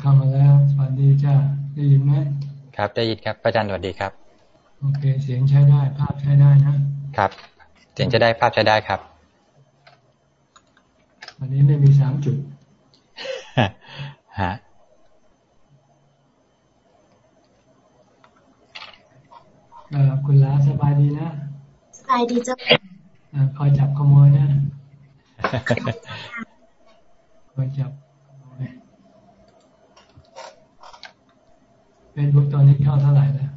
เข้ามาแล้วสวัสดีจ้าได้ยินไหมครับได้ยินครับอาจารย์สวัสดีครับ โอเค เสียงใช้ได้ ภาพใช้ได้นะครับ เสียงจะได้ภาพใช้ได้ครับวันนี้ไม่มีสามจุดฮะคุณล้าสบายดีนะสบายดีจ้ะคอยจับขโมยนะคอยจับ เฟซบุ๊กตอนนี้เข้าเท่าไหร่แล้ว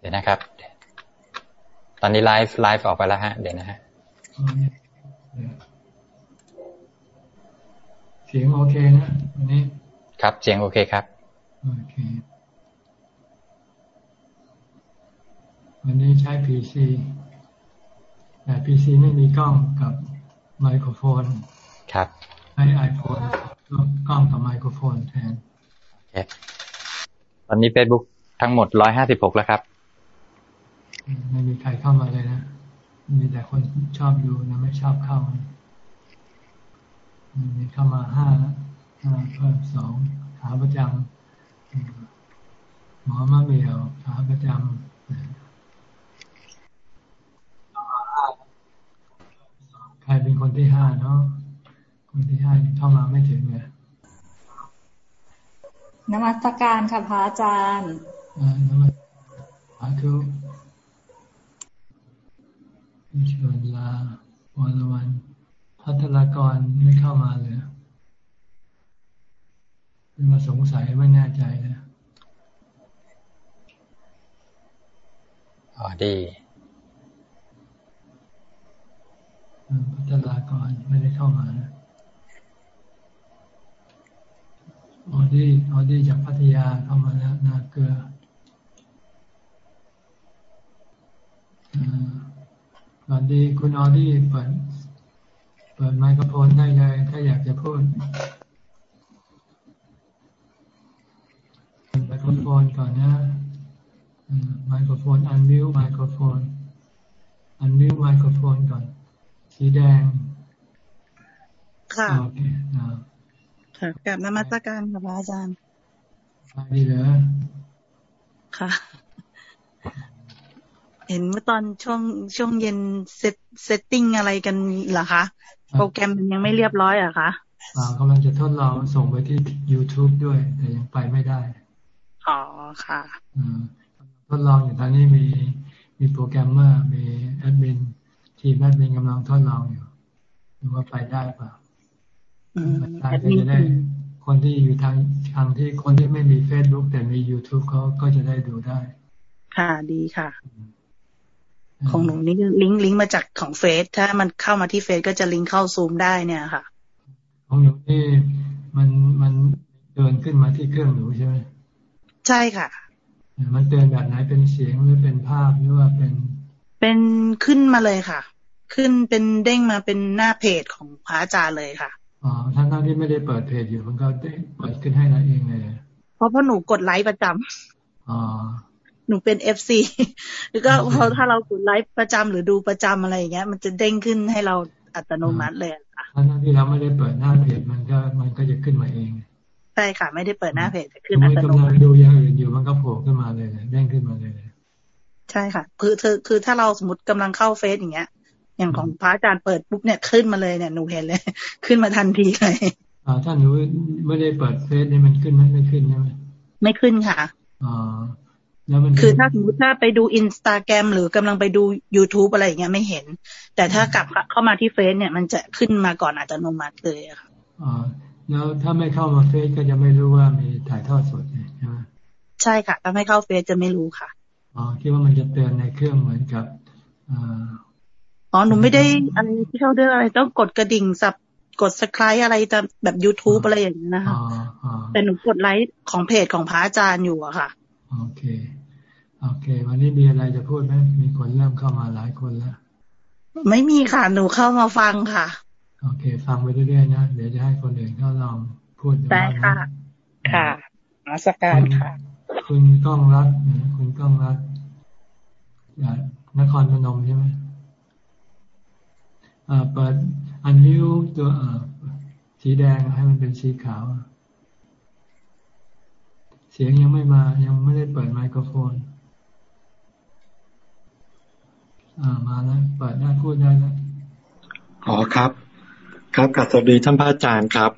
เดี๋ยวนะครับ ตอนนี้ live live ออกไปแล้วฮะ เดี๋ยวนะฮะเสียงโอเคนะวันนี้ ครับเสียงโอเคครับโอเควันนี้ใช้ PC แต่ PC ไม่มีกล้องกับไมโครโฟน ครับ ใช้ไอโฟนกล้องกับไมโครโฟนแทนต อนนี้เฟซบุ๊กทั้งหมดร้อยห้าสิบหกแล้วครับ ไม่มีใครเข้ามาเลยนะ มีแต่คนชอบดูนะไม่ชอบเข้ามีเข้ามาห้าห้าเพิ่มสองขาประจำหมอมะเมียวขาประจำใครเป็นคนที่ห้าเนาะคนที่ห้าเข้ามาไม่ถึงเลย นมัสการค่ะพระอาจารย์นมัสการคือเชิญลาวรวันพัทลากรไม่เข้ามาเลยเป็นมาสงสัยไม่แน่ใจนะอ๋อดีพัฒนากรไม่ได้เข้ามานะ ออดี้ออดี้จากพัทยาเข้ามาแล้วนาเกลือสวัสดีคุณออดี้เปิดเปิดไมโครโฟนได้เลย ถ้าอยากจะพูดเปิดไมโครโฟนก่อนนะไมโครโฟนอันวิวไมโครโฟน อันวิวไมโครโฟนก่อน สีแดง ค่ะโอเค ค่ะกราบนมัสการค่ะพระอาจารย์ดีเหรอค่ะ เห็นเมื่อตอนช่วงช่วงเย็น set setting อะไรกันเหรอคะโปรแกรมมันยังไม่เรียบร้อยอะคะอ่ากำลังจะทดลองส่งไปที่ YouTube ด้วย แต่ยังไปไม่ได้ อ๋อค่ะทดลองอยู่ตอนนี้มีมีโปรแกรมเมอร์มีแอดมินทีมแอดมินกำลังทดลองอยู่ดูว่าไปได้เปล่า ไปได้จะได้ คนที่อยู่ทางทางที่คนที่ไม่มีเฟซบุ๊กแต่มี YouTube เขาก็จะได้ดูได้ ค่ะดีค่ะ ของหนูนี่ลิงก์ลิงก์มาจากของเฟซถ้ามันเข้ามาที่เฟซก็จะลิงก์เข้าซูมได้เนี่ยค่ะ ของหนูนี่มันมันเตือนขึ้นมาที่เครื่องหนูใช่ไหมใช่ค่ะ มันเตือนแบบไหนเป็นเสียงหรือเป็นภาพหรือว่าเป็นเป็นขึ้นมาเลยค่ะ ขึ้นเป็นเด้งมาเป็นหน้าเพจของพระอาจารย์เลยค่ะ อ๋อทั้งทั้งที่ไม่ได้เปิดเพจอยู่มันก็เด้งเปิดขึ้นให้เราเองเลย เพราะเพราะหนูกดไลค์ประจำอ๋อหนูเป็น FC แล้วก็พอถ้าเรากดไลค์ประจำหรือดูประจำอะไรอย่างเงี้ย มันจะเด้งขึ้นให้เราอัตโนมัติเลยค่ะทั้งที่เราไม่ได้เปิดหน้าเพจมันก็มันก็จะขึ้นมาเองใช่ค่ะ ไม่ได้เปิดหน้าเพจจะขึ้นอัตโนมัติดูอย่างอื่นอยู่มันก็โผล่ขึ้นมาเลยเด้งขึ้นมาเลย ใช่ค่ะ คือคือคือถ้าเราสมมติกำลังเข้าเฟซอย่างเงี้ย อย่างของพระอาจารย์เปิดปุ๊บเนี่ยขึ้นมาเลยเนี่ยหนูเห็นเลย ขึ้นมาทันทีเลยอ่าถ้าหนูไม่ได้เปิดเฟซนี่มันขึ้นไหมไม่ขึ้นใช่ไหมไม่ขึ้นค่ะอ๋อแล้วมันคือถ้าสมมติถ้าไปดูอินสตาแกรมหรือกำลังไปดู youtube อะไรอย่างเงี้ยไม่เห็น แต่ถ้ากลับเข้ามาที่เฟซเนี่ยมันจะขึ้นมาก่อนอัตโนมัติเลยค่ะอ๋อแล้วถ้าไม่เข้ามาเฟซก็จะไม่รู้ว่ามีถ่ายทอดสดใช่ไหมใช่ค่ะ ถ้าไม่เข้าเฟซจะไม่รู้ค่ะอ๋อคิดว่ามันจะเตือนในเครื่องเหมือนกับ อ่าอ๋อ หนูไม่ได้อะไรที่เขาเรียกอะไร ต้องกดกระดิ่งสับกดสครายอะไรตามแบบ youtube อะไรอย่างนี้นะคะแต่หนูกดไลค์ของเพจของพระอาจารย์อยู่อะค่ะ โอเค โอเค วันนี้มีอะไรจะพูดไหมมีคนเริ่มเข้ามาหลายคนแล้ว ไม่มีค่ะ หนูเข้ามาฟังค่ะ โอเค ฟังไปเรื่อยๆนะ เดี๋ยวจะให้คนอื่นเขาลองพูดได้ค่ะ ค่ะมาสการค่ะ คุณก้องรัตคุณก้องรัตนครพนมใช่ไหม เปิดอันนิ้วตัวสีแดงให้มันเป็นสีขาว เสียงยังไม่มายังไม่ได้เปิดไมโครโฟน อ่ามาแล้วเปิดได้พูดได้แล้วอ๋อครับ ครับกับสวัสดีท่านพระอาจารย์ครับ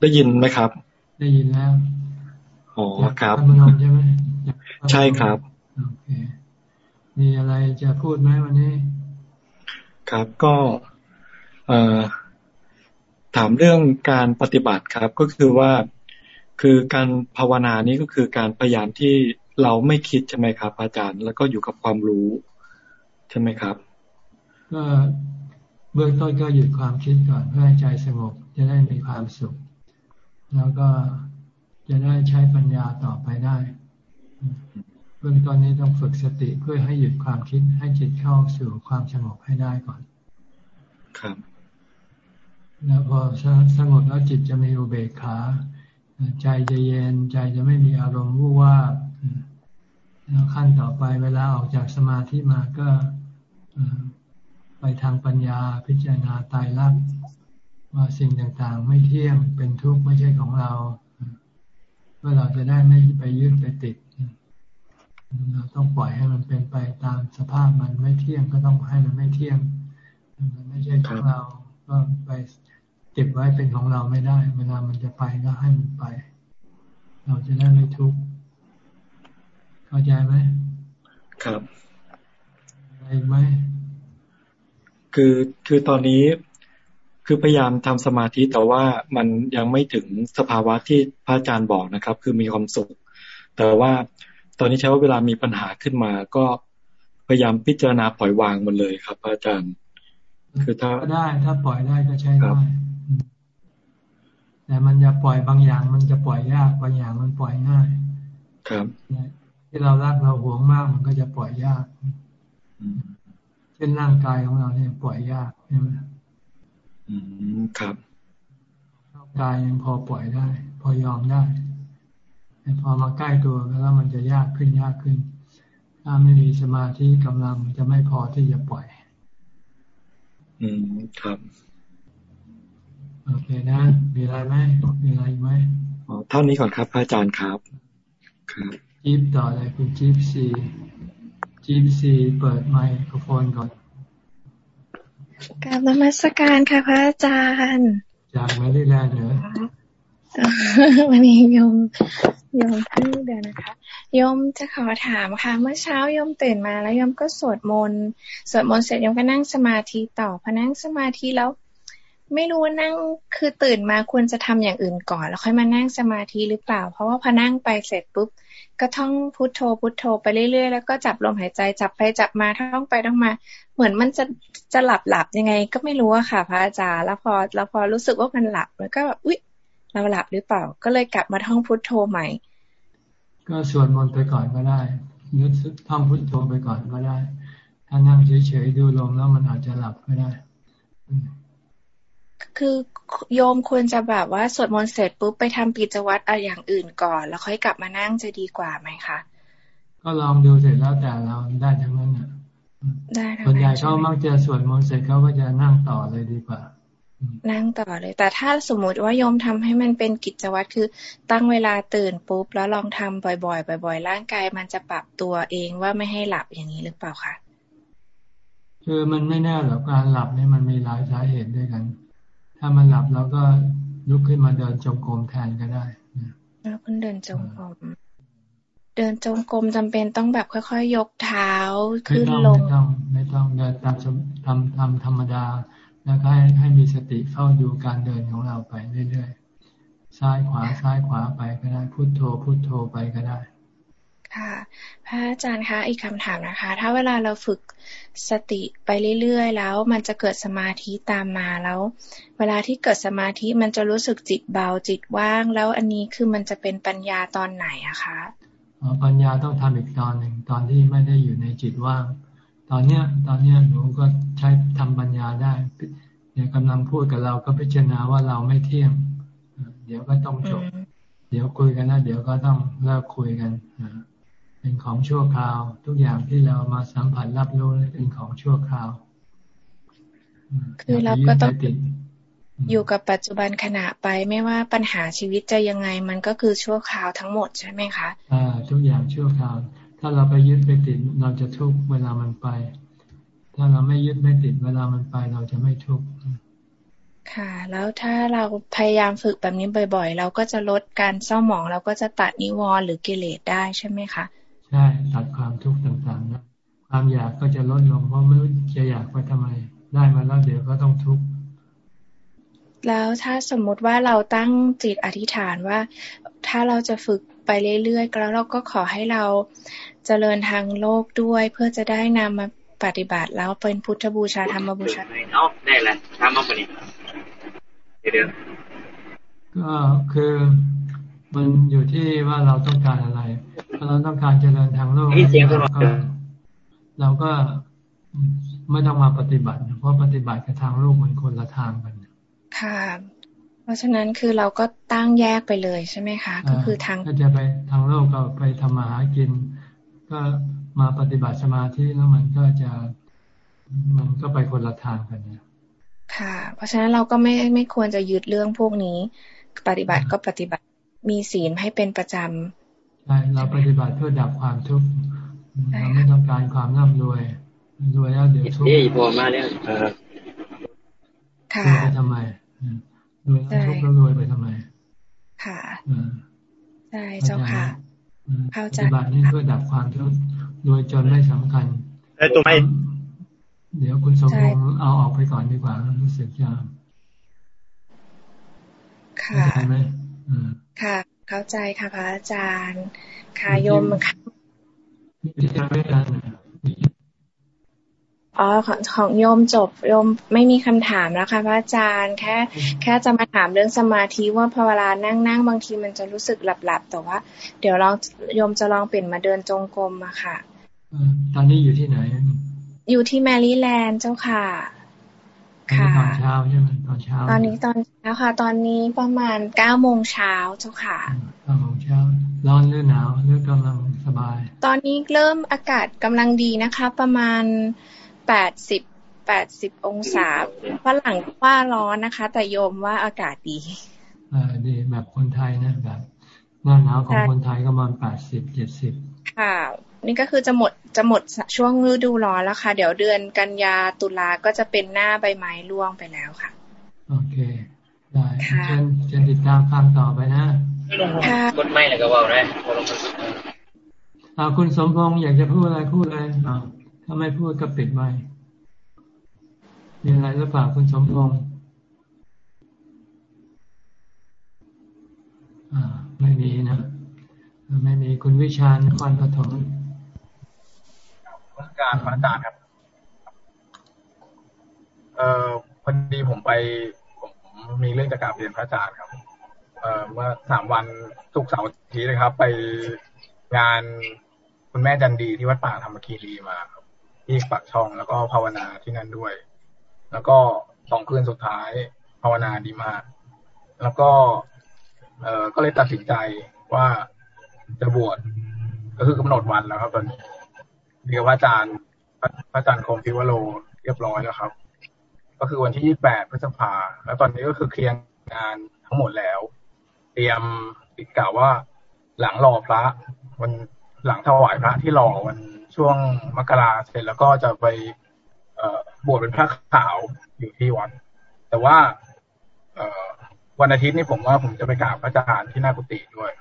ได้ยินไหมครับ ได้ยินแล้วอ๋อครับมนมใช่ไหมใช่ครับโอเคมีอะไรจะพูดไหมวันนี้ ครับก็เอ่อ ถามเรื่องการปฏิบัติครับ ก็คือว่าคือการภาวนานี้ก็คือการพยายามที่เราไม่คิดใช่ไหมครับ อาจารย์ แล้วก็อยู่กับความรู้ ใช่ไหมครับก็เบื้องต้นก็หยุดความคิดก่อนเพื่อให้ใจสงบจะได้มีความสุข แล้วก็จะได้ใช้ปัญญาต่อไปได้ เบื้องต้นนี้ต้องฝึกสติเพื่อให้หยุดความคิดให้จิตเข้าสู่ความสงบให้ได้ก่อน ครับ แล้วพอสงบแล้วจิตจะมีอุเบกขา ใจจะเย็นใจจะไม่มีอารมณ์วู่ว่าแล้วขั้นต่อไปเวลาออกจากสมาธิมาก็ไปทางปัญญาพิจารณาตายรักว่าสิ่งต่างๆ ไม่เที่ยงเป็นทุกข์ไม่ใช่ของเราเพื่อเราจะได้ไม่ไปยึดไปติดเราต้องปล่อยให้มันเป็นไปตามสภาพมันไม่เที่ยงก็ต้องให้มันไม่เที่ยง มันไม่ใช่ของเราก็ไป เก็บไว้เป็นของเราไม่ได้ เวลามันจะไปก็ให้มันไป เราจะได้ไม่ทุกข์เข้าใจไหมครับอะไรไหมคือคือตอนนี้คือพยายามทำสมาธิแต่ว่ามันยังไม่ถึงสภาวะที่พระอาจารย์บอกนะครับ คือมีความสุข แต่ว่าตอนนี้ใช้ว่าเวลามีปัญหาขึ้นมา ก็พยายามพิจารณาปล่อยวางมันเลยครับ พระอาจารย์ คือถ้าได้ ถ้าปล่อยได้ก็ใช้ได้แต่มันจะปล่อยบางอย่าง มันจะปล่อยยากบางอย่างมันปล่อยง่าย ครับที่เรารักเราหวงมากมันก็จะปล่อยยากเช่นร่างกายของเราเนี่ยปล่อยยากใช่ไหมอืมครับร่างกายยังพอปล่อยได้ พอยอมได้แต่พอมาใกล้ตัวแล้วมันจะยากขึ้นยากขึ้น ถ้าไม่มีสมาธิกำลังจะไม่พอที่จะปล่อย อืมครับ โอเคนะ มีอะไรไหมมีอะไรไหมอ๋อเท่านี้ก่อนครับอาจารย์ครับ ครับจีบต่อเลยคุณจีบซีจีบซีเปิดไมโครโฟนก่อนกราบนมัสการค่ะพระอาจารย์จากมาที่แลนด์เหรอวันนี้โยม โยมเพิ่งเดือนนะคะโยมจะขอถามค่ะ เมื่อเช้าโยมตื่นมาแล้วโยมก็สวดมนต์สวดมนต์เสร็จโยมก็นั่งสมาธิต่อพอนั่งสมาธิแล้ว ไม่รู้ว่านั่งคือตื่นมาควรจะทำอย่างอื่นก่อน แล้วค่อยมานั่งสมาธิหรือเปล่า เพราะว่าพอนั่งไปเสร็จปุ๊บก็ท่องพุทโธพุทโธไปเรื่อยๆแล้วก็จับลมหายใจจับไปจับมาท่องไปท่องมา เหมือนมันจะจะหลับหลับยังไง ก็ไม่รู้อะค่ะ พระอาจารย์แล้วพอแล้วพอรู้สึกว่ามันหลับแล้วก็แบบอุ๊ย เราหลับหรือเปล่า ก็เลยกลับมาท่องพุทโธใหม่ ก็สวดมนต์ไปก่อนก็ได้นึกท่องพุทโธไปก่อนก็ได้ ถ้านั่งเฉยๆดูลมแล้วมันอาจจะหลับก็ได้ คือโยมควรจะแบบว่าสวดมนต์เสร็จปุ๊บไปทำกิจวัตรอะไรอย่างอื่นก่อน แล้วค่อยกลับมานั่งจะดีกว่าไหมคะ ก็ลองดูเสร็จแล้วแต่เราได้ทั้งนั้นอะได้ส่วนใหญ่เขามักจะสวดมนต์เสร็จเขาก็จะนั่งต่อเลยดีกว่า นั่งต่อเลย แต่ถ้าสมมุติว่าโยมทำให้มันเป็นกิจวัตรคือ ตั้งเวลาตื่นปุ๊บแล้วลองทำบ่อยๆบ่อย ๆ ร่างกายมันจะปรับตัวเองว่าไม่ให้หลับอย่างนี้หรือเปล่าคะคือมันไม่แน่หรอกการหลับนี่มันมีหลายสาเหตุด้วยกัน ถ้ามันหลับเราก็ลุกขึ้นมาเดินจงกรมแทนก็ได้แล้วคุณเดินจงกรมเดินจงกรมจำเป็นต้องแบบค่อยๆ ยกเท้าขึ้นลงไม่ต้องไม่ต้องเดินตามทำทำธรรมดา แล้วก็ให้ให้มีสติเฝ้าดูการเดินของเราไปเรื่อยๆ ซ้ายขวาซ้ายขวาไปก็ได้พุโทโธพุโทโธไปก็ได้ ค่ะ พระอาจารย์คะอีกคำถามนะคะ ถ้าเวลาเราฝึกสติไปเรื่อยๆ แล้วมันจะเกิดสมาธิตามมาแล้ว เวลาที่เกิดสมาธิมันจะรู้สึกจิตเบาจิตว่าง แล้วอันนี้คือมันจะเป็นปัญญาตอนไหนอะคะอ๋อปัญญาต้องทำอีกตอนหนึ่งตอนที่ไม่ได้อยู่ในจิตว่าง ตอนเนี้ย ตอนเนี้ยหนูก็ใช้ทำปัญญาได้เนี่ยกำลังพูดกับเราก็พิจารณาว่าเราไม่เที่ยงเดี๋ยวก็ต้องจบ เดี๋ยวคุยกันนะเดี๋ยวก็ต้องเลิกคุยกันเป็นของชั่วคราว ทุกอย่างที่เรามาสัมผัสรับรู้เป็นของชั่วคราว คือเราก็ต้องอยู่กับปัจจุบันขณะไปไม่ว่าปัญหาชีวิตจะยังไงมันก็คือชั่วคราวทั้งหมดใช่ไหมคะอ่าทุกอย่างชั่วคราว ถ้าเราไปยึดไปติดเราจะทุกข์เวลามันไป ถ้าเราไม่ยึดไม่ติดเวลามันไปเราจะไม่ทุกข์ค่ะ แล้วถ้าเราพยายามฝึกแบบนี้บ่อย ๆ เราก็จะลดการเศร้าหมองเราก็จะตัดนิวรณ์หรือกิเลสได้ใช่ไหมคะใช่ตัดความทุกข์ต่างๆนะความอยากก็จะลดลงเพราะไม่รู้จะอยากไปทำไม ได้มาแล้วเดี๋ยวก็ต้องทุกข์แล้วถ้าสมมุติว่าเราตั้งจิตอธิษฐานว่า ถ้าเราจะฝึกไปเรื่อยๆแล้วเราก็ขอให้เรา เจริญทางโลกด้วย เพื่อจะได้นำมาปฏิบัติแล้วเป็นพุทธบูชาธรรมบูชาเอาได้แล้วทำมาปฏิบัติเดี๋ยวก็คือมันอยู่ที่ว่าเราต้องการอะไรถ้าเราต้องการเจริญทางโลกเราก็ไม่ต้องมาปฏิบัติ เพราะปฏิบัติกับทางโลกมันคนละทางกันค่ะ เพราะฉะนั้นคือเราก็ตั้งแยกไปเลยใช่ไหมคะ ก็คือทางถ้าจะไปทางโลกก็ไปทำมาหากิน ก็มาปฏิบัติสมาธิแล้วมันก็จะมันก็ไปคนละทางกันเนี่ยค่ะ เพราะฉะนั้นเราก็ไม่ไม่ควรจะยึดเรื่องพวกนี้ ปฏิบัติก็ปฏิบัติมีศีลให้เป็นประจำใช่เราปฏิบัติเพื่อดับความทุกข์เราไม่ต้องการความร่ำรวยรวยแล้วเดี๋ยวทุกข์นี่พอมาแล้วค่ะไปทำไมรวยแล้วทุกข์แล้วรวยไปทำไม ค่ะใช่เจ้าค่ะ เข้าใจปฏิบัตินี่เพื่อดับความทุกข์รวยจนไม่สำคัญไอ้ตัวไม่เดี๋ยวคุณสมพงษ์เอาออกไปก่อนดีกว่ารู้สึกจะค่ะค่ะ เข้าใจค่ะพระอาจารย์ค่ะโยมค่ะ อ๋อของของโยมจบโยมไม่มีคำถามแล้วค่ะพระอาจารย์แค่แค่จะมาถามเรื่องสมาธิว่าพอเวลานั่งนั่งบางทีมันจะรู้สึกหลับหลับแต่ว่า เดี๋ยวลองโยมจะลองเปลี่ยนมาเดินจงกรมอะค่ะตอนนี้อยู่ที่ไหน อยู่ที่แมรี่แลนด์เจ้าค่ะ ค่ะตอนเช้าใช่ไหมตอนเช้า ตอนนี้ตอนเช้าค่ะ ตอนนี้ประมาณเก้าโมงเช้าเจ้าค่ะเก้าโมงเช้าร้อนหรือหนาวหรือกำลังสบาย ตอนนี้เริ่มอากาศกำลังดีนะคะ ประมาณ แปดสิบแปดสิบองศาฝรั่งว่าร้อนนะคะ แต่โยมว่าอากาศดีอ่าดีแบบคนไทยนะแบบหน้าหนาวของคนไทยก็ประมาณแปดสิบเจ็ดสิบค่ะ นี่ก็คือจะหมดจะหมดช่วงฤดูร้อนแล้วค่ะ เดี๋ยวเดือนกันยาตุลาก็จะเป็นหน้าใบไม้ร่วงไปแล้วค่ะ โอเค ได้เชิญเชิญติดตามฟังต่อไปนะค่ะกดไม่เลยก็ว่าได้อาคุณสมพงษ์อยากจะพูดอะไรพูดเลยอ่า ถ้าไม่พูดก็ปิดไม่มีอะไรหรือเปล่าคุณสมพงษ์อ่าไม่มีนะ ไม่มีคุณวิชาญครปฐมพระการพระอาจารย์ครับ เอ่อพอดีผมไปผมมีเรื่องจะกราบเรียนพระอาจารย์ครับ เอ่อเมื่อสามวันสุกเสาร์ทิตย์นะครับ ไปงานคุณแม่จันดีที่วัดป่าธรรมคีรีมาครับ ที่ปักช่องแล้วก็ภาวนาที่นั่นด้วย แล้วก็สองคืนสุดท้ายภาวนาดีมาก แล้วก็ เอ่อก็เลยตัดสินใจว่าจะบวชก็คือกำหนดวันแล้วครับตอนนี้เรียกว่าอาจารย์พระอาจารย์คมพิวโลเรียบร้อยแล้วครับ ก็คือวันที่ยี่แปดพฤษภา แล้วตอนนี้ก็คือเคลียร์งานทั้งหมดแล้ว เตรียมติดกล่าวว่าหลังรอพระ วันหลังถวายพระที่รอวัน ช่วงมกราเสร็จแล้วก็จะไปเอบวชเป็นพระขาวอยู่ที่วัดแต่ว่าเอวันอาทิตย์นี้ผมว่าผมจะไปกราบพระอาจารย์ที่นากุฏิด้วย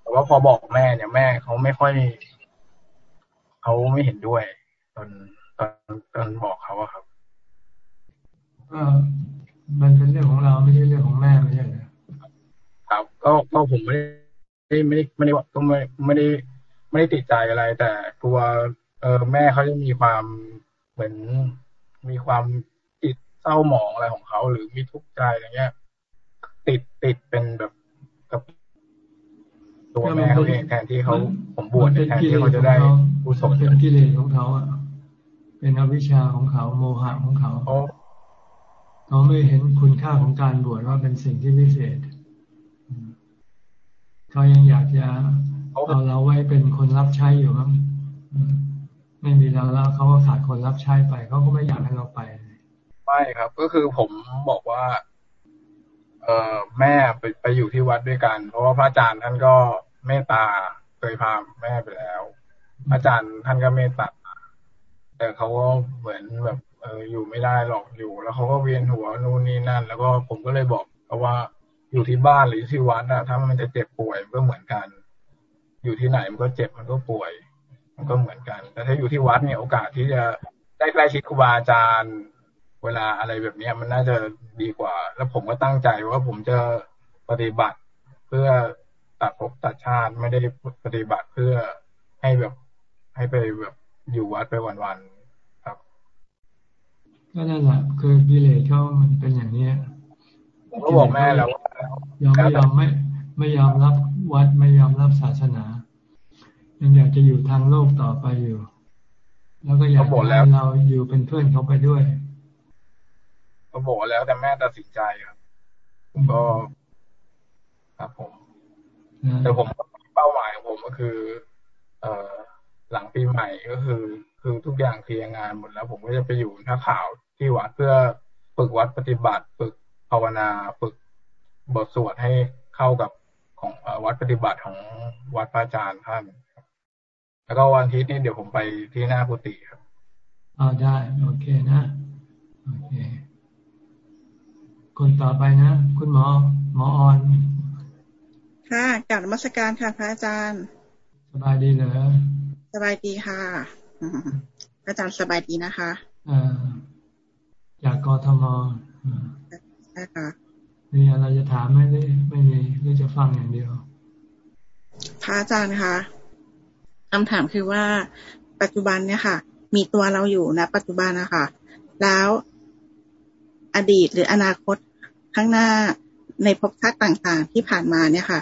แต่ว่าพอบอกแม่เนี่ยแม่เขาไม่ค่อยเขาไม่เห็นด้วย ตอนตอนตอนบอกเขาอะครับก็มันเป็นเรื่องของเราไม่ใช่เรื่องของแม่ไม่ใช่เหรอครับก็ก็ผมไม่ได้ไม่ได้ไม่ได้ก็ไม่ไม่ได้ ไม่ได้ติดใจอะไร แต่กลัวเออแม่เขาจะมีความเหมือนมีความติดเศร้าหมองอะไรของเขาหรือมีทุกข์ใจอะไรเงี้ย ติดติดเป็นแบบกับตัวแม่เขาเองแทนที่เขาผมบวชแทนที่เขาจะได้ผู้สมเป็นกิเลสของเขาอะเป็นอวิชชาของเขาโมหะของเขาเขาไม่เห็นคุณค่าของการบวชว่าเป็นสิ่งที่พิเศษเขายังอยากจะ เอาเราไว้เป็นคนรับใช้อยู่มั้งไม่มีเราแล้วเขาก็ขาดคนรับใช้ไปเขาก็ไม่อยากให้เราไปไม่ครับ ก็คือผมบอกว่า เออแม่ไปไปอยู่ที่วัดด้วยกัน เพราะว่าพระอาจารย์ท่านก็เมตตาเคยพาแม่ไปแล้วอาจารย์ท่านก็เมตตาแต่เขาก็เหมือนแบบเอออยู่ไม่ได้หรอกอยู่ แล้วเขาก็เวียนหัวนู่นนี่นั่น แล้วก็ผมก็เลยบอกเขาว่าอยู่ที่บ้านหรือที่วัดอะถ้ามันจะเจ็บป่วยก็เหมือนกัน อยู่ที่ไหนมันก็เจ็บมันก็ป่วย มันก็เหมือนกัน แต่ถ้าอยู่ที่วัดเนี่ยโอกาสที่จะได้ใกล้ชิดครูบาอาจารย์ เวลาอะไรแบบเนี้ยมันน่าจะดีกว่า แล้วผมก็ตั้งใจว่าผมจะปฏิบัติเพื่อตัดภพตัดชาติไม่ได้ปฏิบัติเพื่อให้แบบให้ไปแบบอยู่วัดไปวันๆครับ ก็นั่นแหละคือกิเลสเขามันเป็นอย่างเนี้ยผมก็บอกแม่แล้วยอมไม่ยอมไม่ไม่ยอมรับวัดไม่ยอมรับศาสนา ยังอยากจะอยู่ทางโลกต่อไปอยู่ แล้วก็อยากให้เราอยู่เป็นเพื่อนเขาไปด้วยก็บอกแล้วแต่แม่ตัดสินใจครับผมก็ครับผม แต่ผมเป้าหมายของผมก็คือ เอ่อหลังปีใหม่ก็คือ คือทุกอย่างเคลียร์งานหมดแล้ว ผมก็จะไปอยู่ท่าข่าวที่วัดเพื่อฝึกวัดปฏิบัติ ฝึกภาวนาฝึกบทสวดให้เข้ากับของวัดปฏิบัติของวัดพระอาจารย์ท่าน แล้วก็วันอาทิตย์นี้เดี๋ยวผมไปที่หน้ากุฏิครับอ๋อได้ โอเคนะโอเคคนต่อไปนะ คุณหมอ หมอออน ค่ะกลับมาสการค่ะ พระอาจารย์ สบายดีเหรอสบายดีค่ะอาจารย์สบายดีนะคะอ่าจากกทมใช่ค่ะมีอะไรจะถามไหมหรือไม่มีหรือจะฟังอย่างเดียว พระอาจารย์คะ คำถามคือว่าปัจจุบันเนี่ยค่ะ มีตัวเราอยู่นะปัจจุบันนะคะแล้วอดีตหรืออนาคตข้างหน้าในภพชาติต่างๆ ที่ผ่านมาเนี่ยค่ะ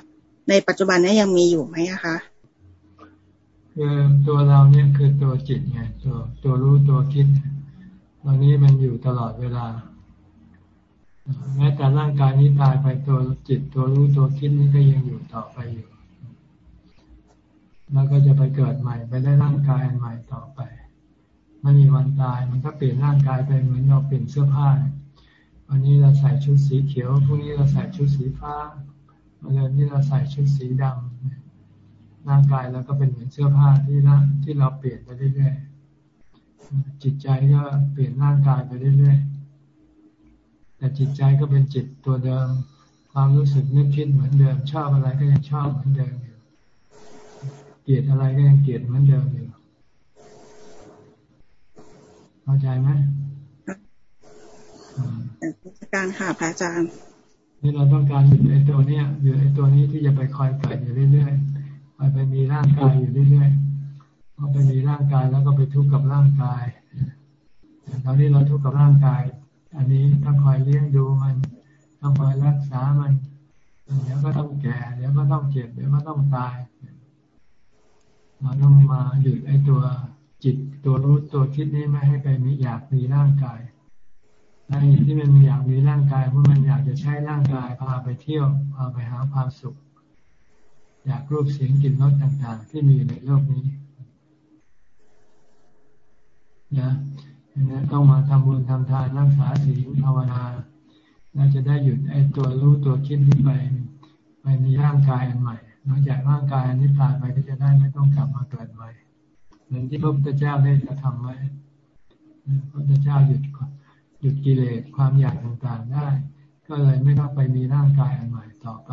ในปัจจุบันนี้ยังมีอยู่ไหมคะคือตัวเราเนี่ยคือตัวจิตไงตัวตัวรู้ตัวคิดตอนนี้มันอยู่ตลอดเวลาแม้แต่ร่างกายนี้ตายไปตัวจิตตัวรู้ตัวคิดนี่ก็ยังอยู่ต่อไปอยู่ แล้วก็จะไปเกิดใหม่ไปได้ร่างกายใหม่ต่อไปไม่มีวันตาย มันก็เปลี่ยนร่างกายไปเหมือนเราเปลี่ยนเสื้อผ้า วันนี้เราใส่ชุดสีเขียวพรุ่งนี้เราใส่ชุดสีฟ้าวันนี้เราใส่ชุดสีดำร่างกายเราก็เป็นเหมือนเสื้อผ้าที่ละที่เราเปลี่ยนไปเรื่อยๆจิตใจก็เปลี่ยนร่างกายไปเรื่อยๆแต่จิตใจก็เป็นจิตตัวเดิม ความรู้สึกนึกคิดเหมือนเดิมชอบอะไรก็ยังชอบเหมือนเดิม เกลียดอะไรก็ยังเกลียดเหมือนเดิมอยู่เข้าใจไหมการค่ะพระอาจารย์นี่เราต้องการหยุดไอ้ตัวเนี้ยหยุดไอ้ตัวนี้ที่จะไปคอยเกิดอยู่เรื่อยๆคอยไปมีร่างกายอยู่เรื่อยๆพอไปมีร่างกายแล้วก็ไปทุกข์กับร่างกายตอนนี้เราทุกข์กับร่างกาย อันนี้ต้องคอยเลี้ยงดูมัน ต้องคอยรักษามันเดี๋ยวก็ต้องแก่เดี๋ยวก็ต้องเจ็บเดี๋ยวก็ต้องตาย เราต้องมาหยุดไอ้ตัวจิตตัวรู้ตัวคิดนี้ไม่ให้ไปมีอยากมีร่างกายสาเหตุที่มันมีอยากมีร่างกายเพราะมันอยากจะใช้ร่างกายพาไปเที่ยวพาไปหาความสุข อยากรูปเสียงกลิ่นรสต่างๆ ที่มีอยู่ในโลกนี้นะนะต้องมาทำบุญทำทานรักษาศีลภาวนาเราจะได้หยุดไอ้ตัวรู้ตัวคิดนี้ไปไปมีร่างกายอันใหม่ หลังจากร่างกายอันนี้ตายไปก็จะได้ไม่ต้องกลับมาเกิดใหม่เหมือนที่พระพุทธเจ้าได้กระทำไว้พระพุทธเจ้าหยุดหยุดกิเลสความอยากต่างๆได้ ก็เลยไม่ต้องไปมีร่างกายอันใหม่ต่อไป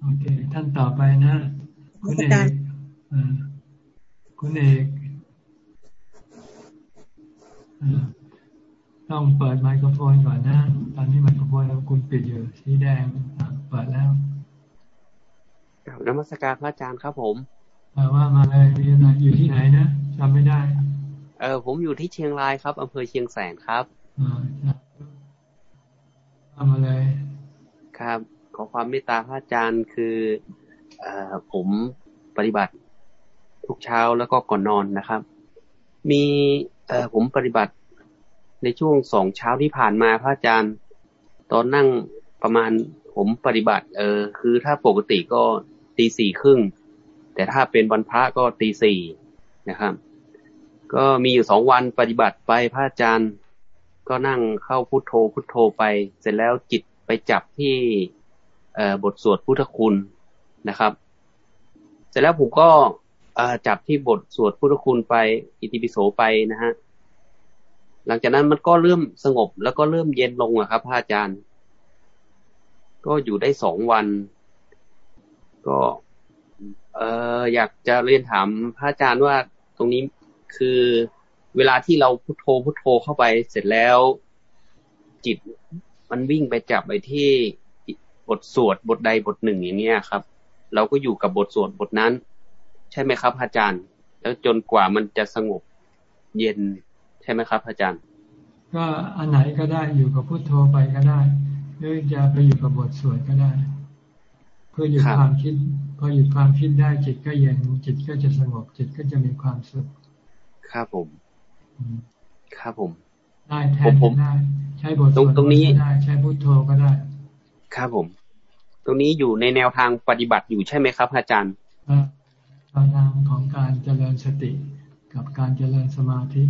โอเค ท่านต่อไปนะ คุณเอกคุณเอก ต้องเปิดไมโครโฟนก่อนนะ ตอนนี้ไมโครโฟนของคุณปิดอยู่สีแดงเปิดแล้วนมัสการพระอาจารย์ครับผมว่ามาเลยมีอะไรอยู่ที่ไหนนะจำไม่ได้ เออผมอยู่ที่เชียงรายครับอำเภอเชียงแสนครับทำอะไรครับ ขอความเมตตาพระอาจารย์คือเออผมปฏิบัติทุกเช้าแล้วก็ก่อนนอนนะครับ มีเออผมปฏิบัติ ในช่วงสองเช้าที่ผ่านมาพระอาจารย์ ตอนนั่งประมาณผมปฏิบัติ เออ คือถ้าปกติก็ตีสี่ครึ่งแต่ถ้าเป็นวันพระก็ตีสี่นะครับ ก็มีอยู่สองวันปฏิบัติไปพระอาจารย์ ก็นั่งเข้าพุโทโธพุโทโธไป เสร็จแล้วจิตไปจับที่บทสวดพุทธคุณนะครับ เสร็จแล้วผมก็จับที่บทสวดพุทธคุณไป อิติปิโสไปนะฮะ หลังจากนั้นมันก็เริ่มสงบแล้วก็เริ่มเย็นลงอะครับพระอาจารย์ ก็อยู่ได้สองวัน ก็ เอออยากจะเรียนถามพระอาจารย์ว่าตรงนี้คือเวลาที่เราพุโทโธพุโทโธเข้าไปเสร็จแล้ว จิตมันวิ่งไปจับไปที่บทสวดบทใดบทหนึ่งอย่างเนี้ยครับ เราก็อยู่กับบทสวดบทนั้น ใช่ไหมครับอาจารย์ แล้วจนกว่ามันจะสงบเย็น ใช่ไหมครับ อาจารย์ ก็อันไหนก็ได้อยู่กับพุทโธไปก็ได้ หรือจะไปอยู่กับบทสวดก็ได้ เพื่อหยุดความคิด พอหยุดความคิดได้จิตก็เย็นจิตก็จะสงบจิตก็จะมีความสุขครับผมครับผม ได้แทนได้ใช้บทสวดตรงนี้ได้ใช้พุทโธก็ได้ ครับผม ตรงนี้อยู่ในแนวทางปฏิบัติอยู่ใช่ไหมครับ อาจารย์แนวทางของการเจริญสติกับการเจริญสมาธิ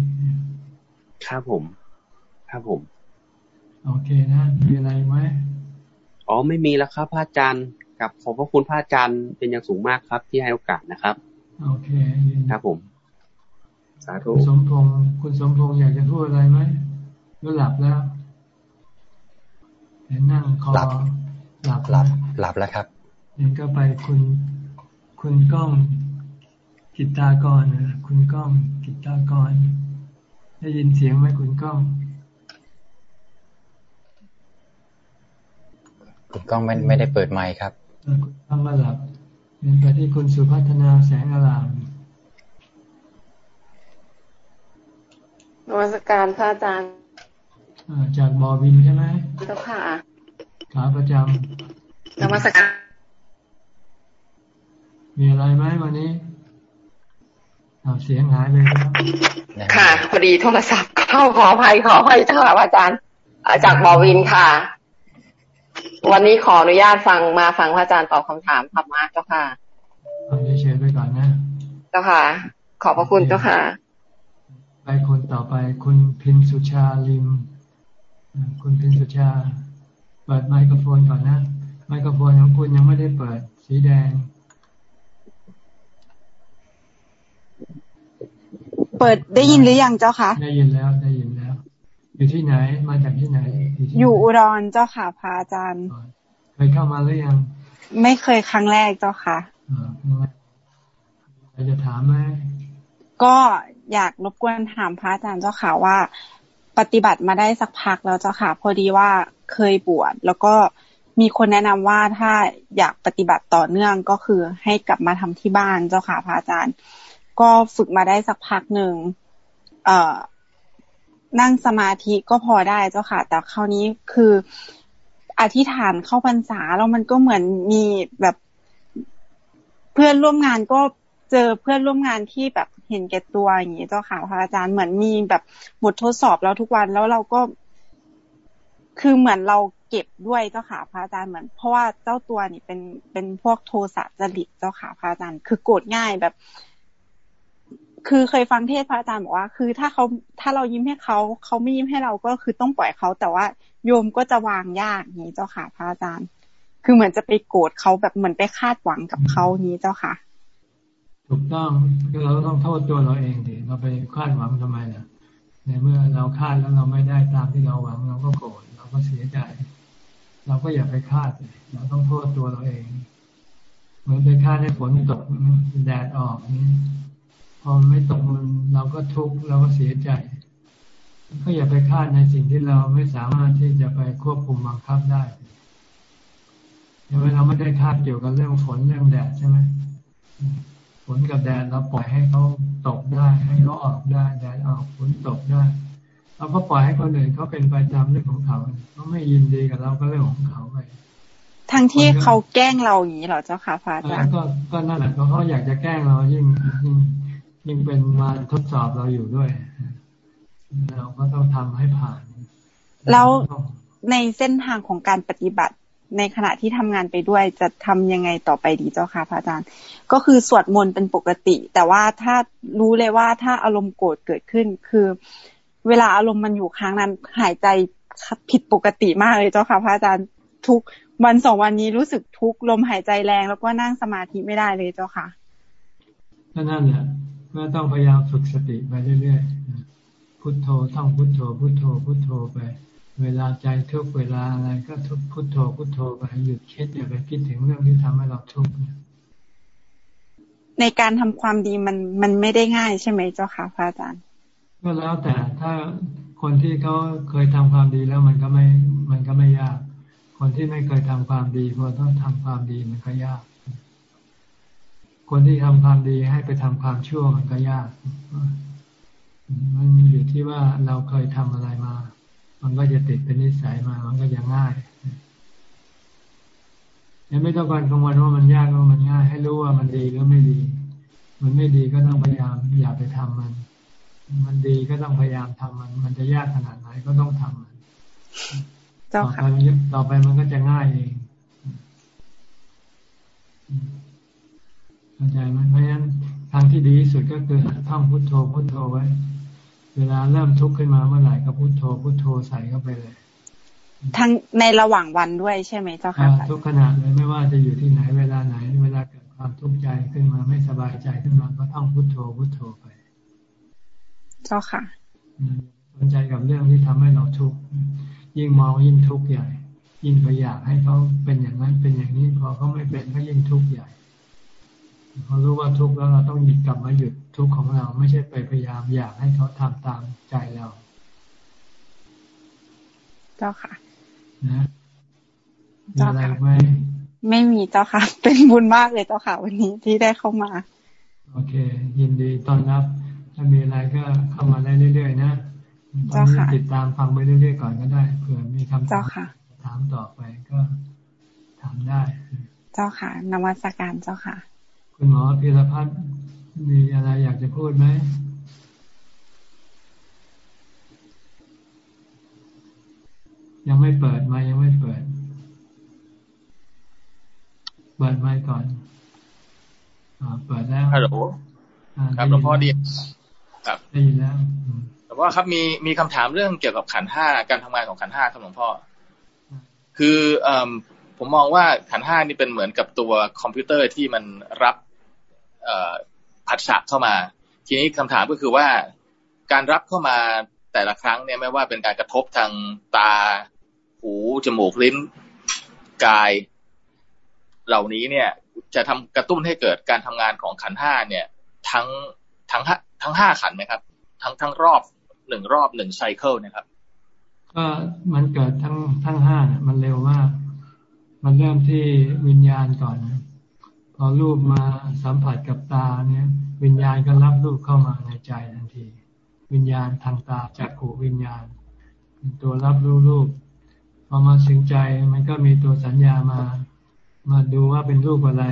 ครับผม ครับผม โอเคนะมีอะไรไหมอ๋อไม่มีแล้วครับพระอาจารย์กับขอบพระคุณพระอาจารย์เป็นอย่างสูงมากครับ ที่ให้โอกาสนะครับ โอเคครับผม สาธุคุณสมพงศ์คุณสมพงศ์อยากจะพูดอะไรไหมก็หลับแล้วเห็นนั่งคอหลับหลับหลับหลับแล้วครับเห็นก็ไปคุณคุณก้องกิตากรนะคุณก้องกิตากร ได้ยินเสียงไหมคุณก้องคุณก้องไม่ไม่ได้เปิดไมค์ครับคุณก้องมาหลับเป็นไปที่คุณสุพัฒนาแสงอารามนวัตการพระอาจารย์จากบอวินใช่ไหมเจ้าค่ะขาประจำนวัตการมีอะไรไหมวันนี้ เสียงหายไปแล้วค่ะ พอดีโทรศัพท์เข้าขออภัยขออภัยเจ้าค่ะอาจารย์จากบอวินค่ะ วันนี้ขออนุญาตฟังมาฟังพระอาจารย์ตอบคำถามธรรมะเจ้าค่ะเอาเชิญไปก่อนนะเจ้าค่ะ ขอบพระคุณเจ้าค่ะ ไปคนต่อไปคุณพินสุชาลิม คุณพินสุชา เปิดไมโครโฟนก่อนนะ ไมโครโฟนของคุณยังไม่ได้เปิดสีแดง เปิดได้ยินหรือยังเจ้าคะได้ยินแล้วได้ยินแล้ว อยู่ที่ไหนมาจากที่ไหน อยู่อุดรเจ้าค่ะพระอาจารย์เคยเข้ามาหรือยัง ไม่เคยครั้งแรกเจ้าค่ะอจะถามไหมก็อยากรบกวนถามพระอาจารย์เจ้าค่ะว่า ปฏิบัติมาได้สักพักแล้วเจ้าค่ะ พอดีว่าเคยบวชแล้วก็มีคนแนะนำว่าถ้าอยากปฏิบัติต่อเนื่องก็คือให้กลับมาทำที่บ้านเจ้าค่ะพระอาจารย์ ก็ฝึกมาได้สักพักหนึ่งเอ่อนั่งสมาธิก็พอได้เจ้าค่ะ แต่คราวนี้คืออธิษฐานเข้าพรรษาแล้วมันก็เหมือนมีแบบเพื่อนร่วมงานก็เจอเพื่อนร่วมงานที่แบบเห็นแก่ตัวอย่างนี้เจ้าค่ะพระอาจารย์เหมือนมีแบบบททดสอบแล้วทุกวันแล้วเราก็ คือเหมือนเราเก็บด้วยเจ้าค่ะพระอาจารย์เหมือน เพราะว่าเจ้าตัวนี่เป็นเป็นพวกโทสะจริตเจ้าค่ะพระอาจารย์ คือโกรธง่ายแบบ คือเคยฟังเทศพระอาจารย์บอกว่า คือถ้าเขาถ้าเรายิ้มให้เขาเขาไม่ยิ้มให้เราก็คือต้องปล่อยเขาแต่ว่าโยมก็จะวางยากนี้เจ้าค่ะพระอาจารย์ คือเหมือนจะไปโกรธเขาแบบเหมือนไปคาดหวังกับเขานี้เจ้าค่ะ ถูกต้องคือเราต้องโทษตัวเราเองดิเราไปคาดหวังทำไมล่ะในเมื่อเราคาดแล้วเราไม่ได้ตามที่เราหวังเราก็โกรธเราก็เสียใจ เราก็อย่าไปคาดเราต้องโทษตัวเราเอง เหมือนไปคาดให้ฝนตกแดดออกนี่ พอไม่ตกมันเราก็ทุกข์เราก็เสียใจ ก็อย่าไปคาดในสิ่งที่เราไม่สามารถที่จะไปควบคุมบังคับได้เมื่อเราไม่ได้คาดเกี่ยวกับเรื่องฝนเรื่องแดดใช่ไหมฝนกับแดดเราปล่อยให้เขาตกได้ ให้เขาออกได้แดดออกฝนตกได้เราก็ปล่อยให้คนอื่นเขาเป็นไปตามเรื่องของเขาเขาไม่ยินดีกับเราก็เรื่องของเขาไปทั้งที่เขาแกล้งเราอย่างนี้เหรอเจ้าค่ะพระอาจารย์ก็ก็นั่นแหละเขาอยากจะแกล้งเรายิ่งยิ่ง ยิ่งเป็นมาทดสอบเราอยู่ด้วย เราก็ต้องทำให้ผ่าน แล้วในเส้นทางของการปฏิบัติในขณะที่ทำงานไปด้วยจะทำยังไงต่อไปดีเจ้าค่ะพระอาจารย์ ก็คือสวดมนต์เป็นปกติ แต่ว่าถ้ารู้เลยว่าถ้าอารมณ์โกรธเกิดขึ้น คือ เวลาอารมณ์มันอยู่ค้างนั้นหายใจผิดปกติมากเลยเจ้าค่ะพระอาจารย์ทุกวันสองวันนี้รู้สึกทุกลมหายใจแรง แล้วก็นั่งสมาธิไม่ได้เลยเจ้าค่ะก็นั่นแหละ ก็ต้องพยายามฝึกสติไปเรื่อยๆ พุทโธท่องพุทโธ พุทโธ พุทโธไป เวลาใจทุกเวลาอะไรก็ทุกพุทโธ พุทโธไปหยุดคิดอย่าไปคิดถึงเรื่องที่ทำให้เราทุกข์ในการทำความดีมันมันไม่ได้ง่ายใช่ไหมเจ้าค่ะพระอาจารย์ ก็แล้วแต่ถ้าคนที่เขาเคยทำความดีแล้วมันก็ไม่มันก็ไม่ยาก คนที่ไม่เคยทำความดีพอต้องทำความดีมันก็ยาก คนที่ทำความดีให้ไปทำความชั่วมันก็ยาก มันอยู่ที่ว่าเราเคยทำอะไรมา มันก็จะติดเป็นนิสัยมา มันก็จะง่ายยังไม่ต้องการกังวลว่ามันยากว่ามันง่าย ให้รู้ว่ามันดีหรือไม่ดี มันไม่ดีก็ต้องพยายาม อย่าไปทำมัน มันดีก็ต้องพยายามทำมัน มันจะยากขนาดไหนก็ต้องทำมันต่อไปต่อไปมันก็จะง่ายเอง เข้าใจไหมเพราะฉะนั้นทางที่ดีที่สุดก็คือท่องพุทโธพุทโธไว้ เวลาเริ่มทุกข์ขึ้นมาเมื่อไหร่ก็พุทโธพุทโธใส่เข้าไปเลยทั้งในระหว่างวันด้วยใช่ไหมเจ้าค่ะทุกขณะเลยไม่ว่าจะอยู่ที่ไหนเวลาไหน เวลาเกิดความทุกข์ใจขึ้นมาไม่สบายใจขึ้นมาก็ท่องพุทโธพุทโธไป เจ้าค่ะสนใจกับเรื่องที่ทำให้เราทุกข์ยิ่งมองยิ่งทุกข์ใหญ่ ยิ่งไปอยากให้เขาเป็นอย่างนั้นเป็นอย่างนี้พอเขาไม่เป็นก็ยิ่งทุกข์ใหญ่ พอรู้ว่าทุกข์แล้วเราต้องหยุดกลับมาหยุดทุกข์ของเราไม่ใช่ไปพยายามอยากให้เขาทำตามใจเรา เจ้าค่ะ นะมีอะไรไหมไม่มีเจ้าค่ะ เป็นบุญมากเลยเจ้าค่ะ วันนี้ที่ได้เข้ามา โอเค ยินดีต้อนรับ ถ้ามีอะไรก็เข้ามาได้เรื่อยๆนะตอนนี้ติดตามฟังไปเรื่อยๆก่อนก็ได้เผื่อมีคำถามถามต่อไปก็ถามได้ เจ้าค่ะนวัตการเจ้าค่ะ คุณหมอพิรพัฒน์มีอะไรอยากจะพูดไหมยังไม่เปิดมายังไม่เปิดเปิดไมก่อนอเปิดแล้วฮัลโหลครับหลวงพ่อดีครับได้ยินแล้วแต่ว่าครับมีมีคำถามเรื่องเกี่ยวกับขันห้าการทำงานของขันห้าครับหลวงพ่อ คือเอผมมองว่าขันห้านี่เป็นเหมือนกับตัวคอมพิวเตอร์ที่มันรับเอ ผัสสะเข้ามา ทีนี้คำถามก็คือว่าการรับเข้ามาแต่ละครั้งเนี่ยไม่ว่าเป็นการกระทบทางตา หูจมูกลิ้นกาย เหล่านี้เนี่ย จะทำกระตุ้นให้เกิดการทำงานของขันห้าเนี่ย ทั้งทั้งทั้งห้าขันไหมครับ ทั้งทั้งรอบหนึ่งรอบหนึ่งไซเคิลนะครับก็มันเกิดทั้งทั้งห้ามันเร็วมาก มันเริ่มที่วิญญาณก่อน พอรูปมาสัมผัสกับตาเนี่ย วิญญาณก็รับรูปเข้ามาในใจทันที วิญญาณทางตาจากขูวิญญาณ ตัวรับรู้รูปพอมาถึงใจมันก็มีตัวสัญญามา มาดูว่าเป็นรูปอะไร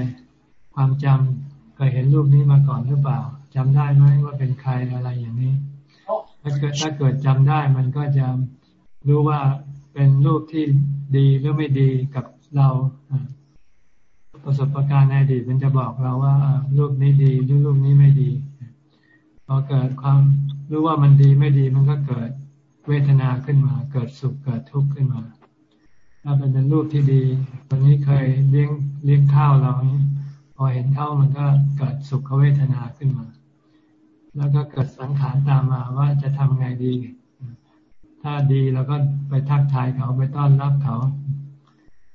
ความจำเคยเห็นรูปนี้มาก่อนหรือเปล่าจำได้ไหมว่าเป็นใครอะไรอย่างนี้ถ้าเกิดถ้าเกิดจำได้มันก็จะรู้ว่าเป็นรูปที่ดีหรือไม่ดีกับเรา ประสบการณ์ในอดีตมันจะบอกเราว่ารูปนี้ดีหรือรูปนี้ไม่ดีพอเกิดความรู้ว่ามันดีไม่ดีมันก็เกิดเวทนาขึ้นมา เกิดสุขเกิดทุกข์ขึ้นมา ถ้าเป็นรูปที่ดีวันนี้เคยเลี้ยงเลี้ยงข้าวเราพอเห็นข้าวมันก็เกิดสุขเวทนาขึ้นมา แล้วก็เกิดสังขารตามมาว่าจะทำไงดี ถ้าดีเราก็ไปทักทายเขาไปต้อนรับเขา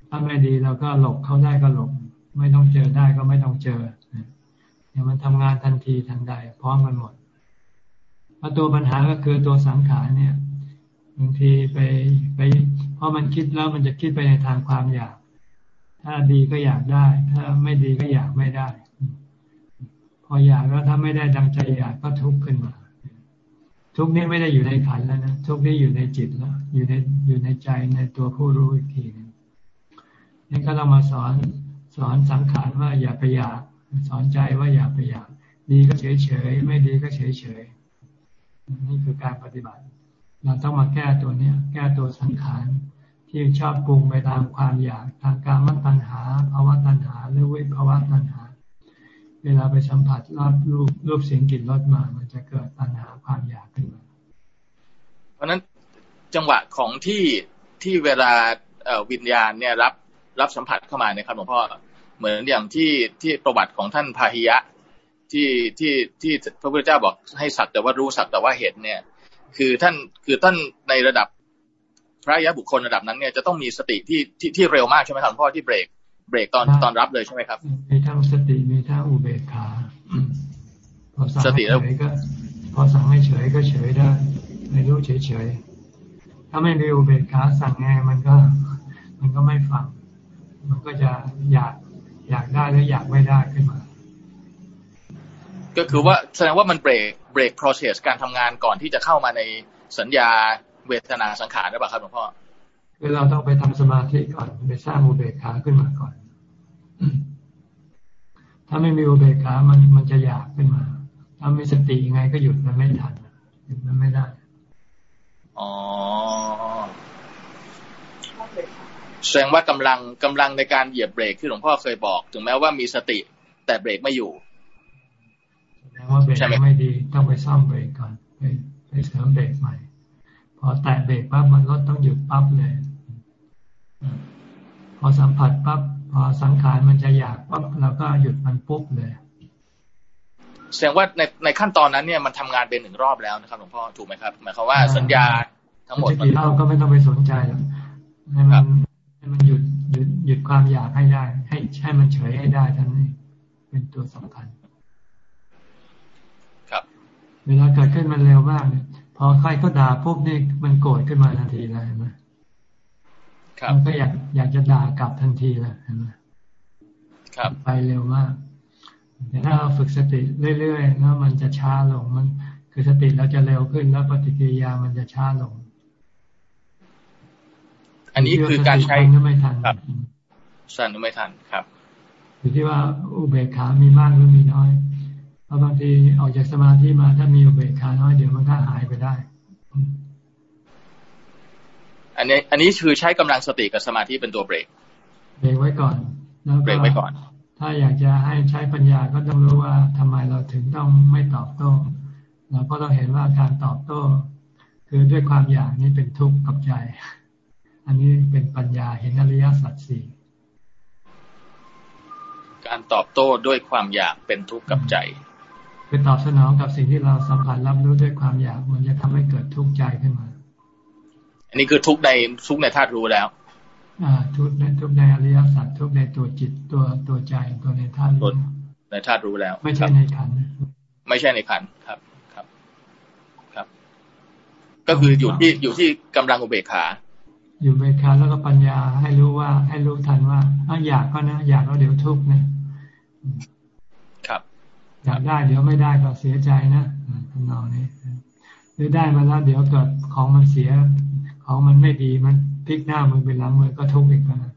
ถ้าไม่ดีเราก็หลบเขาได้ก็หลบ ไม่ต้องเจอได้ก็ไม่ต้องเจอเนี่ยมันทำงานทันทีทันใดพร้อมกันหมดพตัวปัญหาก็คือตัวสังขารเนี่ยบางทีไปไปเพราะมันคิดแล้วมันจะคิดไปในทางความอยาก ถ้าดีก็อยากได้ ถ้าไม่ดีก็อยากไม่ได้ พออยากแล้วถ้าไม่ได้ดังใจอยากก็ทุกข์ขึ้นมา ทุกข์นี้ไม่ได้อยู่ในขันแล้วนะทุกข์นี้อยู่ในจิตแล้วอยู่ในอยู่ในใจในตัวผู้รู้อีกทีนึงนี่ก็ต้องมาสอน สอนสังขารว่าอย่าไปอยาก สอนใจว่าอย่าไปอยาก ดีก็เฉยเฉยไม่ดีก็เฉยเฉยนี่คือการปฏิบัติ เราต้องมาแก้ตัวเนี้ยแก้ตัวสังขารที่ชอบปรุงไปตามความอยากทางการมัตัญหาภาวะตัญหาหรือวิภาวะตัญหา เวลาไปสัมผัสรับรูปรูปเสียงกลิ่นรสมา มันจะเกิดปัญหาความอยากขึ้นมา เพราะนั้นจังหวะของที่ที่เวลาวิญญาณเนี่ยรับ รับสัมผัสเข้ามาเนี่ยครับหลวงพ่อเหมือนอย่างที่ที่ประวัติของท่านพาหิยะที่ที่ที่พระพุทธเจ้าบอกให้สักแต่ว่ารู้สักแต่ว่าเห็นเนี่ย คือท่านคือท่านในระดับพระยะบุคคลระดับนั้นเนี่ยจะต้องมีสติที่ที่ที่เร็วมากใช่ไหมครับพ่อที่เบรกเบรกตอนตอนรับเลยใช่ไหมครับ มีทั้งสติมีทั้งอุเบกขาพอสั่งให้เฉยก็พอสั่งให้เฉยก็เฉยได้ไม่รู้เฉยเฉยถ้าไม่มีอุเบกขาสั่งไงมันก็ มันก็ไม่ฟัง มันก็จะอยากอยากได้หรืออยากไม่ได้ขึ้นมา ก็คือว่าแสดงว่ามันเบรกเบรก process การทำงานก่อนที่จะเข้ามาในสัญญาเวทนาสังขารหรือเปล่าครับหลวงพ่อคือเราต้องไปทำสมาธิก่อนไปสร้างอุเบกขาขึ้นมาก่อน ถ้าไม่มีอุเบกขา มันมันจะอยากขึ้นมา ถ้ามีสติยังไงก็หยุดมันไม่ทันหยุดมันไม่ได้ อ๋อ แสดงว่ากำลังกำลังในการเหยียบเบรกที่หลวงพ่อเคยบอก ถึงแม้ว่ามีสติ แต่เบรกไม่อยู่แสดงว่าเบรกไม่ดีต้องไปซ่อมเบรกก่อนไปไปเสริมเบรกใหม่ พอแตะเบรกปั๊บมันรถต้องหยุดปั๊บเลยพอสัมผัสปั๊บพอสังขารมันจะอยากปั๊บเราก็หยุดมันปุ๊บเลยแสดงว่าในในขั้นตอนนั้นเนี่ยมันทำงานเป็นหนึ่งรอบแล้วนะครับหลวงพ่อถูกไหมครับ หมายความว่าสัญญาทั้งหมดมันเราก็ไม่ต้องไปสนใจหรอกให้มันให้ มันหยุดหยุดหยุดความอยากให้ได้ ให้ให้มันเฉยให้ได้ท่านนี้เป็นตัวสำคัญ ครับ เวลาเกิดขึ้นมันเร็วมากเนี่ยพอใครก็ด่าปุ๊บนี่มันโกรธขึ้นมาทันทีเลยเห็นไหมมันก็อยากอยากจะด่ากลับทันทีเลยเห็นไหมครับไปเร็วมากแต่ถ้าเราฝึกสติเรื่อยๆแล้วมันจะช้าลงมัน คือสติเราจะเร็วขึ้นแล้วปฏิกิริยามันจะช้าลง อันนี้คือการใช้ไม่ทันครับสั้นไม่ทันครับอยู่ที่ว่าอุเบกขามีมากหรือมีน้อยเพราะบางทีออกจากสมาธิมาถ้ามีอุเบกขาน้อยเดี๋ยวมันก็หายไปได้ อันนี้ อันนี้คือใช้กำลังสติกับสมาธิเป็นตัวเบรกเบรกไว้ก่อนเบรกไว้ก่อน ถ้าอยากจะให้ใช้ปัญญาก็ต้องรู้ว่าทำไมเราถึงต้องไม่ตอบโต้เราก็ต้องเห็นว่าการตอบโต้ คือด้วยความอยากนี้เป็นทุกข์กับใจ อันนี้เป็นปัญญาเห็นอริยสัจสี่การตอบโต้ด้วยความอยากเป็นทุกข์กับใจคือตอบสนองกับสิ่งที่เราสัมผัสรับรู้ด้วยความอยากมันจะทำให้เกิดทุกข์ใจขึ้นมา อันนี้คือทุกข์ในทุกข์ในธาตุรู้แล้วทุกในทุกในอริยสัจทุกในตัวจิตตัวตัวใจตัวในธาตุรู้ในธาตุรู้แล้ว ไม่ใช่ในขันไม่ใช่ในขันครับครับ ครับ ก็คืออยู่ที่อยู่ที่กำลังอุเบกขา อยู่เบกขาแล้วก็ปัญญาให้รู้ว่า ให้รู้ทันว่าถ้าอยากก็นะ อยากแล้วเดี๋ยวทุกข์นะครับ อยากได้เดี๋ยวไม่ได้ก็เสียใจนะทำนองนี้หรือได้มาแล้วเดี๋ยวเกิดของมันเสีย ของมันไม่ดีมันพลิกหน้ามือเป็นหลังมือก็ทุกข์อีกนะ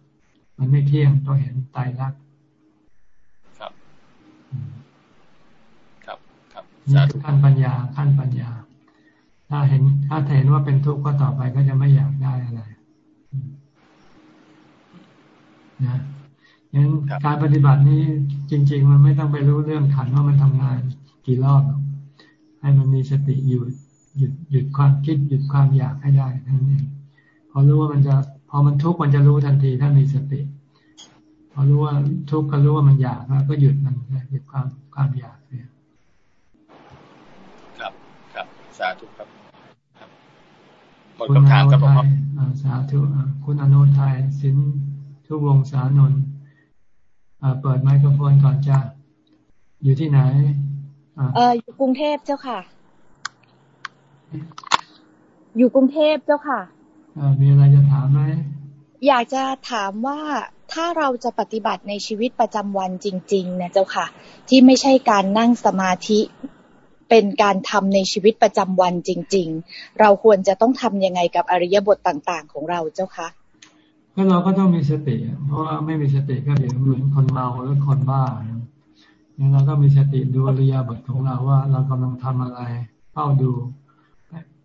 มันไม่เที่ยงต้องเห็นตายรักครับ ครับครับนี่คือขั้นปัญญาขั้นปัญญา ถ้าเห็นถ้าเห็นว่าเป็นทุกข์ก็ต่อไปก็จะไม่อยากได้อะไร นะงั้นการปฏิบัตินี้จริง ๆ มันไม่ต้องไปรู้เรื่องขันว่ามันทำงานกี่รอบให้มันมีสติอยู่หยุดหยุดความคิดหยุดความอยากให้ได้นั่นเองพอรู้ว่ามันจะ พอมันทุกข์มันจะรู้ทันทีถ้ามีสติ พอรู้ว่าทุกข์ก็รู้ว่ามันอยากแล้วก็หยุดมันหยุดความความอยากเนี่ยครับครับสาธุครับหมดคำถามครับผมสาธุคุณอนุทัยสิน ทุวงศานนท์เปิดไมโครโฟนก่อนจ้าอยู่ที่ไหนเอออยู่กรุงเทพเจ้าค่ะ อยู่กรุงเทพเจ้าค่ะมีอะไรจะถามไหมอยากจะถามว่าถ้าเราจะปฏิบัติในชีวิตประจำวันจริงๆเนี่ยเจ้าค่ะ ที่ไม่ใช่การนั่งสมาธิเป็นการทำในชีวิตประจำวันจริง ๆ เราควรจะต้องทํำยังไงกับอริยบทต่าง ๆ ของเราเจ้าคะ ก็เราก็ต้องมีสติ เพราะว่าไม่มีสติก็เดี๋ยวเหมือนคนเมาหรือคนบ้าเนี่ยเราก็มีสติดูอริยบทของเราว่า เรากำลังทำอะไรเฝ้าดู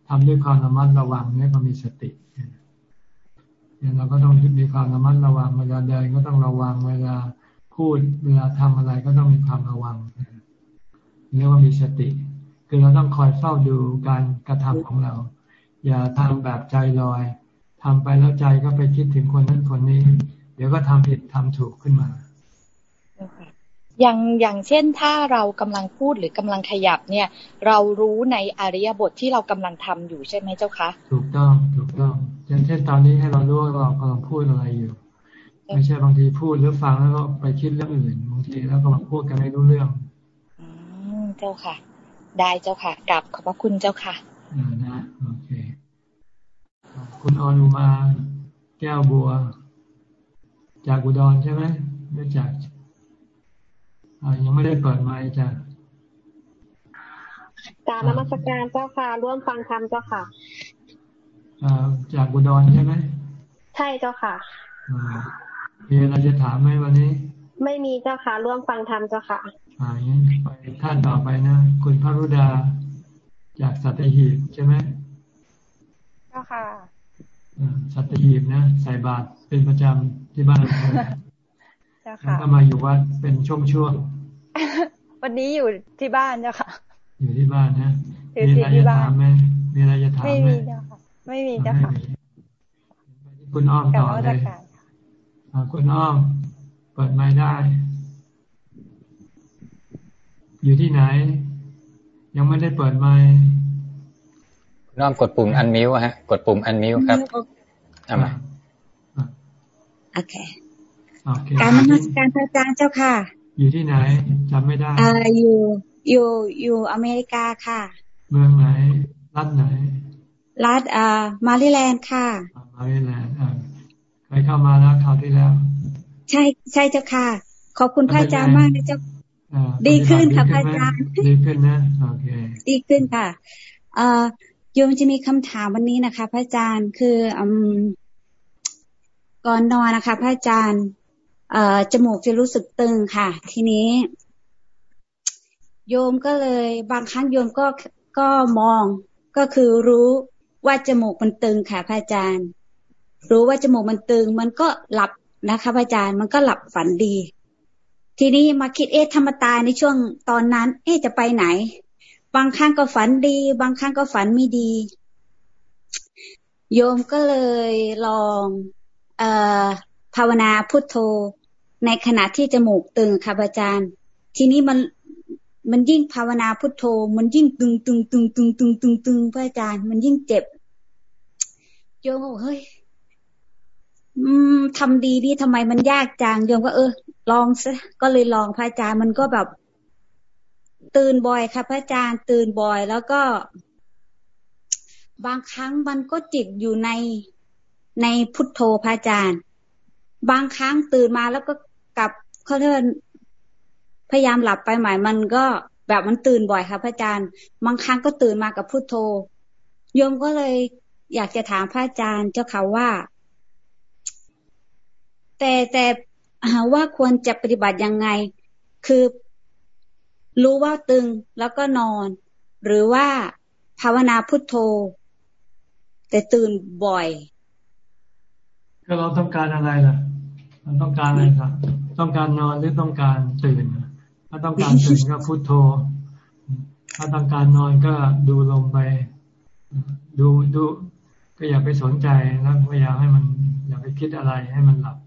ทำด้วยความระมัดระวังเนี่ยก็มีสติเนี่ยเราก็ต้องมีความระมัดระวังเวลาเดินก็ต้องระวังเวลาพูดเวลาทำอะไรก็ต้องมีความระวังเรียกว่ามีสติ คือเราต้องคอยเฝ้าดูการกระทำของเรา อย่าทำแบบใจลอย ทำไปแล้วใจก็ไปคิดถึงคนนั้นคนนี้ เดี๋ยวก็ทำผิดทำถูกขึ้นมา อย่างอย่างเช่นถ้าเรากำลังพูดหรือกำลังขยับเนี่ย เรารู้ในอริยบทที่เรากำลังทำอยู่ใช่ไหมเจ้าคะถูกต้องถูกต้อง อย่างเช่นตอนนี้ให้เรารู้ว่าเรากำลังพูดอะไรอยู่ไม่ใช่บางทีพูดหรือฟังแล้วก็ไปคิดเรื่องอื่นบางทีแล้วก็มาพูดกันไม่รู้เรื่องอืมเจ้าค่ะ ได้เจ้าค่ะกลับขอบพระคุณเจ้าค่ะอ่านะโอเคคุณอนุมา แก้วบัว จากอุดรใช่ไหมไม่จากยังไม่ได้เปิดไมค์จ้ะการนมัสการเจ้าค่ะร่วมฟังธรรมเจ้าค่ะจากบุดรใช่ไหมใช่เจ้าค่ะมีอะไรจะถามไหมวันนี้ ไม่มีเจ้าค่ะ ร่วมฟังธรรมเจ้าค่ะอ่างั้นไปท่านต่อไปนะคุณพระรุดา จากสัตหีบใช่ไหมเจ้าค่ะ สัตหีบนะใส่บาตรเป็นประจำที่บ้านจ้าค่ะก็มาอยู่วัดเป็นช่วงช่วงวันนี้อยู่ที่บ้านเจ้าค่ะ อยู่ที่บ้านนะมีอะไรจะถามไหมมีอะไรจะถามไหมไม่มีเจ้าค่ะ ไม่มีเจ้าค่ะคุณอ้อมต่อเลยคุณอ้อม เปิดไม้ได้ อยู่ที่ไหน ยังไม่ได้เปิดไม้ น้อมกดปุ่มอันมิวฮะ กดปุ่มอันมิวครับเอามาโอเคการนมัสการพระอาจารย์เจ้าค่ะ อยู่ที่ไหนจำไม่ได้อ่าอยู่อยู่อยู่อเมริกาค่ะ เมืองไหน รัฐไหน รัฐอ่ามาริแลนด์ค่ะ มาริแลนด์อ่าเคยเข้ามาแล้วคราวที่แล้ว ใช่ใช่เจ้าค่ะ ขอบคุณพระอาจารย์มากนะเจ้าดีขึ้นค่ะพระอาจารย์ ดีขึ้นนะ โอเค ดีขึ้นค่ะ เอ่อ โยมจะมีคำถามวันนี้นะคะ พระอาจารย์คืออก่อนนอนนะคะ พระอาจารย์ เอ่อจมูกจะรู้สึกตึงค่ะ ทีนี้ โยมก็เลย บางครั้งโยมก็ก็มองก็คือรู้ว่าจมูกมันตึงค่ะ พระอาจารย์ รู้ว่าจมูกมันตึง มันก็หลับนะคะพระอาจารย์มันก็หลับฝันดี ทีนี้มาคิดเอ๊ะธรรมตาในช่วงตอนนั้น เอ๊ะจะไปไหน บางครั้งก็ฝันดี บางครั้งก็ฝันไม่ดี โยมก็เลยลองเอ่อภาวนาพุทโธ ในขณะที่จมูกตึงค่ะอาจารย์ ทีนี้มันมันยิ่งภาวนาพุทโธ มันยิ่งตึงตึงตึงตึงตึงตึงตึงพระอาจารย์ มันยิ่งเจ็บ โยมบอกเฮ้ยอืมทำดีนี่ทำไมมันยากจังโยมก็เออ ลองซะก็เลยลองพระอาจารย์มันก็แบบ ตื่นบ่อยค่ะพระอาจารย์ตื่นบ่อย แล้วก็ บางครั้งมันก็จิตอยู่ในในพุทโธพระอาจารย์ บางครั้งตื่นมาแล้วก็กลับเขาเรียกพยายามหลับไปใหม่มันก็แบบมันตื่นบ่อยค่ะพระอาจารย์ บางครั้งก็ตื่นมากับพุทโธโยมก็เลยอยากจะถามพระอาจารย์เจ้าค่ะว่า แต่แต่ว่าควรจะปฏิบัติยังไง คือ รู้ว่าตึงแล้วก็นอน หรือว่าภาวนาพุทโธ แต่ตื่นบ่อยก็เราต้องการอะไรล่ะเราต้องการอะไรครับ ต้องการนอนหรือต้องการตื่นถ้าต้องการตื่นก็พุทโธ ถ้าต้องการนอนก็ดูลงไป ดูดู ก็อย่าไปสนใจแล้วพยายามให้มัน อย่าไปคิดอะไรให้มันหลับ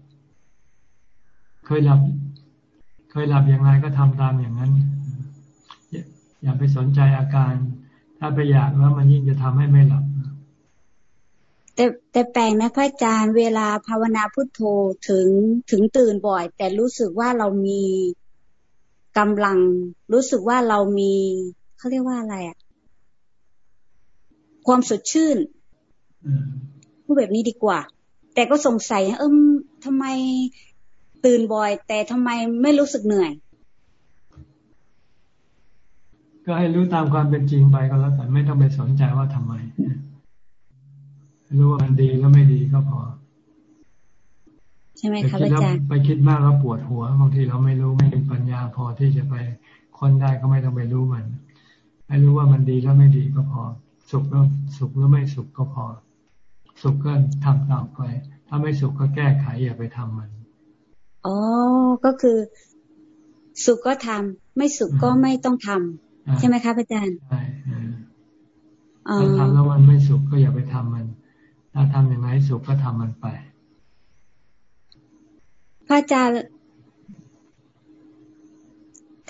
เคยหลับ เคยหลับอย่างไรก็ทำตามอย่างนั้น อย่าไปสนใจอาการ ถ้าไปอยากว่ามันยิ่งจะทำให้ไม่หลับแต่แต่แปลงนะพระอาจารย์เวลาภาวนาพุทโธถึงถึงตื่นบ่อย แต่รู้สึกว่าเรามีกำลัง รู้สึกว่าเรามีเขาเรียกว่าอะไรอะความสดชื่นพูดแบบนี้ดีกว่า แต่ก็สงสัยเออทำไมตื่นบ่อย แต่ทำไมไม่รู้สึกเหนื่อย ก็ให้รู้ตามความเป็นจริงไปก็แล้วแต่ไม่ต้องไปสนใจว่าทำไม รู้ว่ามันดีก็ไม่ดีก็พอ ใช่ไหมครับอาจารย์ไปคิดมากแล้วปวดหัวบางทีเราไม่รู้ไม่มีปัญญาพอที่จะไปค้นได้ก็ไม่ต้องไปรู้มัน ให้รู้ว่ามันดีแล้วไม่ดีก็พอ สุขแล้วสุขหรือไม่สุขก็พอ สุขก็ทำต่อไป ถ้าไม่สุขก็แก้ไขอย่าไปทำมันอ๋อก็คือ สุขก็ทำไม่สุขก็ไม่ต้องทำ ใช่ไหมครับอาจารย์ใช่ถ้าทำแล้วมันไม่สุขก็อย่าไปทำมัน ถ้าทำอย่างไรสุขก็ทำมันไป พระอาจารย์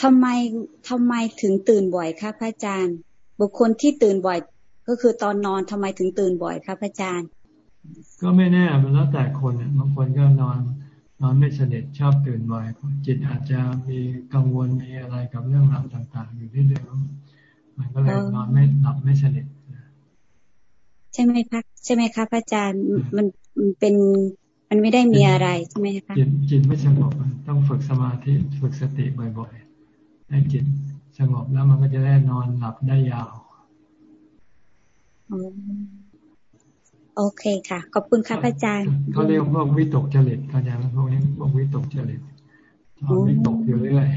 ทำไมทำไมถึงตื่นบ่อยคะพระอาจารย์ บุคคลที่ตื่นบ่อย ก็คือตอนนอนทำไมถึงตื่นบ่อยคะพระอาจารย์ ก็ไม่แน่มันแล้วแต่คนบางคนก็นอน นอนไม่สนิทชอบตื่นบ่อยจิตอาจจะมีกังวลมีอะไรกับเรื่องราวต่าง ๆ อยู่ที่เดิมมันก็เลยนอนไม่หลับไม่สนิทใช่ไหมคะใช่ไหมคะพระอาจารย์มันมันเป็นมันไม่ได้มีอะไรใช่ไหมคะจิตจิตไม่สงบต้องฝึกสมาธิฝึกสติบ่อยๆให้จิตสงบแล้วมันก็จะได้นอนหลับได้ยาว โอเคค่ะ ขอบคุณค่ะพระอาจารย์เขาเรียกพวกวิตกจริตเขาจะพวกนี้พวกวิตกจริตชอบวิตกอยู่เรื่อย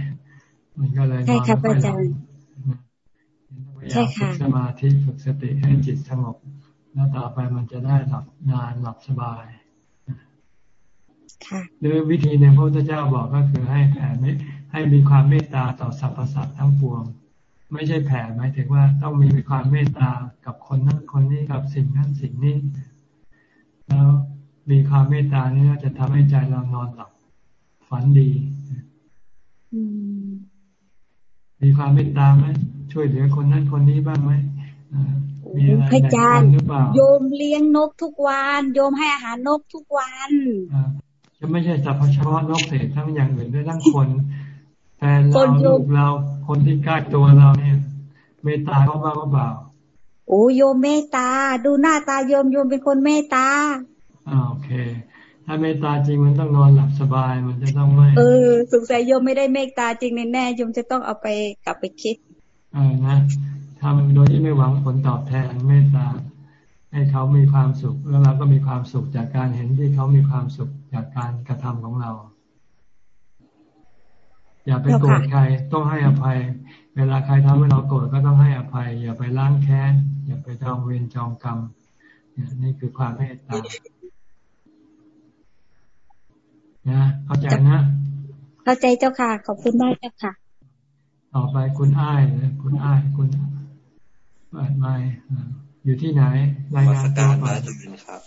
มันก็เลยใช่ค่ะพระอาจารย์ใช่ค่ะสมาธิฝึกสติให้จิตสงบแล้วต่อไปมันจะได้หลับนานหลับสบายหรือวิธีหนึ่งพระพุทธเจ้าบอกก็คือให้แผ่ไม่ให้มีความเมตตาต่อสรรพสัตว์ทั้งปวง ไม่ใช่แผ่หมายถึงว่าต้องมีความเมตตากับคนนั้นคนนี้กับสิ่งนั้นสิ่งนี้ แล้วมีความเมตตานี่จะทำให้ใจเรานอนหลับฝันดีมีความเมตตาไหมช่วยเหลือคนนั้นคนนี้บ้างไหมมีอะไรพระอาจารย์โยมเลี้ยงนกทุกวัน โยมให้อาหารนกทุกวันจะไม่ใช่เฉพาะนกเสกทั้งอย่างอื่นด้วยทั้งคนแฟ นเราลูกเราคนที่ใกล้ตัวเราเนี่ยเมตตาเขาบ้างหรือเปล่าโอ้โยมเมตตา ดูหน้าตาโยมโยมเป็นคนเมตตาอ่าโอเค ถ้าเมตตาจริงมันต้องนอนหลับสบายมันจะต้องไม่เออสงสัยโยมไม่ได้เมตตาจริงแน่ๆโยมจะต้องเอาไปกลับไปคิดเออนะทำโดยที่ไม่หวังผลตอบแทนเมตตา ให้เขามีความสุขแล้วเราก็มีความสุขจากการเห็นที่เขามีความสุขจากการกระทำของเรา อย่าไปโกรธใครต้องให้อภัย เวลาใครทำให้เราโกรธก็ต้องให้อภัย อย่าไปล้างแค้น อย่าไปจองเวรจองกรรมนี่คือความเมตตานะเข้าใจนะเข้าใจเจ้าค่ะ ขอบคุณมากเจ้าค่ะ ต่อไปคุณอ้ายคุณอ้ายคุณเปิดไมอยู่ที่ไหนรายงานตัวก่อนครับ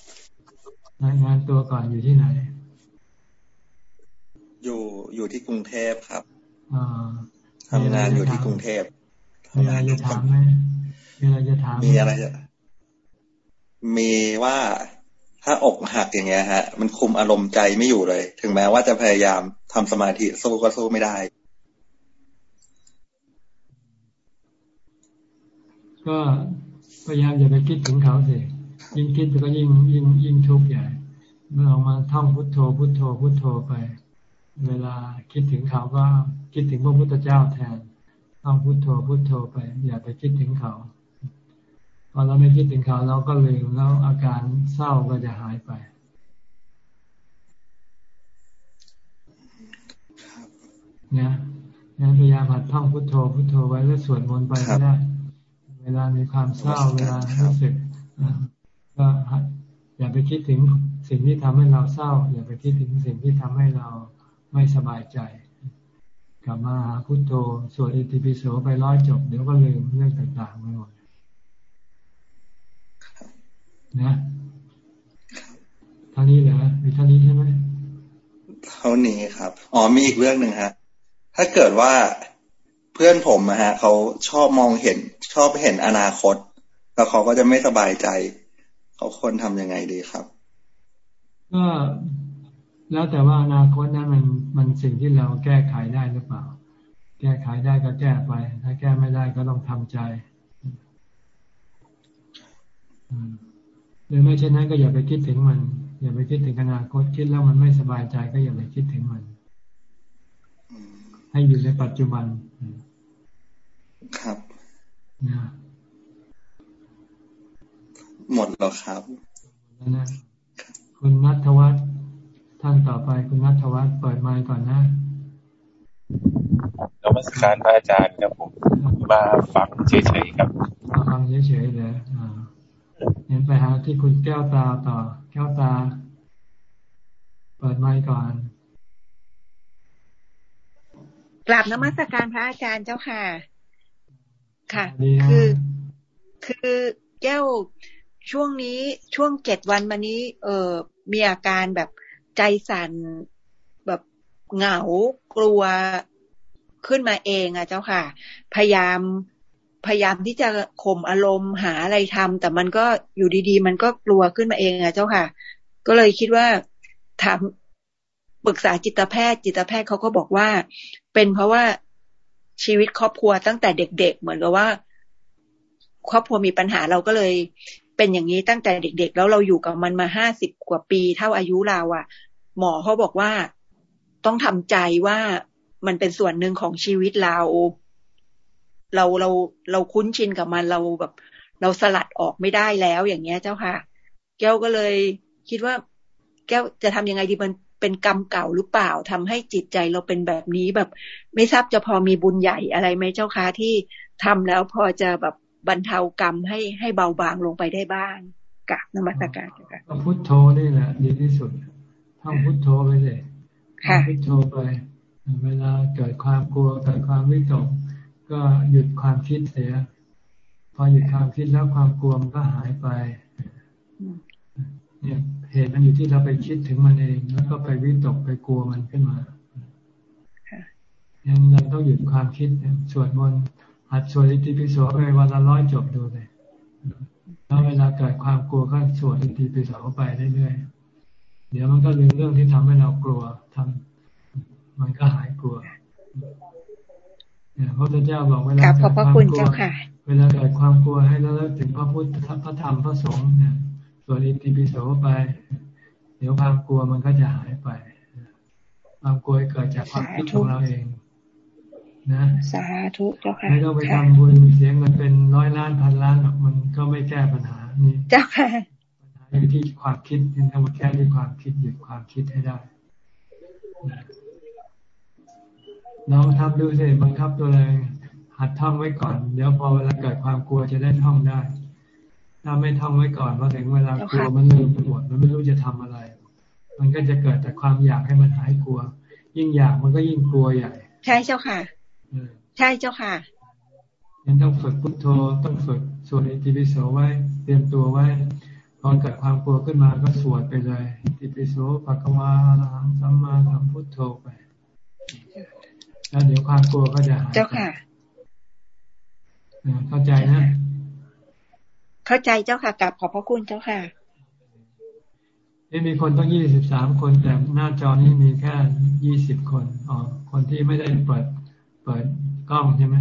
รายงานตัวก่อนอยู่ที่ไหน อยู่อยู่ที่กรุงเทพครับทำงานอยู่ที่กรุงเทพมีอะไรจะถามไหมมีอะไรจะถามมีอะไรจะมีว่าถ้าอกหักอย่างเงี้ยฮะ มันคุมอารมณ์ใจไม่อยู่เลย ถึงแม้ว่าจะพยายามทำสมาธิสู้ก็สู้ไม่ได้ ก็พยายามอย่าไปคิดถึงเขาสิยิ่งคิดก็ยิ่งยิ่งยิ่งทุกข์ใหญ่เมื่อออกมาท่องพุทโธพุทโธพุทโธไป เวลาคิดถึงเขาก็คิดถึงพระพุทธเจ้าแทนท่องพุทโธพุทโธไป อย่าไปคิดถึงเขา พอเราไม่คิดถึงเขาเราก็ลืมแล้วอาการเศร้าก็จะหายไปเนี่ยงั้นพยายามหัดท่องพุทโธพุทโธไว้แล้วสวดมนต์ไปก็ได้ เวลามีความเศร้าเวลารู้สึกก็อย่าไปคิดถึงสิ่งที่ทำให้เราเศร้า อย่าไปคิดถึงสิ่งที่ทำให้เรา ไม่สบายใจ กลับมาหาพุทโธสวดอิติปิโสไปร้อยจบ เดี๋ยวก็ลืมเรื่องต่างๆไปหมดนะเท่านี้เหรอมีเท่านี้ใช่ไหมเท่านี้ครับ อ๋อมีอีกเรื่องหนึ่งฮะ ถ้าเกิดว่าเพื่อนผมอะฮะเขาชอบมองเห็น ชอบเห็นอนาคต แล้วเขาก็จะไม่สบายใจ เขาควรทำยังไงดีครับ ก็ แล้วแต่ว่าอนาคตนั้นมันมันสิ่งที่เราแก้ไขได้หรือเปล่า แก้ไขได้ก็แก้ไป ถ้าแก้ไม่ได้ก็ต้องทำใจหรือไม่เช่นนั้นก็อย่าไปคิดถึงมัน อย่าไปคิดถึงอนาคตคิดแล้วมันไม่สบายใจก็อย่าไปคิดถึงมัน ให้อยู่ในปัจจุบันครับหมดแล้วครับนะคุณนัทวัฒน์ ท่านต่อไปคุณนัทวัฒน์เปิดไมค์ก่อนนะนมัสการพระอาจารย์ครับผมมาฟังเฉยๆครับมาฟังเฉยๆเลยเห็นไปหาที่คุณแก้วตาต่อ แก้วตา เปิดไมค์ก่อนกราบนมัสการพระอาจารย์เจ้าค่ะ ค่ะ คือ คือแก้วช่วงนี้ช่วงเจ็ดวันมานี้ เออมีอาการแบบ ใจสั่นแบบเหงากลัวขึ้นมาเองอะเจ้าค่ะ พยายามพยายามที่จะข่มอารมณ์หาอะไรทำแต่มันก็อยู่ดีๆ มันก็กลัวขึ้นมาเองอะเจ้าค่ะ ก็เลยคิดว่าถามปรึกษาจิตแพทย์ จิตแพทย์เขาก็บอกว่า เป็นเพราะว่าชีวิตครอบครัวตั้งแต่เด็ก ๆ เหมือนกับว่า ครอบครัวมีปัญหาเราก็เลย เป็นอย่างนี้ตั้งแต่เด็ก ๆ แล้วเราอยู่กับมันมาห้าสิบกว่าปีเท่าอายุเราอะ่ะ หมอเขาบอกว่าต้องทำใจว่ามันเป็นส่วนหนึ่งของชีวิตเรา เราเราเราคุ้นชินกับมันเราแบบ เราสลัดออกไม่ได้แล้วอย่างเงี้ยเจ้าค่ะ แก้วก็เลยคิดว่า แก้วจะทำยังไงดีมันเป็นกรรมเก่าหรือเปล่าทำให้จิตใจเราเป็นแบบนี้แบบ ไม่ทราบจะพอมีบุญใหญ่อะไรไหมเจ้าคะที่ทำแล้วพอจะแบบบรรเทากรรมให้ให้เบาบางลงไปได้บ้างกับนมัสการค่ะพุทโธนี่แหละดีที่สุด ท่องพุทโธไปเลยท่องพุทโธไปเวลาเกิดความกลัวเกิดความวิตก ก็หยุดความคิดเสีย พอหยุดความคิดแล้วความกลัวมันก็หายไป เนี่ยเหตุมันอยู่ที่เราไปคิดถึงมันเอง แล้วก็ไปวิตกไปกลัวมันขึ้นมายังเราต้องหยุดความคิดสวดมนต์หัดสวดอิติปิโสไปวันละร้อยจบดูเลยแล้วเวลาเกิดความกลัวก็สวดอิติปิโสไปเรื่อยๆ เดี๋ยวมันก็ลืมเรื่องที่ทำให้เรากลัวทำมันก็หายกลัวเนี่ยพระพุทธเจ้าบอกเวลาเกิดความกลัวเวลาเกิดความกลัวให้เราเลิกถึงพระพุทธพระธรรมพระสงฆ์เนี่ยสวดอิติปิโสไป เดี๋ยวความกลัวมันก็จะหายไป ความกลัวเกิดจากความคิดของเราเองนะสาธุเจ้าค่ะไม่ต้องไปทำบุญเสียเงินเป็นร้อยล้านพันล้านหรอกมันก็ไม่แก้ปัญหานี่เจ้าค่ะปัญหา อยู่ที่ความคิดนี่ต้องมาแก้ด้วยความคิดหยุดความคิดให้ได้ลองทำดูสิบังคับตัวเองหัดท่องไว้ก่อน เดี๋ยวพอเวลาเกิดความกลัวจะได้ท่องได้ ถ้าไม่ท่องไว้ก่อนพอถึงเวลากลัวมันลืมไปหมดมันไม่รู้จะทำอะไร มันก็จะเกิดแต่ความอยากให้มันหายกลัว ยิ่งอยากมันก็ยิ่งกลัวใหญ่ ใช่เจ้าค่ะใช่เจ้าค่ะยังต้องฝึกพุทโธต้องฝึกสวดอิติปิโสไว้ เตรียมตัวไว้ต อนเกิดความกลัวขึ้นมาก็สวดไปเลยอิติปิโสภะคะวาระหังสัมมาสัมพุทโธไป แล้วเดี๋ยวความกลัวก็จะหายเจ้าค่ะเข้าใจนะ เข้าใจเจ้าค่ะกับขอบพระคุณเจ้าค่ะนี่มีคนต้องยี่สิบสามคน แต่หน้าจอนี้มีแค่ยี่สิบคนอ๋อคนที่ไม่ได้เปิด เปิดกล้องใช่ไหม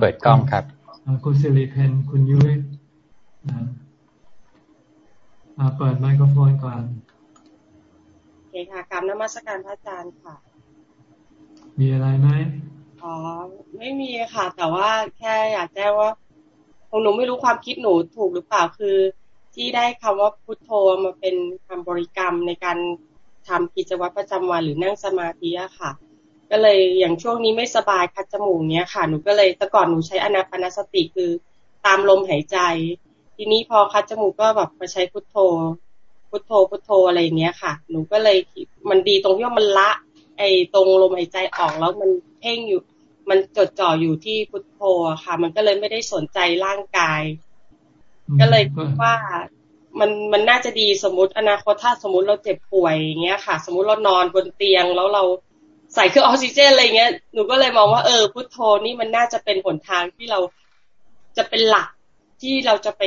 เปิดกล้องครับ คุณสิริเพนคุณยุ้ย เปิดไมโครโฟนก่อนโอเคค่ะกรรมนมัสการพระอาจารย์ค่ะ มีอะไรไหมอ๋อไม่มีค่ะ แต่ว่าแค่อยากแจ้งว่าของหนูไม่รู้ความคิดหนูถูกหรือเปล่าคือ ที่ได้คำว่าพุทโธมาเป็นคำบริกรรมในการทำกิจวัตรประจำวันหรือนั่งสมาธิอะค่ะ ก็เลยอย่างช่วงนี้ไม่สบายคัดจมูกเนี้ยค่ะ หนูก็เลยแต่ก่อนหนูใช้อนาปนสติคือตามลมหายใจ ทีนี้พอคัดจมูกก็แบบมาใช้พุทโธ พุทโธพุทโธอะไรเนี้ยค่ะ หนูก็เลยมันดีตรงที่ว่ามันละ ไอ้ตรงลมหายใจออกแล้วมันเพ่งอยู่ มันจดจ่ออยู่ที่พุทโธค่ะ มันก็เลยไม่ได้สนใจร่างกาย ก็เลยคิดว่ามันมันน่าจะดีสมมติอนาคตถ้าสมมติเราเจ็บป่วยอย่างเงี้ยค่ะ สมมติเรานอนบนเตียงแล้วเราใส่เครื่องออกซิเจนอะไรเงี้ยหนูก็เลยมองว่าเออพุทโธนี่มันน่าจะเป็นหนทางที่เราจะเป็นหลัก ที่เราจะไป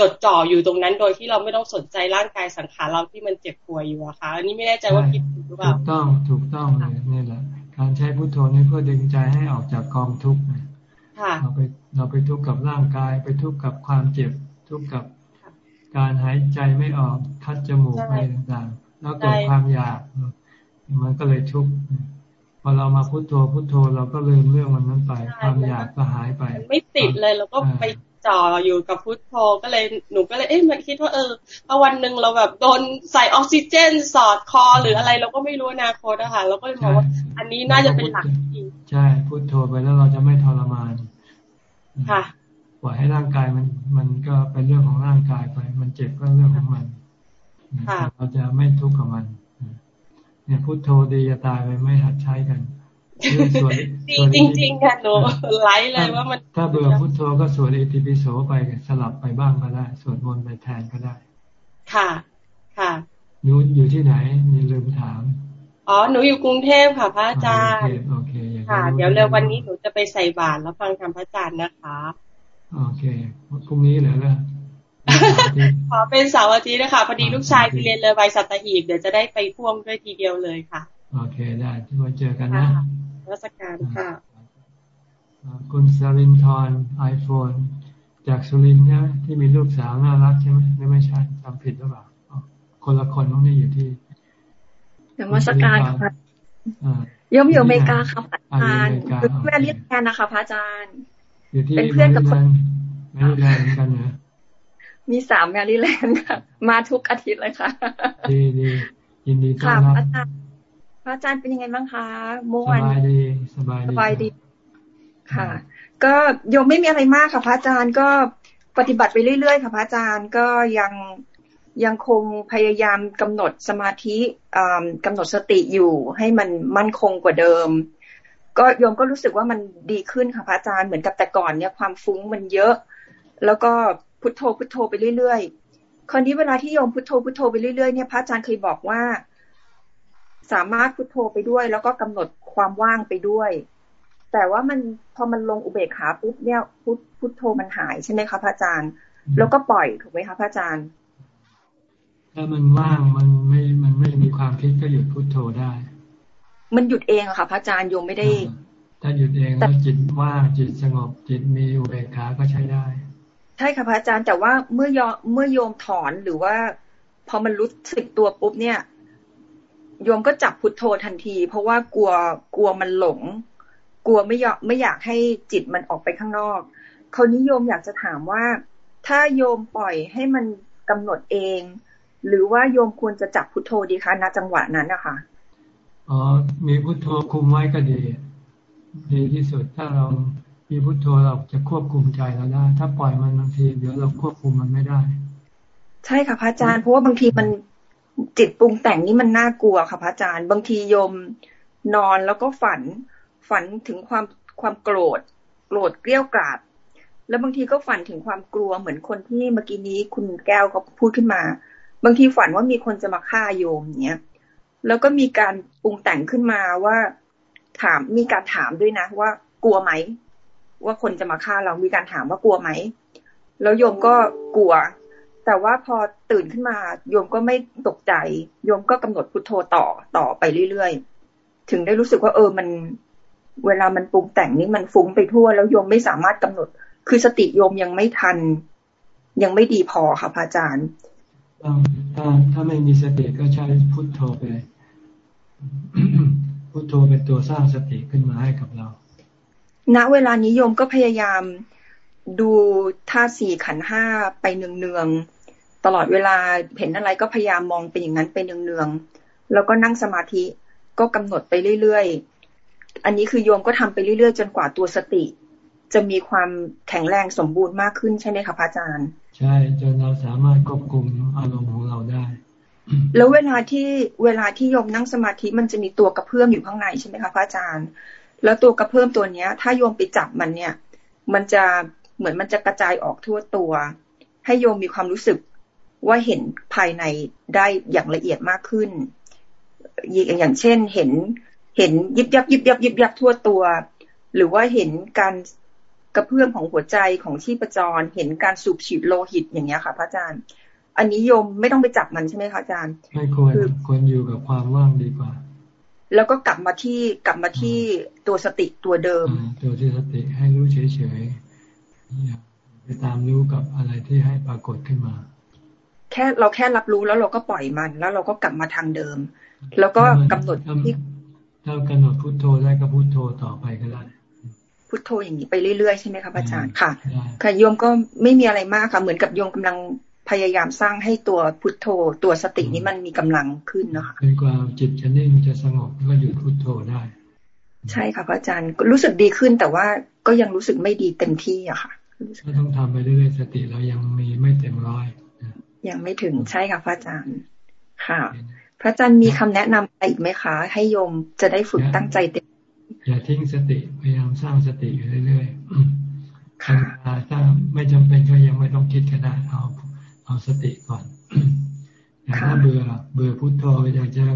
จดจ่ออยู่ตรงนั้นโดยที่เราไม่ต้องสนใจร่างกายสังขารเราที่มันเจ็บป่วยอยู่อะค่ะอันนี้ไม่แน่ใจว่าผิดหรือเปล่า ถูกต้องถูกต้องเลยนี่แหละ การใช้พุทโธนี่เพื่อดึงใจให้ออกจากกองทุกข์เราไปเราไปทุกข์กับร่างกาย ไปทุกข์กับความเจ็บ ทุกข์กับการหายใจไม่ออกคัดจมูกอะไรต่างๆ แล้วเกิดความอยาก มันก็เลยทุกข์พอเรามาพุโทโธพุโทโธเราก็ลืมเรื่องมันนั้นไป ความอยากก็หายไป ไม่ติดเลยเราก็ไป จ่ออยู่กับพุทโธก็เลยหนูก็เลยเอ๊ะมันคิดว่าเออถ้าวันหนึ่งเราแบบโดนใส่ออกซิเจน สอดคอหรืออะไรเราก็ไม่รู้อนาคตอะค่ะเราก็เลยมองว่า อันนี้น่าจะเป็นหลักจริงใช่พุทโธไปแล้วเราจะไม่ทรมาน ค่ะปล่อยให้ร่างกายมันมันก็เป็นเรื่องของร่างกายไป มันเจ็บก็เรื่องของมันเราจะไม่ทุกข์กับมัน เนี่ยพุทโธดีจะตายไปไม่หัดใช้กัน จริงจริงๆค่ะหนูไลฟ์เลยว่ามัน ถ้าเบื่อพุทโธก็สวดเอติปิโสไปสลับไปบ้างก็ได้ สวดมนต์ไปแทนก็ได้ ค่ะ ค่ะหนูอยู่ที่ไหนมีลืมถาม อ๋อหนูอยู่กรุงเทพค่ะพระอาจารย์โอเคโอเคค่ะ เดี๋ยวเร็ววันนี้หนูจะไปใส่บาตรแล้วฟังธรรมพระอาจารย์นะคะโอเคพรุ่งนี้เหรอล่ะขอเป็นเสาร์อาทิตย์นะคะพอดีลูกชายไปเรียนเลยใบสัตหีบเดี๋ยวจะได้ไปพ่วงด้วยทีเดียวเลยค่ะ โอเคได้ที่มาเจอกันนะ รัชการค่ะ คุณสรินทร์ไอโฟนจากสุรินทร์นะที่มีลูกสาวน่ารักใช่ไหมไม่ไม่ใช่จำผิดหรือเปล่าคนละคนน้องนี่อยู่ที่นมัสการค่ะยมอยู่อเมริกาครับอาจารย์คือแม่เรียกแทนนะคะพระอาจารย์อยู่ที่เป็นเพื่อนกับคนแม่แลนด์กันเนอะมีสามแมรี่แลนด์ค่ะ มาทุกอาทิตย์เลยค่ะ ดีดียินดีต้อค่ะนพรับระอาจารย์ พระอาจารย์เป็นยังไงบ้างคะเมื่อสวันบายดีสบายสดีบายดี ค่ะ ก็โยมไม่มีอะไรมากค่ะพระอาจารย์ก็ปฏิบัติไปเรื่อยๆ ค่ะพระอาจารย์ก็ยังยังคงพยายามกำหนดสมาธิอ่ากำหนดสติอยู่ให้มันมั่นคงกว่าเดิม ก็โยมก็รู้สึกว่ามันดีขึ้นค่ะพระอาจารย์เหมือนกับแต่ก่อนเนี่ยความฟุ้งมันเยอะ แล้วก็พุทโธพุทโธไปเรื่อยๆคราวนี้เวลาที่โยมพุทโธพุทโธไปเรื่อยๆเนี่ยพระอาจารย์เคยบอกว่า สามารถพุทโธไปด้วย แล้วก็กำหนดความว่างไปด้วย แต่ว่ามันพอมันลงอุเบกขาปุ๊บเนี่ยพุทพุทโธมันหายใช่ไหมคะพระอาจารย์ แล้วก็ปล่อยถูกไหมคะพระอาจารย์ ถ้ามันว่างมันไม่มันไม่มีความคิดก็หยุดพุทโธได้ มันหยุดเองอะค่ะพระอาจารย์โยมไม่ได้ ถ้าหยุดเองแล้วจิตว่างจิตสงบจิตมีอุเบกขาก็ใช้ได้ใช่ค่ะพระอาจารย์แต่ว่าเมื่อยอเมื่อโยมถอนหรือว่า พอมันรู้สึกตัวปุ๊บเนี่ย โยมก็จับพุทโธทันที เพราะว่ากลัวกลัวมันหลง กลัวไม่ยอมไม่อยากให้จิตมันออกไปข้างนอกคราวนี้โยมอยากจะถามว่า ถ้าโยมปล่อยให้มันกำหนดเอง หรือว่าโยมควรจะจับพุทโธดีคะณจังหวะนั้นนะคะอ๋อมีพุทโธคุมไว้ก็ดีดีที่สุดถ้าเรามีพุทโธเราจะควบคุมใจเราได้ ถ้าปล่อยมันบางที เดี๋ยวเราควบคุมมันไม่ได้ ใช่ค่ะพระอาจารย์เพราะว่าบางทีมัน จิตปรุงแต่งนี่มันน่ากลัวค่ะพระอาจารย์ บางทีโยมนอนแล้วก็ฝันฝันถึงความความโกรธ โกรธเกลี้ยวกราด แล้วบางทีก็ฝันถึงความกลัวเหมือนคนที่เมื่อกี้นี้คุณแก้วเขาพูดขึ้นมา บางทีฝันว่ามีคนจะมาฆ่าโยมเนี้ยแล้วก็มีการปรุงแต่งขึ้นมาว่า ถามมีการถามด้วยนะว่ากลัวไหม ว่าคนจะมาฆ่าเรามีการถามว่ากลัวไหม แล้วโยมก็กลัว แต่ว่าพอตื่นขึ้นมา โยมก็ไม่ตกใจ โยมก็กำหนดพุทโธต่อต่อไปเรื่อยๆ ถึงได้รู้สึกว่าเออมัน เวลามันปรุงแต่งนี่มันฟุ้งไปทั่ว แล้วโยมไม่สามารถกำหนด คือสติโยมยังไม่ทัน ยังไม่ดีพอค่ะพระอาจารย์ถ้าถ้าไม่มีสติก็ใช้พุทโธไปพุทโธเป็นตัวสร้างสติขึ้นมาให้กับเรา ณเวลานี้โยมก็พยายาม ดูท่าสี่ขันห้าไปเนืองๆตลอดเวลาเห็นอะไรก็พยายามมองเป็นอย่างนั้นไปเนืองๆแล้วก็นั่งสมาธิก็กำหนดไปเรื่อยๆ อันนี้คือโยมก็ทำไปเรื่อยๆ จนกว่าตัวสติ จะมีความแข็งแรงสมบูรณ์มากขึ้นใช่ไหมคะพระอาจารย์ ใช่จนเราสามารถควบคุมอารมณ์ของเราได้ แล้วเวลาที่เวลาที่โยมนั่งสมาธิมันจะมีตัวกระเพื่อมอยู่ข้างในใช่ไหมคะพระอาจารย์ แล้วตัวกระเพื่อมตัวเนี้ย ถ้าโยมไปจับมันเนี่ย มันจะ เหมือนมันจะกระจายออกทั่วตัว ให้โยมมีความรู้สึกว่าเห็นภายในได้อย่างละเอียดมากขึ้น อย่างเช่นเห็นเห็นยิบยับยิบยับยิบยับทั่วตัว หรือว่าเห็นการกระเพื่อมของหัวใจของชีพจร เห็นการสูบฉีดโลหิตอย่างเงี้ยค่ะ พระอาจารย์ อันนี้โยมไม่ต้องไปจับมันใช่ไหมคะอาจารย์ ไม่ควรควรอยู่กับความว่างดีกว่า แล้วก็กลับมาที่กลับมาที่ตัวสติตัวเดิม ตัวที่สติให้รู้เฉยๆ ไปตามรู้กับอะไรที่ให้ปรากฏขึ้นมา แค่เราแค่รับรู้แล้วเราก็ปล่อยมัน แล้วเราก็กลับมาทางเดิม แล้วก็กำหนดที่ถ้ากำหนดพุทโธได้ก็พุทโธต่อไปก็ได้พุทโธอย่างนี้ไปเรื่อยๆใช่ไหมคะอาจารย์ค่ะ ค่ะโยมก็ไม่มีอะไรมากค่ะ เหมือนกับโยมกำลังพยายามสร้างให้ตัวพุทโธตัวสตินี้มันมีกำลังขึ้นนะคะเป็นกว่าจิตจะนิ่งจะสงบก็หยุดพุทโธได้ ใช่ค่ะพระอาจารย์รู้สึกดีขึ้นแต่ว่าก็ยังรู้สึกไม่ดีเต็มที่อะค่ะ ก็ต้องทำไปเรื่อยๆสติเรายังมีไม่เต็มร้อยยังไม่ถึงใช่ค่ะพระอาจารย์ ค่ะ พระอาจารย์มีคำแนะนำอะไรอีกไหมคะ ให้โยมจะได้ฝึกตั้งใจเต็มอย่าทิ้งสติพยายามสร้างสติอยู่เรื่อยๆค่ะถ้าไม่จำเป็นก็ยังไม่ต้องคิดก็ได้เอาเอาสติก่อนอย่างถ้าเบื่อเบื่อพุทโธอยากจะ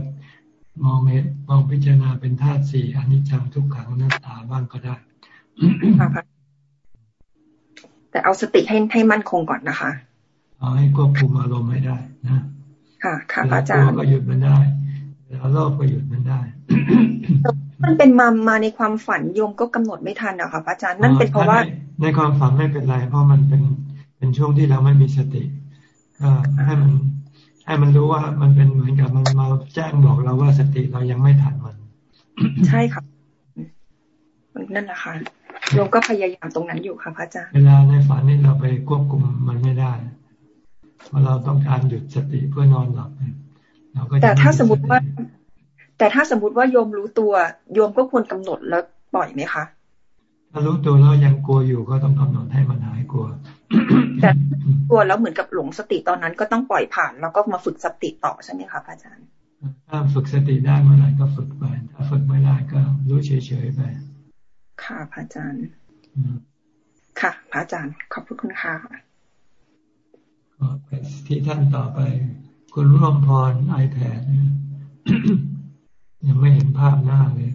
มองเห็นมองพิจารณาเป็นธาตุสี่อนิจจังทุกขังหน้าตาบ้างก็ได้ แต่เอาสติให้ให้มั่นคงก่อนนะคะเอาให้ควบคุมอารมณ์ให้ได้นะค่ะค่ะพระอาจารย์ก็หยุดมันได้เวลาโลภก็หยุดมันได้มันเป็นมามาในความฝันโยมก็กำหนดไม่ทันอะค่ะพระอาจารย์นั่นเป็นเพราะว่า ในความฝันไม่เป็นไร เพราะมันเป็นเป็นช่วงที่เราไม่มีสติก็ให้มัน ให้มันรู้ว่ามันเป็นเหมือนกับมันมาแจ้งบอกเราว่าสติเรายังไม่ทันมัน ใช่ค่ะนั่นแหละค่ะ โยมก็พยายามตรงนั้นอยู่ค่ะพระอาจารย์ เวลาในฝันนี่เราไปควบคุมมันไม่ได้ เพราะเราต้องการหยุดสติเพื่อนอนหลับเราก็แต่ถ้าสมมติว่า แต่ถ้าสมมติว่าโยมรู้ตัว โยมก็ควรกำหนดแล้วปล่อยไหมคะ ถ้ารู้ตัวแล้วยังกลัวอยู่ก็ต้องกำหนดให้มันหายกลัว แต่กลัวแล้วเหมือนกับหลงสติตอนนั้นก็ต้องปล่อยผ่าน แล้วก็มาฝึกสติต่อใช่ไหมคะพระอาจารย์ ถ้าฝึกสติได้เมื่อไหร่ก็ฝึกไป ถ้าฝึกไม่ได้ก็รู้เฉยๆไป ค่ะพระอาจารย์ ค่ะพระอาจารย์ ขอบคุณค่ะไปที่ท่านต่อไป คุณร่วมพรไอแพดยังไม่เห็นภาพหน้าเลย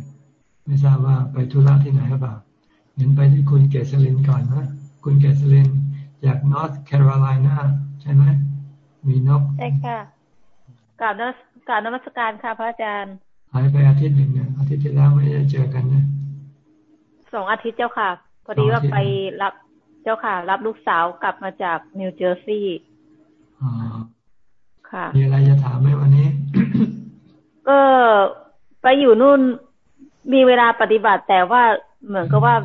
ไม่ทราบว่าไปธุระที่ไหนหรือเปล่าเห็นไปที่คุณเกษรินก่อนนะคุณเกษรินจากนอร์ทแคโรไลนาใช่ไหมมีนกใช่ค่ะกราบนมัสกราบนมัสการค่ะ พระอาจารย์หายไปอาทิตย์หนึ่งเนี่ยอาทิตย์ที่แล้วไม่ได้เจอกันนะ สองอาทิตย์เจ้าค่ะ พอดีว่าไปรับเจ้าค่ะ รับลูกสาวกลับมาจากนิวเจอร์ซีย์ค่ะ มีอะไรจะถามไหมวันนี้ ก็ไปอยู่นู่นมีเวลาปฏิบัติแต่ว่าเหมือนกับว่า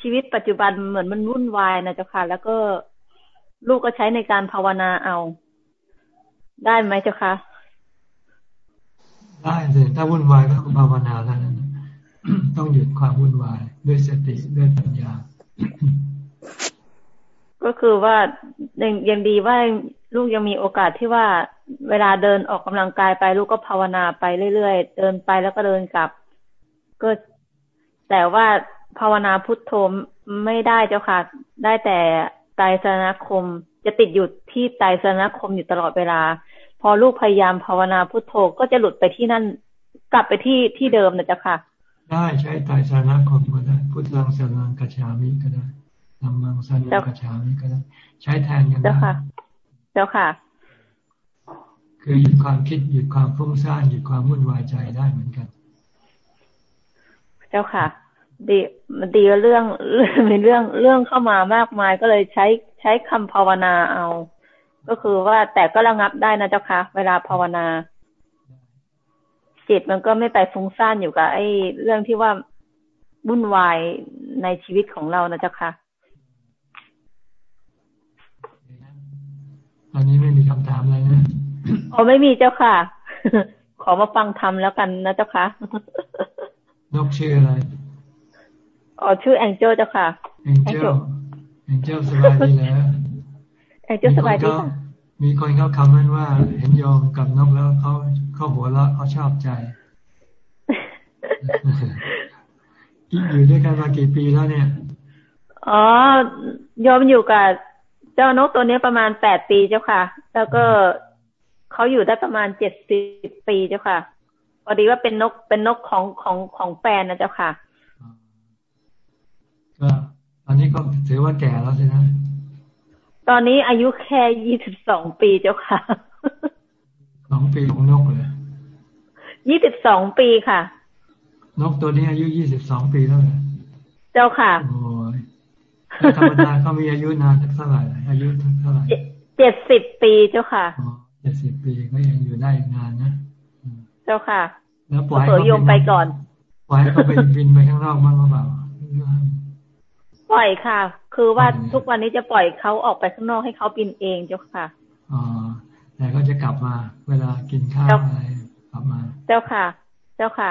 ชีวิตปัจจุบันเหมือนมันวุ่นวายนะเจ้าค่ะ แล้วก็ลูกก็ใช้ในการภาวนาเอา ได้ไหมเจ้าค่ะ ได้เลยถ้าวุ่นวายก็ภาวนาแล้วนั้น ต้องหยุดความวุ่นวายด้วยสติด้วยปัญญา ก็คือว่ายังดีว่าลูกยังมีโอกาสที่ว่าเวลาเดินออกกำลังกายไปลูกก็ภาวนาไปเรื่อยๆ เดินไปแล้วก็เดินกลับ ก็แต่ว่าภาวนาพุทโธไม่ได้เจ้าค่ะ ได้แต่ไตรสนาคม จะติดอยู่ที่ไตรสนาคมอยู่ตลอดเวลา พอลูกพยายามภาวนาพุทโธก็จะหลุดไปที่นั่น กลับไปที่ที่เดิมนะเจ้าค่ะ ได้ใช้ไตรสนาคมก็ได้ พุทธังสนังกัจฉามิก็ได้ธรรมังสนังกัจฉามิก็ได้ ใช้แทนกันได้เจ้าค่ะ เจ้าค่ะ คือหยุดความคิดหยุดความฟุ้งซ่านหยุดความวุ่นวายใจได้เหมือนกัน เจ้าค่ะ ดีมันดีเรื่องมีเรื่องเรื่องเข้ามามากมายก็เลยใช้ใช้คำภาวนาเอา ก็คือว่าแต่ก็ระงับได้นะเจ้าค่ะ เวลาภาวนา จิตมันก็ไม่ไปฟุ้งซ่านอยู่กับไอ้เรื่องที่ว่าวุ่นวายในชีวิตของเรานะเจ้าค่ะตอนนี้ไม่มีคำถามอะไรนะอ๋อไม่มีเจ้าค่ะ ขอมาฟังธรรมแล้วกันนะเจ้าค่ะนกชื่ออะไรอ๋อชื่อแองเจิลเจ้าค่ะแองเจิลแองเจิลสบายดีแล้วแองเจิลสบายดี มีคนเขาคำนั้นว่าเห็นโยมกับนกแล้วเขาเขาหัวเราะเขาชอบใจ อยู่ด้วยกันมากี่ปีแล้วเนี่ย อ๋อยอมอยู่กับเจ้านกตัวนี้ประมาณแปดปีเจ้าค่ะ แล้วก็เขาอยู่ได้ประมาณเจ็ดสิบปีเจ้าค่ะพอดีว่าเป็นนกเป็นนกของของของแฟนนะเจ้าค่ะก็ตอนนี้ก็ถือว่าแก่แล้วใช่ไหม ตอนนี้อายุแค่ยี่สิบสองปีเจ้าค่ะสองปีของนกเลยยี่สิบสองปีค่ะ นกตัวนี้อายุยี่สิบสองปีแล้วเลยเจ้าค่ะโอ้ยธรรมดาเขามีอายุนานเท่าไหร่อายุเท่าไหร่เจ็ดสิบปีเจ้าค่ะเจ็ดสิบปีก็ยังอยู่ได้นานนะ เจ้าค่ะ แล้วปล่อยเขาโยมไปก่อนปล่อยเขาไปบินไปข้างนอกบ้างหรือเปล่า ปล่อยค่ะ คือว่าทุกวันนี้จะปล่อยเขาออกไปข้างนอกให้เขาบินเองเจ้าค่ะอ๋อแต่ก็จะกลับมาเวลากินข้าวอะไรกลับมา เจ้าค่ะ เจ้าค่ะ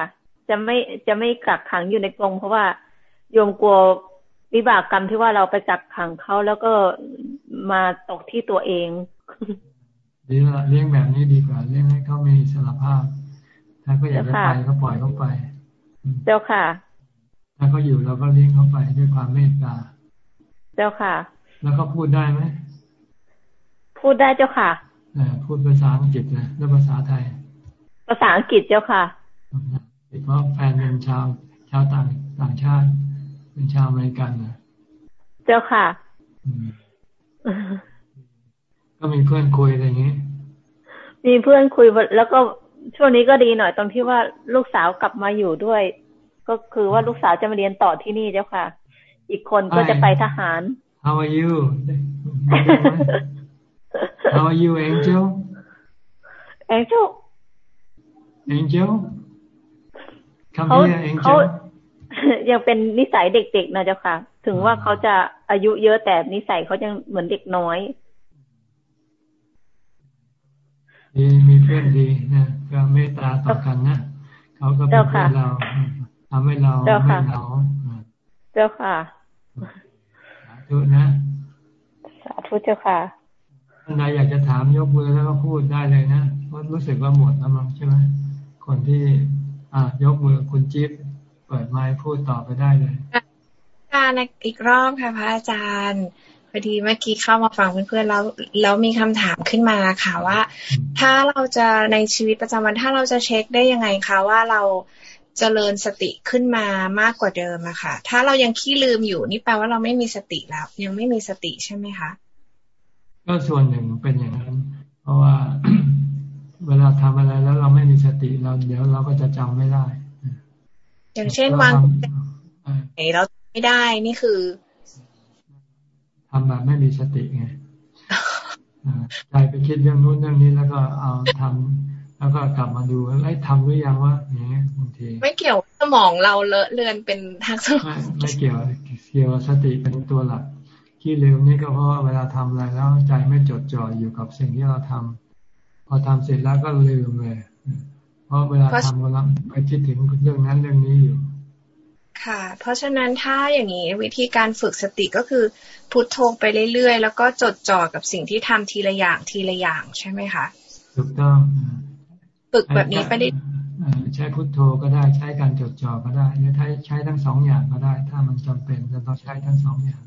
จะไม่จะไม่กักขังอยู่ในกรงเพราะว่าโยมกลัววิบากกรรมที่ว่าเราไปจักขังเขาแล้วก็มาตกที่ตัวเองดีละเลี้ยงแบบนี้ดีกว่าเลี้ยงให้เขามีสารภาพ ถ้าก็อยากจะไปก็ปล่อยเขาไป เจ้าค่ะ ถ้าเขาอยู่เราก็เลี้ยงเขาไปด้วยความเมตตา เจ้าค่ะ แล้วเขาพูดได้ไหม พูดได้เจ้าค่ะพูดภาษาอังกฤษนะแล้วภาษาไทย ภาษาอังกฤษเจ้าค่ะเพราะแฟนเป็นชาวชาวต่างต่างชาติ เป็นชาวอเมริกันนะเจ้าค่ะก็มีเพื่อนคุยอะไรอย่างนี้ มีเพื่อนคุยแล้วก็ช่วงนี้ก็ดีหน่อยตรงที่ว่าลูกสาวกลับมาอยู่ด้วย ก็คือว่าลูกสาวจะมาเรียนต่อที่นี่เจ้าค่ะ อีกคนก็จะไปทหาร How are you How are you Angel Angel Angel Come เขา here เขา Angel ยังเป็นนิสัยเด็กๆนะเจ้าค่ะ ถึงว่าเขาจะอายุเยอะแต่นิสัยเขายังเหมือนเด็กน้อยดีมีเพื่อนดีนะก็เมตตาต่อกันนะ เขาก็เป็นเพื่อนเรา ทำให้เราเจ้าไม่ค่ะเหงาเจ้าค่ะทุกนะ สาธุเจ้าค่ะท่านใดอยากจะถามยกมือแล้วก็พูดได้เลยนะเพราะรู้สึกว่าหมดแล้วมั้งใช่ไหมคนที่ อ่ายกมือคุณจิ๊บเปิดไมค์พูดต่อไปได้เลยอาจารย์อีกรอบค่ะพระอาจารย์พอดีเมื่อกี้เข้ามาฟังเพื่อนๆแล้วแล้วมีคำถามขึ้นมาค่ะว่า ถ้าเราจะในชีวิตประจำวันถ้าเราจะเช็คได้ยังไงคะว่าเรา เจริญสติขึ้นมามากกว่าเดิมอะค่ะ ถ้าเรายังขี้ลืมอยู่นี่แปลว่าเราไม่มีสติแล้ว ยังไม่มีสติใช่ไหมคะก็ส่วนหนึ่งเป็นอย่างนั้น เพราะว่าเวลาทำอะไรแล้วเราไม่มีสติเราเดี๋ยวเราก็จะจำไม่ได้ อย่างเช่นวางไหนเราไม่ได้นี่คือทำแบบไม่มีสติไงอ่าใจไปคิดเรื่องนู้นเรื่องนี้แล้วก็เอาทำ แล้วก็กลับมาดูไอ้ยทำหรือยังวะอย่างเงี้ยบางทีไม่เกี่ยวสมองเราเลอะเลือนเป็นทางสมองไม่ไม่เกี่ยวเกี่ยวกับสติเป็นตัวหลักขี้ลืมนี่ก็เพราะว่าเวลาทำอะไรแล้วใจไม่จดจ่ออยู่กับสิ่งที่เราทำพอทำเสร็จแล้วก็ลืมเลยเพราะเวลาทำก็ลังไปคิดถึงเรื่องนั้นเรื่องนี้อยู่ ค่ะ เพราะฉะนั้นถ้าอย่างนี้วิธีการฝึกสติก็คือพุทโธไปเรื่อยๆ แล้วก็จดจ่อกับสิ่งที่ทำทีละอย่างทีละอย่างใช่ไหมคะถูกต้อง ฝึกแบบนี้ไปเรื่อยเอ่อใช้พุทโธก็ได้ใช้การจดจ่อก็ได้หรือใช้ใช้ทั้งสองอย่างก็ได้ ถ้ามันจำเป็นจะต้องใช้ทั้งสองอย่าง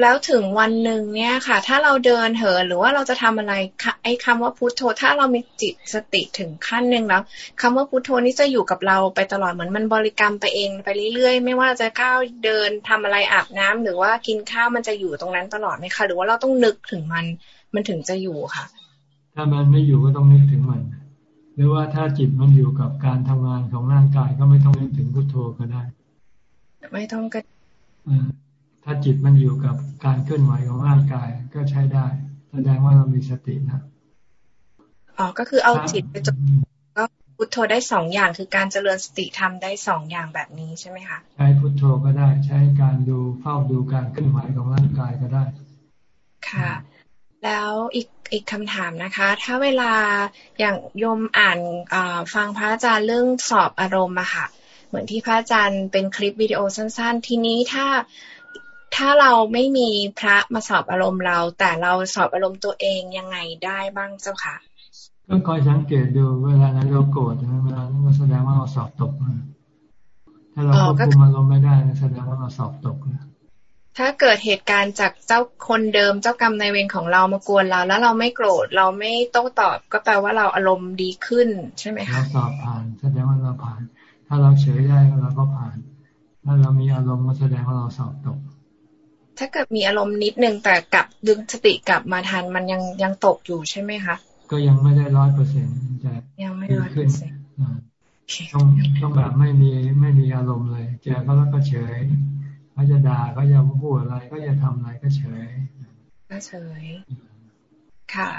แล้วถึงวันหนึ่งเนี่ยค่ะ ถ้าเราเดินเหินหรือว่าเราจะทำอะไรค่ะไอ้คำว่าพุทโธ ถ้าเรามีจิตสติถึงขั้นหนึ่งแล้วคำว่าพุทโธนี่จะอยู่กับเราไปตลอดเหมือนมันบริกรรมไปเองไปเรื่อยๆ ไม่ว่าจะก้าวเดินทำอะไรอาบน้ำหรือว่ากินข้าวมันจะอยู่ตรงนั้นตลอดไหมคะหรือว่าเราต้องนึกถึงมันมันถึงจะอยู่ค่ะ ถ้ามันไม่อยู่ก็ต้องนึกถึงมัน หรือว่าถ้าจิตมันอยู่กับการทำงานของร่างกายก็ไม่ต้องนึกถึงพุทโธก็ได้ ไม่ต้องก็อ่าถ้าจิตมันอยู่กับการเคลื่อนไหวของร่างกายก็ใช้ได้แสดงว่าเรามีสตินะอ๋อก็คือเอาจิตไปจดก็พุทโธได้สองอย่างคือการเจริญสติทำได้สองอย่างแบบนี้ใช่ไหมคะใช้พุทโธก็ได้ ใช้การดูเฝ้าดูการเคลื่อนไหวของร่างกายก็ได้ ค่ะ แล้วอีก อีกคำถามนะคะ ถ้าเวลาอย่างโยมอ่านฟังพระอาจารย์เรื่องสอบอารมณ์อะค่ะ เหมือนที่พระอาจารย์เป็นคลิปวิดีโอสั้น ๆ ทีนี้ถ้าถ้าเราไม่มีพระมาสอบอารมณ์เรา แต่เราสอบอารมณ์ตัวเองยังไงได้บ้างเจ้าค่ะก็คอยสังเกตดูเวลานั้นเราโกรธนะเวลานั้นก็แสดงว่าเราสอบตกนะถ้าเราควบคุมอารมณ์ไม่ได้แสดงว่าเราสอบตกนะ ถ้าเกิดเหตุการณ์จากเจ้าคนเดิมเจ้ากรรมนายเวรของเรามากวนเรา แล้วเราไม่โกรธเราไม่โต้ตอบ ก็แปลว่าเราอารมณ์ดีขึ้นใช่ไหมคะเราสอบผ่านแสดงว่าเราผ่าน ถ้าเราเฉยได้เราก็ผ่าน ถ้าเรามีอารมณ์ก็แสดงว่าเราสอบตก ถ้าเกิดมีอารมณ์นิดนึงแต่กลับดึงสติกลับมาทันมันยังยังตกอยู่ใช่ไหมคะก็ยังไม่ได้ร้อยเปอร์เซ็นต์จะยังไม่ดีร้อยเปขึ้อนร์เซ็นต์อ่าต้องต้องแบบไม่มีไม่มีอารมณ์เลยเจอเขาแล้วก็เฉย เขาจะด่าก็จะพูดอะไรก็จะทำอะไรก็เฉย ก็เฉย ค่ะ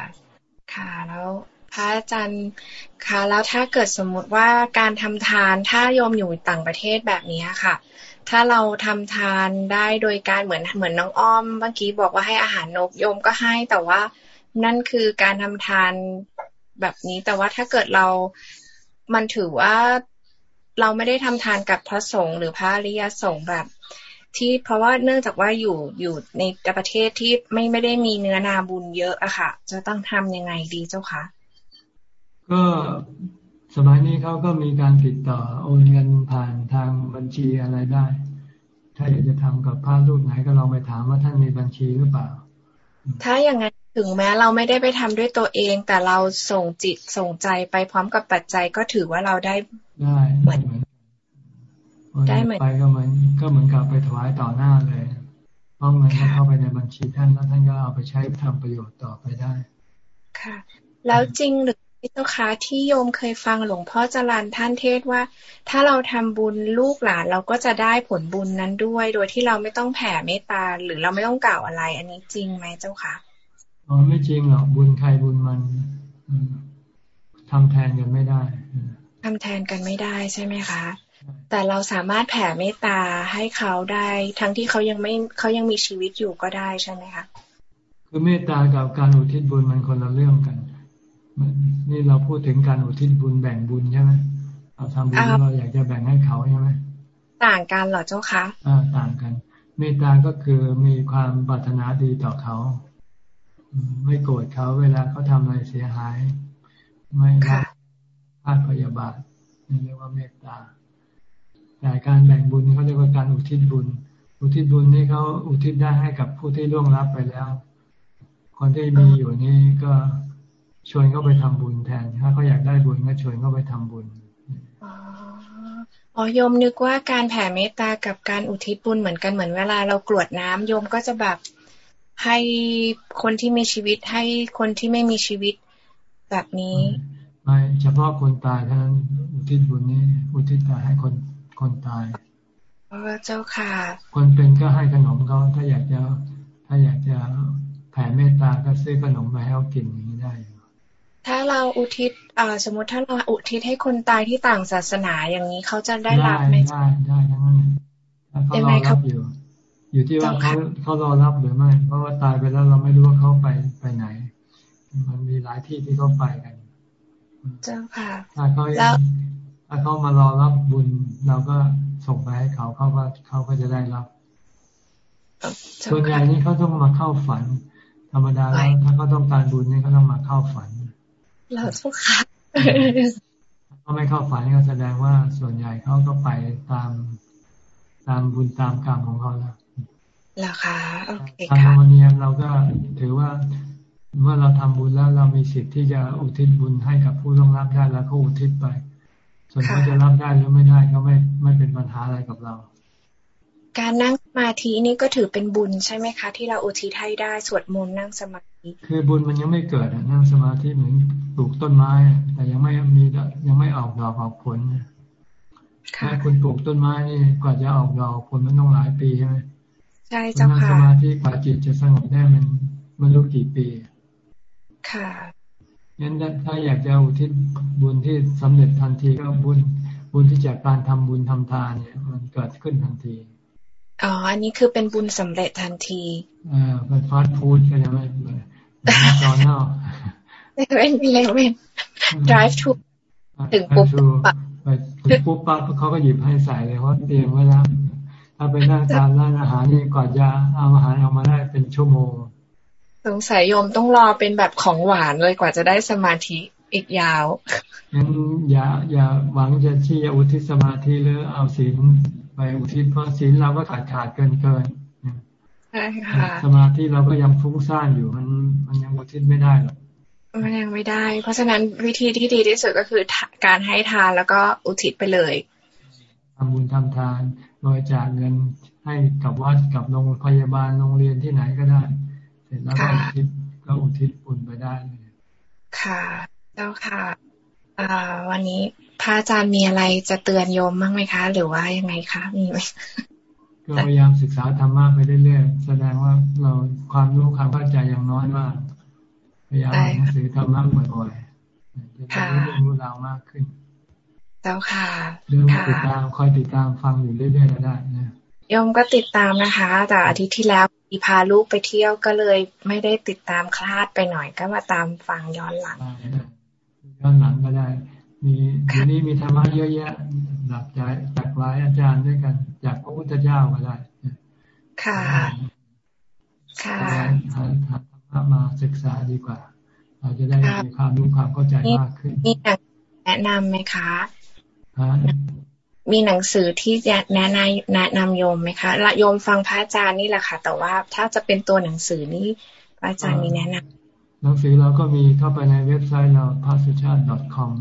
ค่ะแล้วพระอาจารย์ค่ะ แล้วถ้าเกิดสมมุติว่าการทำทานถ้าโยมอยู่ต่างประเทศแบบนี้ค่ะ ถ้าเราทำทานได้โดยการเหมือนเหมือนน้องอ้อมเมื่อกี้บอกว่าให้อาหารนกโยมก็ให้แต่ว่านั่นคือการทำทานแบบนี้ แต่ว่าถ้าเกิดเรา มันถือว่าเราไม่ได้ทำทานกับพระสงฆ์หรือพระอริยสงฆ์แบบ ที่เพราะว่าเนื่องจากว่าอยู่อยู่ในประเทศที่ไม่ไม่ได้มีเนื้อนาบุญเยอะอะค่ะ จะต้องทำยังไงดีเจ้าคะก็สมัยนี้เขาก็มีการติดต่อโอนเงินผ่านทางบัญชีอะไรได้ ถ้าอยากจะทำกับพระรูปไหนก็ลองไปถามว่าท่านมีบัญชีหรือเปล่า ถ้าอย่างนั้นถึงแม้เราไม่ได้ไปทำด้วยตัวเอง แต่เราส่งจิตส่งใจไปพร้อมกับปัจจัยก็ถือว่าเราได้ได้เหมือน ได้เหมือนไปก็เหมือนก็เหมือนกับไปถวายต่อหน้าเลยเพราะเงินเข้าไปในบัญชีท่านแล้วท่านก็เอาไปใช้ทำประโยชน์ต่อไปได้ ค่ะ แล้วจริงหรือเจ้าคะที่โยมเคยฟังหลวงพ่อจรันท่านเทศว่า ถ้าเราทำบุญลูกหลานเราก็จะได้ผลบุญนั้นด้วย โดยที่เราไม่ต้องแผ่เมตตาหรือเราไม่ต้องกล่าวอะไร อันนี้จริงไหมเจ้าคะอ๋อไม่จริงหรอกบุญใครบุญมันทำแทนกันไม่ได้ทำแทนกันไม่ได้ใช่ไหมคะ แต่เราสามารถแผ่เมตตาให้เขาได้ ทั้งที่เขายังไม่เขายังมีชีวิตอยู่ก็ได้ใช่ไหมคะคือเมตตากับการอุทิศบุญมันคนละเรื่องกันนี่เราพูดถึงการอุทิศบุญแบ่งบุญใช่ไหมเราทำบุญเราอยากจะแบ่งให้เขาใช่ไหมต่างกันเหรอเจ้าคะอ่าต่างกัน เมตตาก็คือมีความปรารถนาดีต่อเขา ไม่โกรธเขาเวลาเขาทำอะไรเสียหาย ไม่รักพาดพยาบาทนี่เรียกว่าเมตตา แต่การแบ่งบุญเขาเรียกว่าการอุทิศบุญ อุทิศบุญนี่เขาอุทิศได้ให้กับผู้ที่ล่วงลับไปแล้ว คนที่มีอยู่นี่ก็ชวนเขาไปทำบุญแทน ถ้าเขาอยากได้บุญก็ชวนเขาไปทำบุญอ๋อโยมนึกว่าการแผ่เมตตากับการอุทิศบุญเหมือนกันเหมือนเวลาเรากรวดน้ำโยมก็จะแบบให้คนที่มีชีวิตให้คนที่ไม่มีชีวิตแบบนี้ ไม่เฉพาะคนตายเท่านั้นอุทิศบุญนี้ อุทิศแต่ให้คน คนตายเออเจ้าค่ะ คนเป็นก็ให้ขนมเขาถ้าอยากจะถ้าอยากจะแผ่เมตตาก็ซื้อขนมไปให้เขากินอย่างนี้ได้ ถ้าเราอุทิศอ่าสมมติถ้าเราอุทิศให้คนตายที่ต่างศาสนาอย่างนี้เขาจะได้รับไหมได้ได้ทั้งนั้นเขารอรับอยู่ อยู่ที่ว่าเขาเขารอรับหรือไม่ เพราะว่าตายไปแล้วเราไม่รู้ว่าเขาไปไปไหน มันมีหลายที่ที่เขาไปกัน เจ้าค่ะถ้าเขาถ้าเขามารอรับบุญ เราก็ส่งไปให้เขาเขาก็เขาก็จะได้รับส่วนใหญ่นี่เขาต้องมาเข้าฝัน ธรรมดาแล้วถ้าเขาต้องการบุญนี่เขาต้องมาเข้าฝัน เราทุกค่ะเขาไม่เข้าฝันก็แสดงว่าส่วนใหญ่เขาก็ไปตามตามบุญตามกรรมของเขาแล้วแล้วค่ะโอเคค่ะทางวันนี้เราก็ถือว่าเมื่อเราทำบุญแล้วเรามีสิทธิ์ที่จะอุทิศบุญให้กับผู้ต้องรับได้แล้วก็อุทิศไป ส่วนเขาจะรับได้หรือไม่ได้ก็ไม่ไม่เป็นปัญหาอะไรกับเรา การนั่งสมาธินี่ก็ถือเป็นบุญใช่ไหมคะ ที่เราอุทิศให้ได้สวดมนต์นั่งสมาธิคือบุญมันยังไม่เกิดนั่งสมาธิเหมือนปลูกต้นไม้แต่ยังไม่มียังไม่ออกดอกออกผลถ้าคุณปลูกต้นไม้นี่กว่าจะออกดอกผลมันต้องหลายปีใช่ไหมใช่เจ้าค่ะนั่งสมาธิกว่าจิตจะสงบได้มันมันรู้กี่ปี ค่ะ งั้นถ้าอยากจะอุทิศบุญที่สำเร็จทันทีก็บุญบุญที่จากการทำบุญทำทานเนี่ย มันเกิดขึ้นทันทีอ๋ออันนี้คือเป็นบุญสำเร็จทันทีอ่าเป็นฟาสต์ฟู้ดก็ยังไม่จอนเนาะเลเว่นเลเว่น drive to ถึงปุ๊บปั๊บไปปุ๊บปั๊บเขาก็หยิบให้ใส่เลยเพราะเตรียมไว้แล้วถ้าไปนั่งทานร้านอาหารนี่ก่อนจะเอาอาหารออกมาได้เป็นชั่วโมง สงสัยโยมต้องรอเป็นแบบของหวานเลยกว่าจะได้สมาธิอีกยาวงั้นอย่า อย่าหวังจะที่จะอุทิศสมาธิหรือเอาศีลไปอุทิศเพราะศีลเราก็ขาดขาดเกินเกินใช่ค่ะสมาธิเราก็ยังฟุ้งซ่านอยู่มันมันยังอุทิศไม่ได้หรอกมันยังไม่ได้ เพราะฉะนั้นวิธีที่ดีที่สุดก็คือการให้ทานแล้วก็อุทิศไปเลยทำบุญทำทานบริจาคเงินให้กับวัดกับโรงพยาบาลโรงเรียนที่ไหนก็ได้ เสร็จแล้วก็อุทิศก็อุทิศบุญไปได้เลยค่ะเจ้าค่ะวันนี้พระอาจารย์มีอะไรจะเตือนโยมบ้างไหมคะ หรือว่ายังไงคะมีไหมก็พยายามศึกษาธรรมะไปเรื่อยๆแสดงว่าเราความรู้ความเข้าใจยังน้อยมากพยายามอ่านหนังสือธรรมะบ่อยๆจะได้รู้รู้ราวมากขึ้นเจ้าค่ะเรื่องติดตามคอยติดตามฟังอยู่เรื่อยๆก็ได้นะโยมก็ติดตามนะคะ แต่อาทิตย์ที่แล้วมี พาลูกไปเที่ยวก็เลยไม่ได้ติดตามคลาดไปหน่อยก็มาตามฟังย้อนหลังย้อนหลังก็ได้ มีทีนี้มีธรรมะเยอะแยะหลักใจจากหลายอาจารย์ด้วยกันจากพระพุทธเจ้าก็ได้ ค่ะ ค่ะหาธรรมะมาศึกษาดีกว่า เราจะได้มีความรู้ความเข้าใจมากขึ้น มีหนังแนะนำไหมคะ มีหนังสือที่จะแนะนำแนะนำโยมไหมคะละโยมฟังพระอาจารย์นี่แหละค่ะ แต่ว่าถ้าจะเป็นตัวหนังสือนี่พระอาจารย์มีแนะนำหนังสือเราก็มีเข้าไปในเว็บไซต์เราพ a s u c h a t com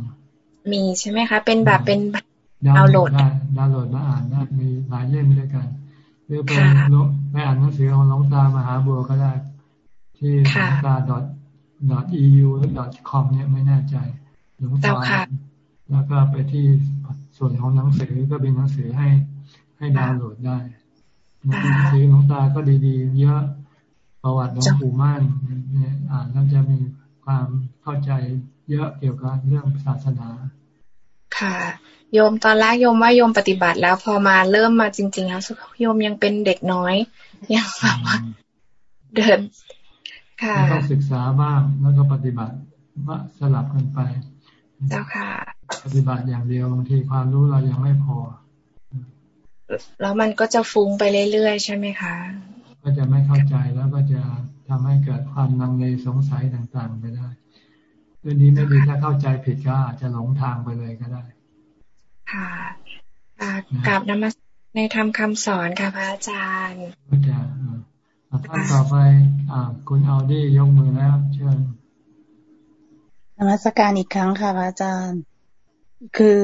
มีใช่ไหมคะ เป็นแบบเป็นดาวน์โหลดได้ดาวน์โหลดมาอ่านได้มีหลายเล่มด้วยกันหรือเป็นไปอ่านหนังสือของหลวงตามหาบัวก็ได้ ที่หลวงตา .eu หรือ .com เนี่ยไม่แน่ใจหลวงตาแล้วก็ไปที่ ส่วนของหนังสือก็เป็นหนังสือให้ให้ดาวน์โหลดได้หนังสือหลวงตาก็ดีๆ เยอะประวัติหลวงปู่มั่นเนี่ยอ่านแล้วจะมีความเข้าใจเยอะเกี่ยวกับเรื่องศาสนา ค่ะ โยมตอนแรกโยมว่าโยมปฏิบัติแล้วพอมาเริ่มมาจริง ๆ แล้วโยมยังเป็นเด็กน้อยยังแบบว่าเดินค่ะต้องศึกษาบ้างแล้วก็ปฏิบัติว่าสลับกันไป เจ้าค่ะ ปฏิบัติอย่างเดียวบางทีความรู้เรายังไม่พอ แล้วมันก็จะฟุ้งไปเรื่อยๆใช่ไหมคะ ก็จะไม่เข้าใจแล้วก็จะทำให้เกิดความลังเลสงสัยต่างๆไปได้เรื่องนี้ไม่ดีถ้าเข้าใจผิดก็อาจจะหลงทางไปเลยก็ได้ ค่ะกราบนมัสในธรรมคาสอนค่ะพระอาจารย์ก็จะท่านต่อไปอ่าคุณเอาดี้ยกมือแล้วเชิญนมัสการอีกครั้งค่ะพระอาจารย์ คือ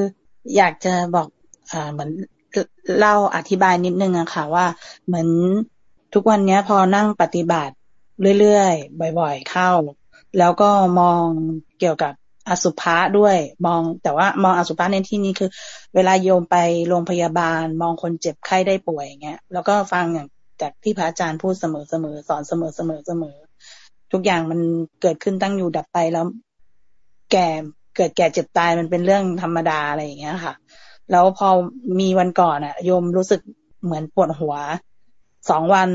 อยากจะบอกอเหมือนเล่าอธิบายนิดนึงอะค่ะ ว่าเหมือนทุกวันนี้พอนั่งปฏิบัติเรื่อยๆ บ่อยๆ เข้า แล้วก็มองเกี่ยวกับอสุภะด้วย มองแต่ว่ามองอสุภะในที่นี้คือ เวลาโยมไปโรงพยาบาล มองคนเจ็บไข้ได้ป่วยอย่างเงี้ย แล้วก็ฟังอย่างจากที่พระอาจารย์พูดเสมอเสอนเสมอเสมอเสมอทุกอย่างมันเกิดขึ้นตั้งอยู่ดับไปแล้ว แก่ กิดแก่เจ็บตายมันเป็นเรื่องธรรมดาอะไรอย่างเงี้ยค่ะ แล้วพอมีวันก่อนอะโยมรู้สึกเหมือนปวดหัวสองวัน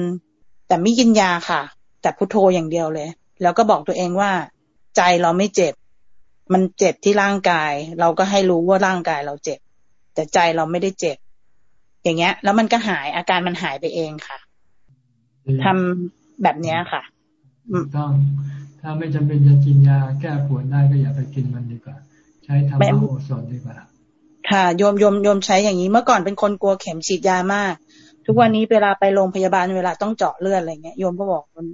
แต่ไม่กินยาค่ะ แต่พุโทโธอย่างเดียวเลย แล้วก็บอกตัวเองว่า ใจเราไม่เจ็บ มันเจ็บที่ร่างกาย เราก็ให้รู้ว่าร่างกายเราเจ็บ แต่ใจเราไม่ได้เจ็บ อย่างเงี้ย แล้วมันก็หายอาการมันหายไปเองค่ะทำแบบเนี้ยค่ะต้อง ถ้าไม่จำเป็นจะกินยาแก้ปวดได้ก็อย่าไปกินมันดีกว่า ใช้ธรรมโอสถดีกว่า ค่ะโยมโยมโยมใช้อย่างนี้เมื่อก่อนเป็นคนกลัวเข็มฉีดยามาก ทุกวันนี้เวลาไปโรงพยาบาลเวลาต้องเจาะเลือดอะไรเงี้ยโยมก็บอกมัน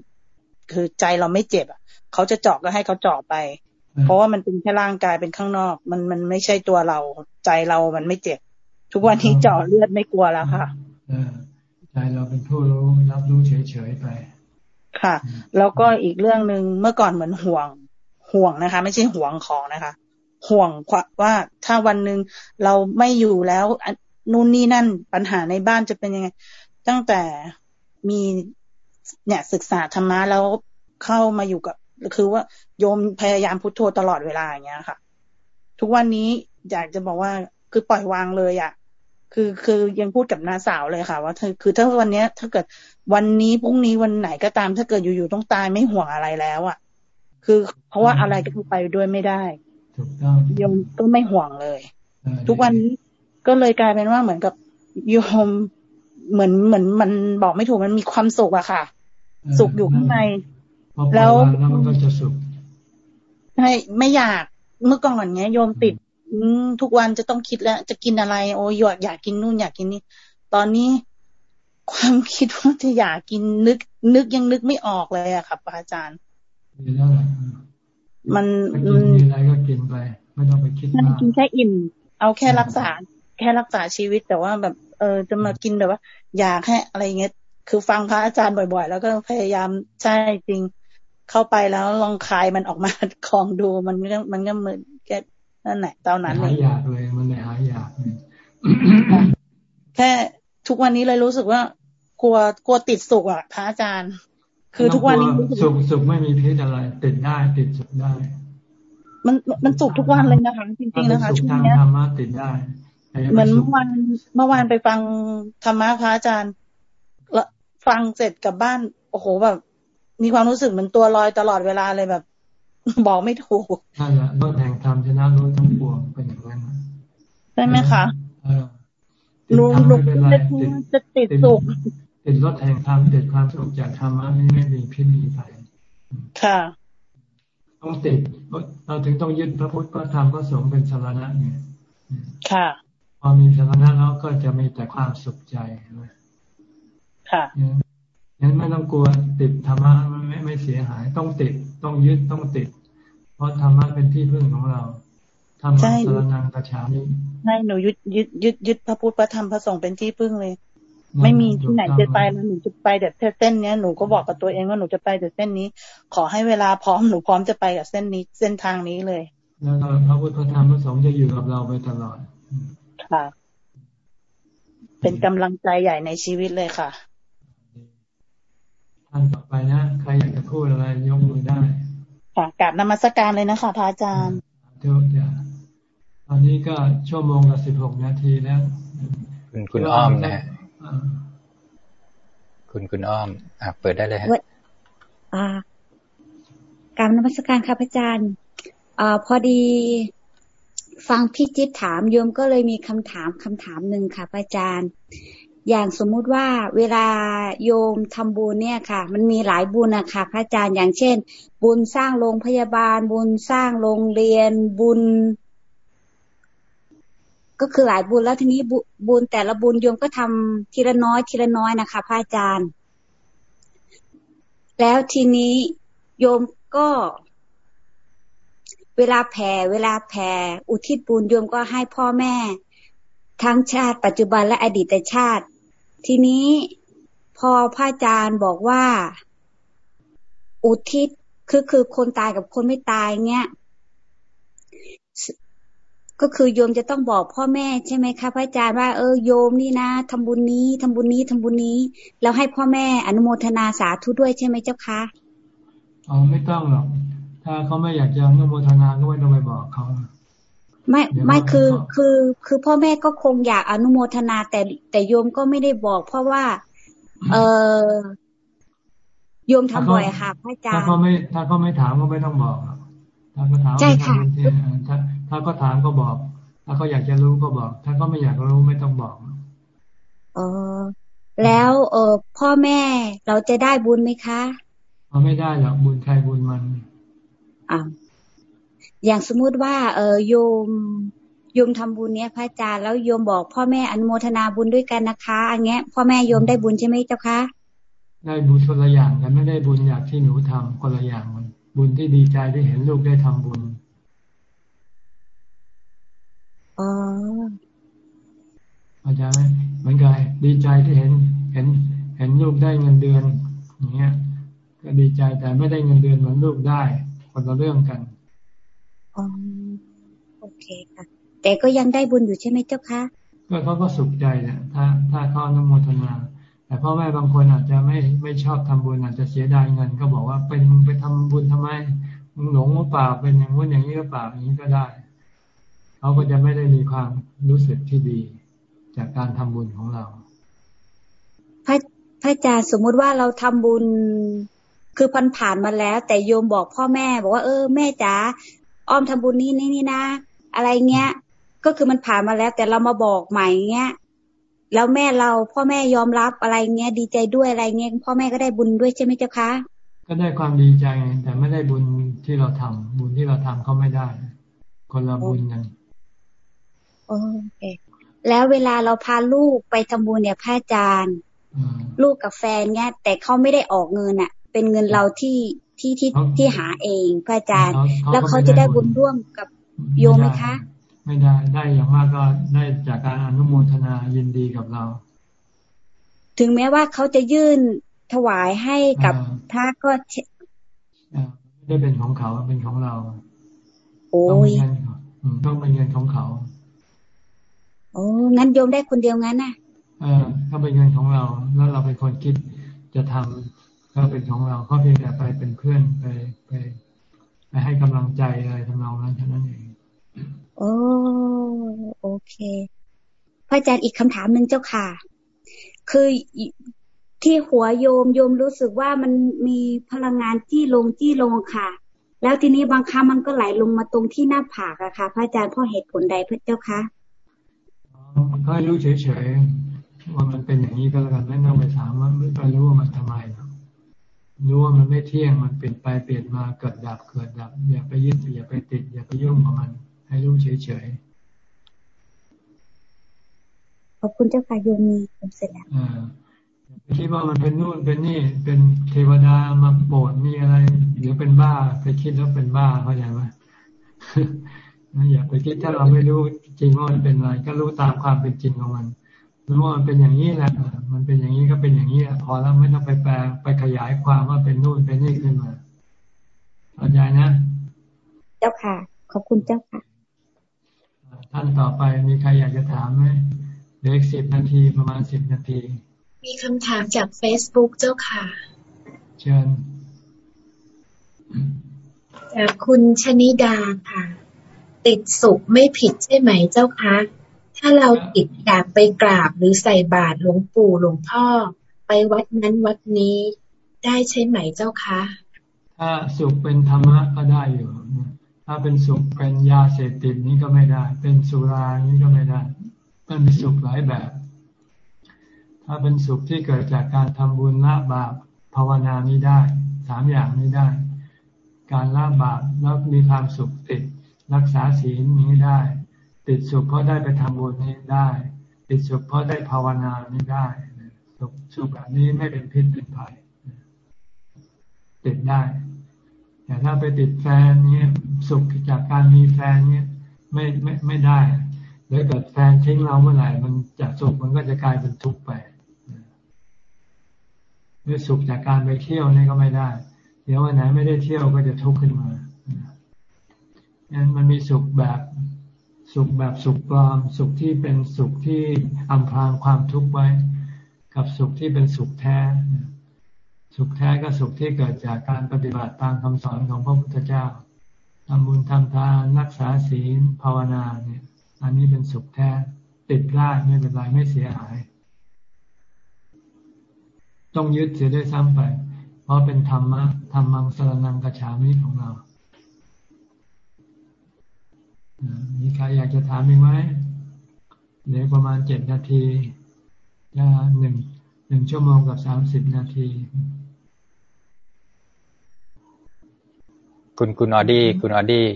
คือใจเราไม่เจ็บอะเขาจะเจาะก็ให้เขาเจาะไป เพราะว่ามันเป็นแค่ร่างกายเป็นข้างนอก มันมันไม่ใช่ตัวเราใจเรามันไม่เจ็บ ทุกวันนี้เจาะเลือดไม่กลัวแล้วค่ะใจเราเป็นผู้รู้รับรู้เฉยๆไป ค่ะ แล้วก็อีกเรื่องหนึ่งเมื่อก่อนเหมือนห่วงห่วงนะคะ ไม่ใช่ห่วงของนะคะ ห่วงว่าถ้าวันหนึ่งเราไม่อยู่แล้วนู่นนี่นั่นปัญหาในบ้านจะเป็นยังไง ตั้งแต่มีเนี่ยศึกษาธรรมะแล้วเข้ามาอยู่กับคือว่าโยมพยายามพุทโธตลอดเวลาอย่างเงี้ยค่ะ ทุกวันนี้อยากจะบอกว่าคือปล่อยวางเลยอะ่ะ คือคือยังพูดกับน้าสาวเลยค่ะ ว่าคือถ้าวันเนี้ยถ้าเกิด วันนี้พรุ่งนี้วันไหนก็ตามถ้าเกิดอยู่ๆต้องตายไม่ห่วงอะไรแล้วอะ่ะ คือเพราะว่าอะไรก็ไปด้วยไม่ได้ถูกต้องยมก็ไม่ห่วงเลย ทุกวันนี้ก็เลยกลายเป็นว่าเหมือนกับโยมเหมือนเหมือนมันบอกไม่ถูกมันมีความสุขอะค่ะ สุขอยู่ข้างในแล้วมันก็จะสุขใช่ไม่อยากเมื่อก่อนเนี้ยโยมติดทุกวันจะต้องคิดแล้ว จะกินอะไร โอ้ยอยากกินนู่นอยากกินนี่ตอนนี้ ความคิดว่าจะอยากกินนึก นึกยังนึกไม่ออกเลยอะค่ะอาจารย์มันมันมีอะไรก็กินไป ไม่ต้องไปคิดมากกินแค่อิ่ม เอาแค่รักษา แค่รักษาชีวิตแต่ว่าแบบเออจะมากินแบบว่า อยากแค่อะไรเงี้ยคือฟังพระอาจารย์บ่อย ๆ แล้วก็พยายามใช่จริง เข้าไปแล้วลองคลายมันออกมาคลองดูมันก็มันก็เหมือนแค่นั่นแหละเท่านั้นเองหายอยากเลยมันเลยหายอยากแค่ ทุกวันนี้เลยรู้สึกว่ากลัวกลัวติดสุกอะพระอาจารย์ คือทุกวันนี้สุกสุกไม่มีพิษอะไร ติดได้ติดสุกได้ มันมันสุกทุกวันเลยนะคะจริงๆนะคะช่วงนี้ธรรมะติดได้เหมือนเมื่อวานเมื่อวานไปฟังธรรมะพระอาจารย์แล้วฟังเสร็จกลับบ้าน โอ้โหแบบ มีความรู้สึกเหมือนตัวลอยตลอดเวลาเลยแบบ บอกไม่ถูกนั่นแหละรถแห่งธรรมชนะรู้ทั้งปวงเป็นอย่างนั้นใช่ไหมคะ รู้รู้จะจะติดสุขติดรถแห่งธรรมติดความสุขจากธรรมะนี่ไม่มีพิษมีภัยค่ะ ต้องติดเราถึงต้องยึดพระพุทธพระธรรมพระสงฆ์เป็นสารณะไงค่ะ พอมีสารณะแล้วก็จะมีแต่ความสุขใจค่ะงั้นไม่ต้องกลัวติดธรรมะไม่ไม่เสียหาย ต้องติดต้องยึดต้องติด เพราะธรรมะเป็นที่พึ่งของเราธรรมะสารนังกระฉามิ ใช่หนูยึดยึดยึดยึดพระพุทธพระธรรมพระสงฆ์เป็นที่พึ่งเลย ไม่มีที่ไหนจะไปแล้วหนูจะไปแต่เส้นเนี้ยหนูก็บอกกับตัวเองว่าหนูจะไปแต่เส้นนี้ ขอให้เวลาพร้อมหนูพร้อมจะไปกับเส้นนี้เส้นทางนี้เลยแล้วพระพุทธพระธรรมพระสงฆ์จะอยู่กับเราไปตลอด ค่ะ เป็นกำลังใจใหญ่ในชีวิตเลยค่ะท่านต่อไปนะ ใครอยากจะพูดอะไรยกมือได้ ค่ะกราบนมัสการเลยนะคะพระอาจารย์เดี๋ยวเดี๋ยวต อนนี้ก็ชั่วโมงกับสิบหกนาทีแล้ว คุณคุณอ้อมนะฮะคุณคุณอ้อม อะเปิดได้เลยฮะอ่าการนมัสการค่ะพระอาจารย์อ่าพอดีฟังพี่จิ๊บถามโยมก็เลยมีคำถามคำถามหนึ่งค่ะพระอาจารย์ อย่างสมมุติว่าเวลาโยมทำบุญเนี่ยค่ะ มันมีหลายบุญนะคะพระอาจารย์อย่างเช่น บุญสร้างโรงพยาบาล บุญสร้างโรงเรียนบุญ ก็คือหลายบุญแล้วทีนี้บุญแต่ละบุญโยมก็ทำทีละน้อยทีละน้อยนะคะพระอาจารย์ แล้วทีนี้โยมก็เวลาแผ่เวลาแผ่อุทิศบุญโยมก็ให้พ่อแม่ ทั้งชาติ ปัจจุบันและอดีตชาติ ทีนี้พอพระอาจารย์บอกว่า อุทิศคือคือคนตายกับคนไม่ตายเงี้ย ก็คือโยมจะต้องบอกพ่อแม่ใช่ไหมคะพระอาจารย์ว่าเออโยมนี่นะทำบุญนี้ทำบุญนี้ทำบุญนี้ แล้วให้พ่อแม่อนุโมทนาสาธุด้วยใช่ไหมเจ้าคะอ๋อไม่ต้องหรอกถ้าเขาไม่อยากจะอนุโมทนาก็ไม่ต้องไปบอกเขาไม่ไม่คือคือคือพ่อแม่ก็คงอยากอนุโมทนาแต่แต่โยมก็ไม่ได้บอก เพราะว่า เออโยมทำบ่อยค่ะพระอาจารย์ถ้าเขาไม่ถ้าเขาไม่ถามก็ไม่ต้องบอก ถ้าเขาถามใช่ค่ะถ้าถ้าเขาถามก็บอก ถ้าเขาอยากจะรู้ก็บอก ถ้าเขาไม่อยากรู้ไม่ต้องบอกเออแล้วเออพ่อแม่เราจะได้บุญไหมคะเราไม่ได้หรอกบุญใครบุญมันอ่าอย่างสมมุติว่า เออโยมโยมทำบุญเนี้ยพระอาจารย์แล้วโยมบอกพ่อแม่อนุโมทนาบุญด้วยกันนะคะ อันเงี้ย พ่อแม่โยมได้บุญใช่ไหมเจ้าคะ ได้บุญคนละอย่างกันไม่ได้บุญอย่างที่หนูทำคนละอย่างมัน บุญที่ดีใจที่เห็นลูกได้ทำบุญอ๋ออาจารย์เหมือนกันดีใจที่เห็นเห็น เห็นลูกได้เงินเดือนอย่างเงี้ย ก็ดีใจแต่ไม่ได้เงินเดือนเหมือนลูกได้คนละเรื่องกันอ๋อโอเคค่ะ แต่ก็ยังได้บุญอยู่ใช่ไหมเจ้าคะก็เขาก็สุขใจเนี่ยถ้า ถ้าเขาอนโมทนา แต่พ่อแม่บางคนอาจจะไม่ไม่ชอบทำบุญอาจจะเสียดายเงิน ก็บอกว่าเป็นไปทำบุญทำไมมึงหลงหรือเปล่าเป็นอย่างนู้นอย่างนี้หรือเปล่าอย่างนี้ก็ได้เขาก็จะไม่ได้มีความรู้สึกที่ดี จากการทำบุญของเราพระพระอาจารย์สมมุติว่าเราทำบุญคือพันผ่านมาแล้ว แต่โยมบอกพ่อแม่ บอกว่าเออแม่จ๋าอ้อมทำบุญนี่นี่นี่นะ อะไรเงี้ย ก็คือมันผ่านมาแล้ว แต่เรามาบอกใหม่เงี้ย แล้วแม่เราพ่อแม่ยอมรับอะไรเงี้ยดีใจด้วยอะไรเงี้ยพ่อแม่ก็ได้บุญด้วยใช่ไหมเจ้าคะก็ได้ความดีใจแต่ไม่ได้บุญที่เราทำบุญที่เราทำเขาไม่ได้ คนละบุญกันโอเคแล้วเวลาเราพาลูกไปทำบุญเนี่ยพระอาจารย์ลูกกับแฟนเนี้ยแต่เขาไม่ได้ออกเงินอะ เป็นเงินเราที่ที่ที่ที่หาเองพระอาจารย์ แล้วเขาจะได้บุญร่วมกับโยมไหมคะ ไม่ได้ได้อย่างมากก็ได้จากการอนุโมทนายินดีกับเรา ถึงแม้ว่าเขาจะยื่นถวายให้กับพระก็ไม่ได้เป็นของเขาเป็นของเรา โอ้ยต้องเป็นเงินของเขาโอ้งั้นโยมได้คนเดียวงั้นน่ะเออถ้าเป็นเงินของเรา แล้วเราเป็นคนคิดจะทำก็เป็นของเราก็เพียงแต่ไปเป็นเพื่อนไปไปไปให้กำลังใจอะไรทำนองนั้นเท่านั้นเอง โอ้โอเค พระอาจารย์อีกคำถามหนึ่งเจ้าค่ะ คือที่หัวโยมโยมรู้สึกว่ามันมีพลังงานจี้ลงจี้ลงค่ะ แล้วทีนี้บางครั้งมันก็ไหลลงมาตรงที่หน้าผากอะค่ะ พระอาจารย์พราะเหตุผลใดพระเจ้าคะก็รู้เฉยๆว่ามันเป็นอย่างนี้ก็แล้วกันไม่ต้องไปถามว่าไม่ไปรู้ว่ามันทำไมรู้ว่ามันไม่เที่ยงมันเปลี่ยนไปเปลี่ยนมาเกิดดับเกิดดับ อย่าไปยึดอย่าไปติด อย่าไปยุ่งกับมัน ให้รู้เฉยๆ ขอบคุณเจ้าค่ะโยมมีผมเสร็จแล้วคิดว่ามันเป็นนู่นเป็นนี่เป็นเทวดามาโปรดมีอะไรหรือเป็นบ้าไปคิดแล้วเป็นบ้าเข้าใจไหมอย่าไปคิดถ้าเราไม่รู้จริงว่ามันเป็นอะไร ก็รู้ตามความเป็นจริงของมันรู้ว่ามันเป็นอย่างนี้แหละมันเป็นอย่างนี้ก็เป็นอย่างนี้พอแล้วไม่ต้องไปแปลไปขยายความว่าเป็นนู่นเป็นนี่ขึ้นมาเข้าใจนะ เจ้าค่ะ ขอบคุณเจ้าค่ะ ท่านต่อไปมีใครอยากจะถามไหมเหลืออีกสิบนาทีประมาณสิบนาที มีคำถามจากเฟซบุ๊กเจ้าค่ะ เชิญจากคุณชนิดาค่ะ ติดสุขไม่ผิดใช่ไหมเจ้าคะถ้าเราติดอยากไปกราบหรือใส่บาตรหลวงปู่หลวงพ่อ ไปวัดนั้นวัดนี้ได้ใช่ไหมเจ้าคะ ถ้าสุขเป็นธรรมะก็ได้อยู่ ถ้าเป็นสุขเป็นยาเสพติดนี้ก็ไม่ได้ เป็นสุรานี้ก็ไม่ได้ มันมีสุขหลายแบบ ถ้าเป็นสุขที่เกิดจากการทำบุญละบาปภาวนานี้ได้สามอย่างนี้ได้ การละบาปแล้วมีความสุขติด รักษาศีลนี้ได้ ติดสุขเพราะได้ไปทำบุญนี้ได้ ติดสุขเพราะได้ภาวนานี้ได้สุขสุขแบบนี้ไม่เป็นพิษเป็นภัยติดได้ แต่ถ้าไปติดแฟนเนี้ยสุขจากการมีแฟนเนี้ยไม่ไม่ไม่ได้แล้วเกิดแฟนทิ้งเราเมื่อไหร่มันจากสุขมันก็จะกลายเป็นทุกข์ไปหรือสุขจากการไปเที่ยวนี่ก็ไม่ได้ เดี๋ยววันไหนไม่ได้เที่ยวก็จะทุกข์ขึ้นมางั้นมันมีสุขแบบสุขแบบสุขปลอม สุขที่เป็นสุขที่อำพรางความทุกข์ไว้ กับสุขที่เป็นสุขแท้ สุขแท้ก็สุขที่เกิดจากการปฏิบัติตามคำสอนของพระพุทธเจ้าทำบุญทำทานรักษาศีลภาวนาเนี่ย อันนี้เป็นสุขแท้ติดได้ไม่เป็นไรไม่เสียหาย ต้องยึดเสียด้ซ้ำไป เพราะเป็นธรรมะธรรมังสรนังกระฉามิของเรามีใครอยากจะถามอีกไหมเหลือประมาณเจ็ดนาทีจะหนึ่งหนึ่งชั่วโมงกับสามสิบนาที คุณคุณออดี้คุณออดี้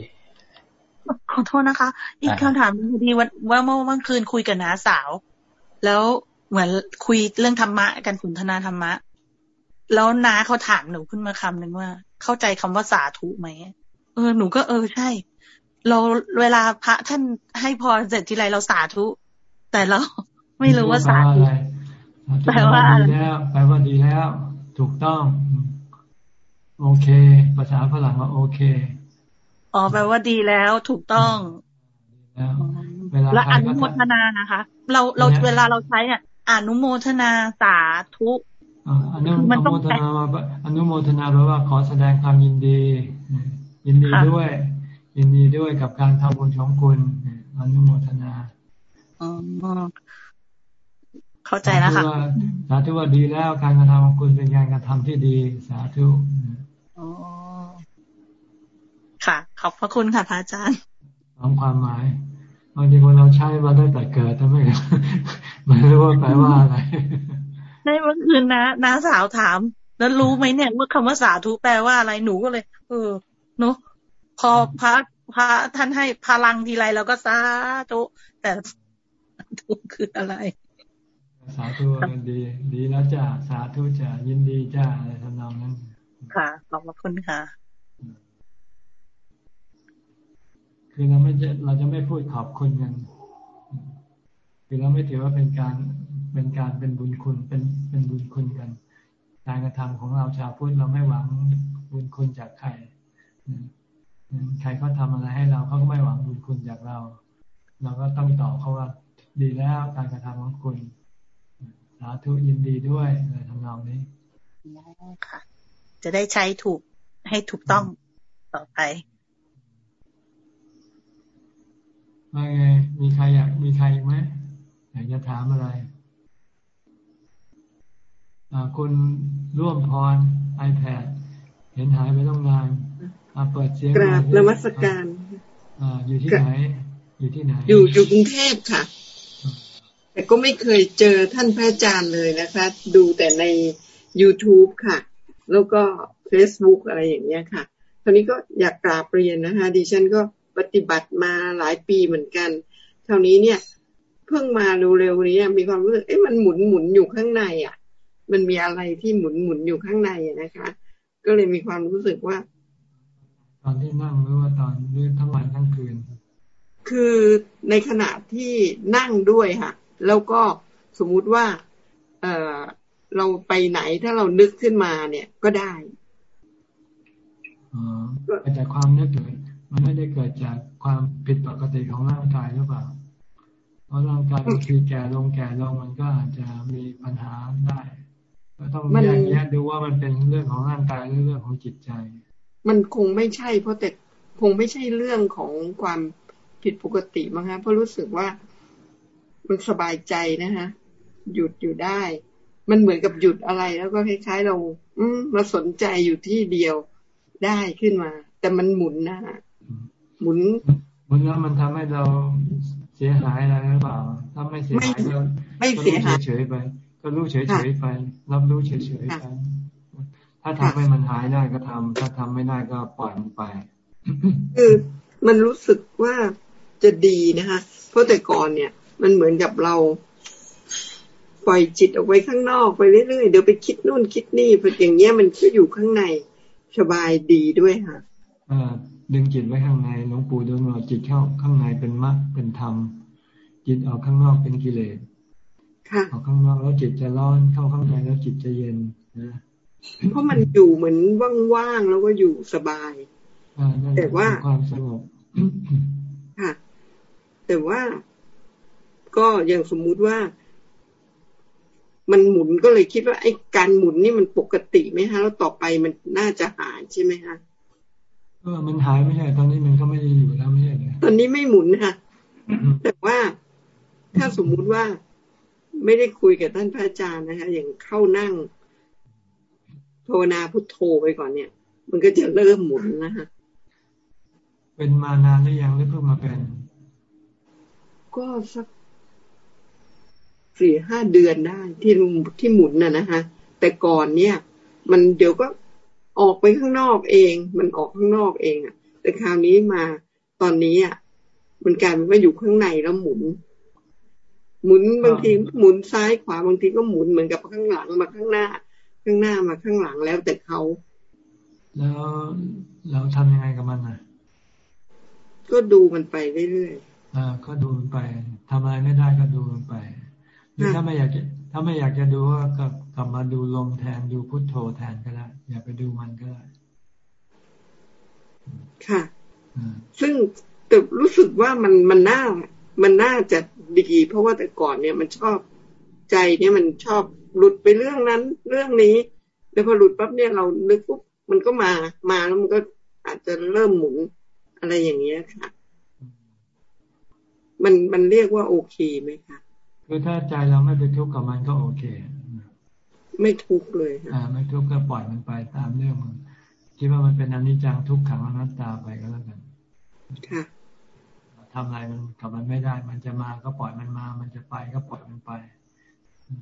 ขอโทษนะคะ อีกคำถามพอดีว่าว่าเมื่อคืนคุยกับน้าสาว แล้วเหมือนคุยเรื่องธรรมะกันขุนธนาธรรมะ แล้วน้าเขาถามหนูขึ้นมาคำหนึ่งว่า เข้าใจคำว่าสาธุไหมเออหนูก็เออใช่ เราเวลาพระท่านให้พรเสร็จทีไรเราสาธุ แต่เราไม่รู้ว่าสาธุแปลว่าดีแล้วแปลว่าดีแล้ว ถูกต้อง โอเค ภาษาฝรั่งว่าโอเค อ๋อแปลว่าดีแล้วถูกต้องแล้วอนุโมทนานะคะ เราเราเวลาเราใช้อะอนุโมทนาสาธุอนุโมทนาอนุโมทนาแปลว่าขอแสดงความยินดี ยินดีด้วย ยินดีด้วยกับการทำบุญของคุณอนุโมทนาอ๋อเข้าใจแล้วค่ะสาธุว่าดีแล้วการกระทำของคุณเป็นการกระทำที่ดี สาธุ อ๋อค่ะ ขอบพระคุณค่ะพระอาจารย์ตามความหมายบางทีคนเราใช้มาตั้งแต่เกิดทำไมไม่รู้ว่าแปลว่าอะไรในเมื่อคืนนะน้าสาวถาม แล้วรู้ไหมเนี่ยว่าคำว่าสาธุแปลว่าอะไรหนูก็เลย เออเนาะพอพระพระท่านให้พลังทีไรเราก็สาธุแต่ทุกคืออะไร สาธุดี ดีแล้วจ้าสาธุจ้ายินดีจ้าอะไรทำนองนั้น ค่ะ ขอบคุณค่ะ คือเราไม่จะเราจะไม่พูดขอบคุณกันคือเราไม่ถือว่าเป็นการเป็นการเป็นบุญคุณเป็นเป็นบุญคุณกัน การกระทำของเราชาวพุทธเราไม่หวังบุญคุณจากใครใครเขาทาอะไรให้เราเขาก็ไม่หวังบุญคุณจากเรา เราก็ต้องตอบเขาว่าดีแล้วการกระทำของคุณสาธุยินดีด้วยอะไรทำนองนี้ค่ะ จะได้ใช้ถูกให้ถูกต้องต่อไปว่าไงมีใครอยากมีใครไหมอยากจะถามอะไรคุณร่วมพร iPad เห็นหายไปต้องนานเปิดเสียงกราบนมัสการอยู่ที่ไหน อยู่ที่ไหน อยู่อยู่กรุงเทพค่ะ แต่ก็ไม่เคยเจอท่านพระอาจารย์เลยนะคะ ดูแต่ใน YouTube ค่ะ แล้วก็ Facebook อะไรอย่างเงี้ยค่ะตอนนี้ก็อยากกราบเรียนนะคะ ดิฉันก็ปฏิบัติมาหลายปีเหมือนกันเท่านี้เนี่ยเพิ่งมาเร็วๆนี้มีความรู้สึกเอ๊ะมันหมุนหมุนอยู่ข้างในอะ มันมีอะไรที่หมุนหมุนอยู่ข้างในนะคะ ก็เลยมีความรู้สึกว่า ตอนที่นั่งหรือว่าตอนหรือทั้งวันทั้งคืน คือในขณะที่นั่งด้วยค่ะ แล้วก็สมมุติว่า เออ เราไปไหนถ้าเรานึกขึ้นมาเนี่ยก็ได้อ๋อเกิดจากความนึกเกิดมันไม่ได้เกิดจากความผิดปกติของร่างกายหรือเปล่า เพราะร่างกายบางทีแก่ลงแก่ลงมันก็อาจจะมีปัญหาได้ก็ต้องแยกแยะดูว่ามันเป็นเรื่องของร่างกายหรือเรื่องของจิตใจ มันคงไม่ใช่ เพราะแต่คงไม่ใช่เรื่องของความผิดปกติมั้งคะเพราะรู้สึกว่ามันสบายใจนะคะหยุดอยู่ได้ มันเหมือนกับหยุดอะไรแล้วก็คล้ายๆ เรา อืมมาสนใจอยู่ที่เดียวได้ขึ้นมา แต่มันหมุนนะหมุนหมุนแล้วมันทำให้เราเสียหายอะไรหรือเปล่า ถ้าไม่เสียหายก็ไม่เสียหายเฉยๆไป ก็รู้เฉยๆไป รับรู้เฉยๆไปถ้าทำให้มันหายได้ก็ทำถ้าทำไม่ได้ก็ปล่อยมันไป คือมันรู้สึกว่าจะดีนะคะ เพราะแต่ก่อนเนี่ย มันเหมือนกับเรา ปล่อยจิตออกไปข้างนอกไปเรื่อยๆเดี๋ยวไปคิดนู่นคิดนี่พออย่างเงี้ยมันก็อยู่ข้างในสบายดีด้วยค่ะอ่าดึงจิตไว้ข้างในหลวงปู่ดูว่าจิตเข้าข้างในเป็นมรรคเป็นธรรม จิตออกข้างนอกเป็นกิเลสค่ะออกข้างนอกแล้วจิตจะร้อนเข้าข้างในแล้วจิตจะเย็นนะเพราะมันอยู่เหมือนว่างๆแล้วก็อยู่สบายอ่านั่นแต่ว่าคือความสงบค่ะ แต่ว่าก็อย่างสมมุติว่า มันหมุนก็เลยคิดว่าไอ้การหมุนนี่มันปกติไหมฮะ แล้วต่อไปมันน่าจะหายใช่ไหมฮะเออมันหายไม่ใช่ตอนนี้มันก็ไม่ได้อยู่แล้วไม่ใช่เหรอตอนนี้ไม่หมุนค่ะ แต่ว่าถ้าสมมุติว่าไม่ได้คุยกับท่านพระอาจารย์นะคะ อย่างเข้านั่งภาวนาพุทโธไปก่อนเนี่ย มันก็จะเริ่มหมุนนะคะเป็นมานานหรือยังหรือเพิ่งมาเป็น ก็สัก สี่ห้าเดือนได้ที่ที่หมุนน่ะนะคะแต่ก่อนเนี่ย มันเดี๋ยวก็ออกไปข้างนอกเอง มันออกข้างนอกเองอะ แต่คราวนี้มาตอนนี้อะมันกลายเป็นว่าอยู่ข้างในแล้วหมุน หมุนบางทีหมุนซ้ายขวาบางทีก็หมุนเหมือนกับข้างหลังมาข้างหน้า ข้างหน้ามาข้างหลังแล้วแต่เขาแล้วเราทำยังไงกับมันอะ ก็ดูมันไปเรื่อยอ่าก็ดูมันไปทำอะไรไม่ได้ก็ดูมันไป หรือถ้าไม่อยากจะถ้าไม่อยากจะดูก็กลับกลับมาดูลมแทนดูพุทโธแทนก็ได้อย่าไปดูมันก็ได้ๆค่ะซึ่งแต่รู้สึกว่ามันมันน่ามันน่าจะดีเพราะว่าแต่ก่อนเนี่ยมันชอบใจเนี่ยมันชอบหลุดไปเรื่องนั้น เรื่องนี้แล้วพอหลุดปั๊บเนี่ยเรานึกปุ๊บมันก็มามาแล้วมันก็อาจจะเริ่มหมุนอะไรอย่างเงี้ยค่ะ มันมันเรียกว่าโอเคไหมคะ คือถ้าใจเราไม่ไปทุกข์กับมันก็โอเค ไม่ทุกข์เลยค่ะอ่า ไม่ทุกข์ก็ปล่อยมันไปตามเรื่องมันคิดว่ามันเป็นอนิจจังทุกขังอนัตตาไปก็แล้วกันค่ะทำอะไรมันกับมันไม่ได้ มันจะมาก็ปล่อยมันมา มันจะไปก็ปล่อยมันไป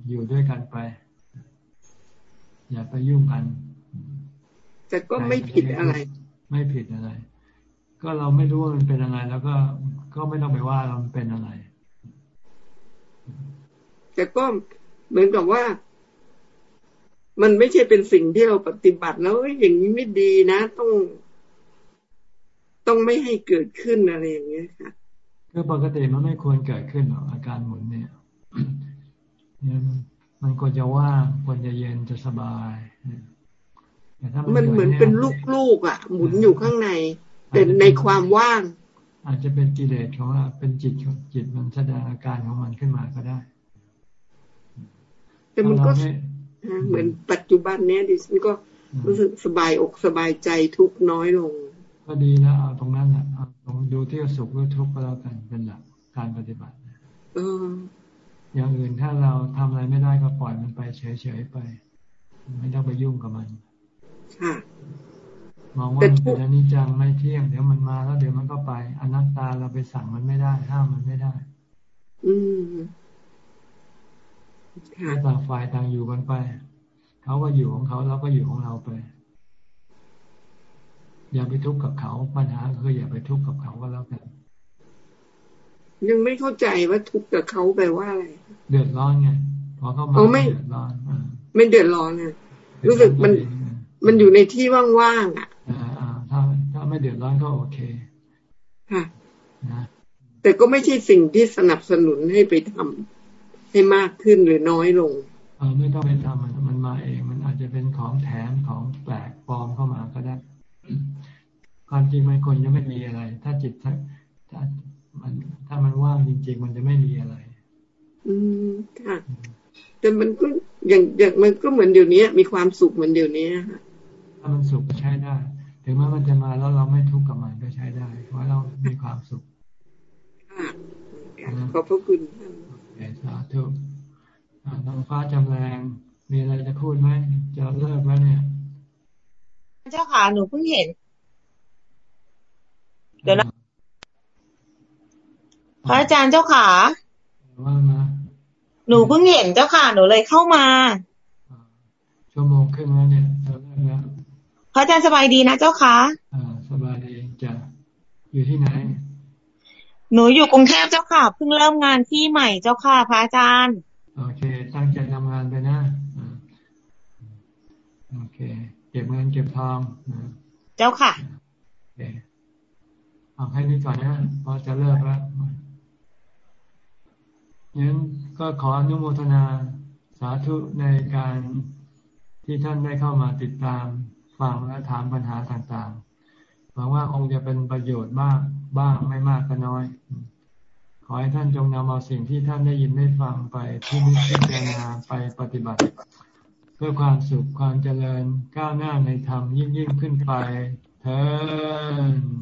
อยู่ด้วยกันไป อย่าไปยุ่งกัน แต่ก็ไม่ผิดอะไร ไม่ผิดอะไร ก็เราไม่รู้ว่ามันเป็นอะไร แล้วก็ก็ไม่ต้องไปว่าเรามันเป็นอะไร แต่ก็เหมือนกับว่า มันไม่ใช่เป็นสิ่งที่เราปฏิบัติแล้วเอ้ยอย่างนี้ไม่ดีนะ ต้อง ต้องไม่ให้เกิดขึ้นอะไรอย่างเงี้ยค่ะคือปกติมันไม่ควรเกิดขึ้นหรอกอาการหมุนเนี่ยเนี่ยมันควรจะว่างควรจะเย็นจะสบายแต่ถ้ามัมันเหมือนเป็นลูกๆอะ หมุนอยู่ข้างใน แต่ในความว่าง อาจจะเป็นกิเลสของเราเป็นจิตของจิตมันแสดงอาการของมันขึ้นมาก็ได้ แต่มันก็เราไม่อ่าเหมือนปัจจุบันเนี้ยดิฉันก็รู้สึกสบายอกสบายใจทุกข์น้อยลง ก็ดีแล้วเอาตรงนั้นแหละเอาตรงดูที่สุขหรือทุกข์ก็แล้วกันเป็นหลักการปฏิบัติเอออย่างอื่นถ้าเราทำอะไรไม่ได้ก็ปล่อยมันไปเฉยๆไป ไม่ต้องไปยุ่งกับมันค่ะมองว่ามันเป็นอนิจจังไม่เที่ยงเดี๋ยวมันมาแล้วเดี๋ยวมันก็ไปอนัตตาเราไปสั่งมันไม่ได้ห้ามมันไม่ได้ อืมค่ะ ต่างฝ่ายต่างอยู่กันไปเขาก็อยู่ของเขาเราก็อยู่ของเราไป อย่าไปทุกข์กับเขาปัญหาคืออย่าไปทุกข์กับเขาก็แล้วกันยังไม่เข้าใจว่าทุกข์กับเขาแปลว่าอะไรเดือดร้อนไงพอเข้ามาอ๋อไม่เดือดร้อนอ่าไม่เดือดร้อนนะรู้สึกมันมันอยู่ในที่ว่างๆอะอ่าอ่าถ้าถ้าไม่เดือดร้อนก็โอเคค่ะนะแต่ก็ไม่ใช่สิ่งที่สนับสนุนให้ไปทำ ให้มากขึ้นหรือน้อยลงเออไม่ต้องไปทำมันมันมาเอง มันอาจจะเป็นของแถมของแปลกปลอมเข้ามาก็ได้ ความจริงมันคนจะไม่มีอะไร ถ้าจิตถ้าถ้ามันถ้ามันว่างจริง ๆ มันจะไม่มีอะไร อืมค่ะแต่มันก็อย่างอย่างมันก็เหมือนเดี๋ยวนี้มีความสุขเหมือนเดี๋ยวนี้ค่ะถ้ามันสุขก็ใช้ได้ ถึงแม้มันจะมาแล้วเราไม่ทุกข์กับมันก็ใช้ได้เพราะเรามีความสุขค่ะขอบพระคุณท่านเอ สาธุอ่าน้องฟ้าจำแรง มีอะไรจะพูดไหม จะเลิกแล้วเนี่ย เจ้าค่ะ หนูเพิ่งเห็น เดี๋ยวนะ พระอาจารย์เจ้าค่ะว่ามาหนูเพิ่งเห็นเจ้าค่ะ หนูเลยเข้ามา ชั่วโมงครึ่งแล้วเนี่ยจะเลิกแล้วพระอาจารย์สบายดีนะเจ้าค่ะ อ่า สบายดีจะอยู่ที่ไหน หนูอยู่กรุงเทพเจ้าค่ะเพิ่งเริ่มงานที่ใหม่เจ้าค่ะพระอาจารย์ โอเค ตั้งใจทำงานไปนะอ่าโอเค เก็บเงินเก็บทองนะเจ้าค่ะโอเคเอาแค่นี้ก่อนนะเพอจะเลิกแล้วงั้นก็ขออนุโมทนาสาธุในการที่ท่านได้เข้ามาติดตามฟังและถามปัญหาต่างๆหวังว่าคงจะเป็นประโยชน์บ้าง บ้างไม่มากก็น้อย ขอให้ท่านจงนำเอาสิ่งที่ท่านได้ยินได้ฟังไปที่นิพพานาไปปฏิบัติ เพื่อความสุขความเจริญก้าวหน้าในธรรมยิ่งยิ่งขึ้นไปเธอ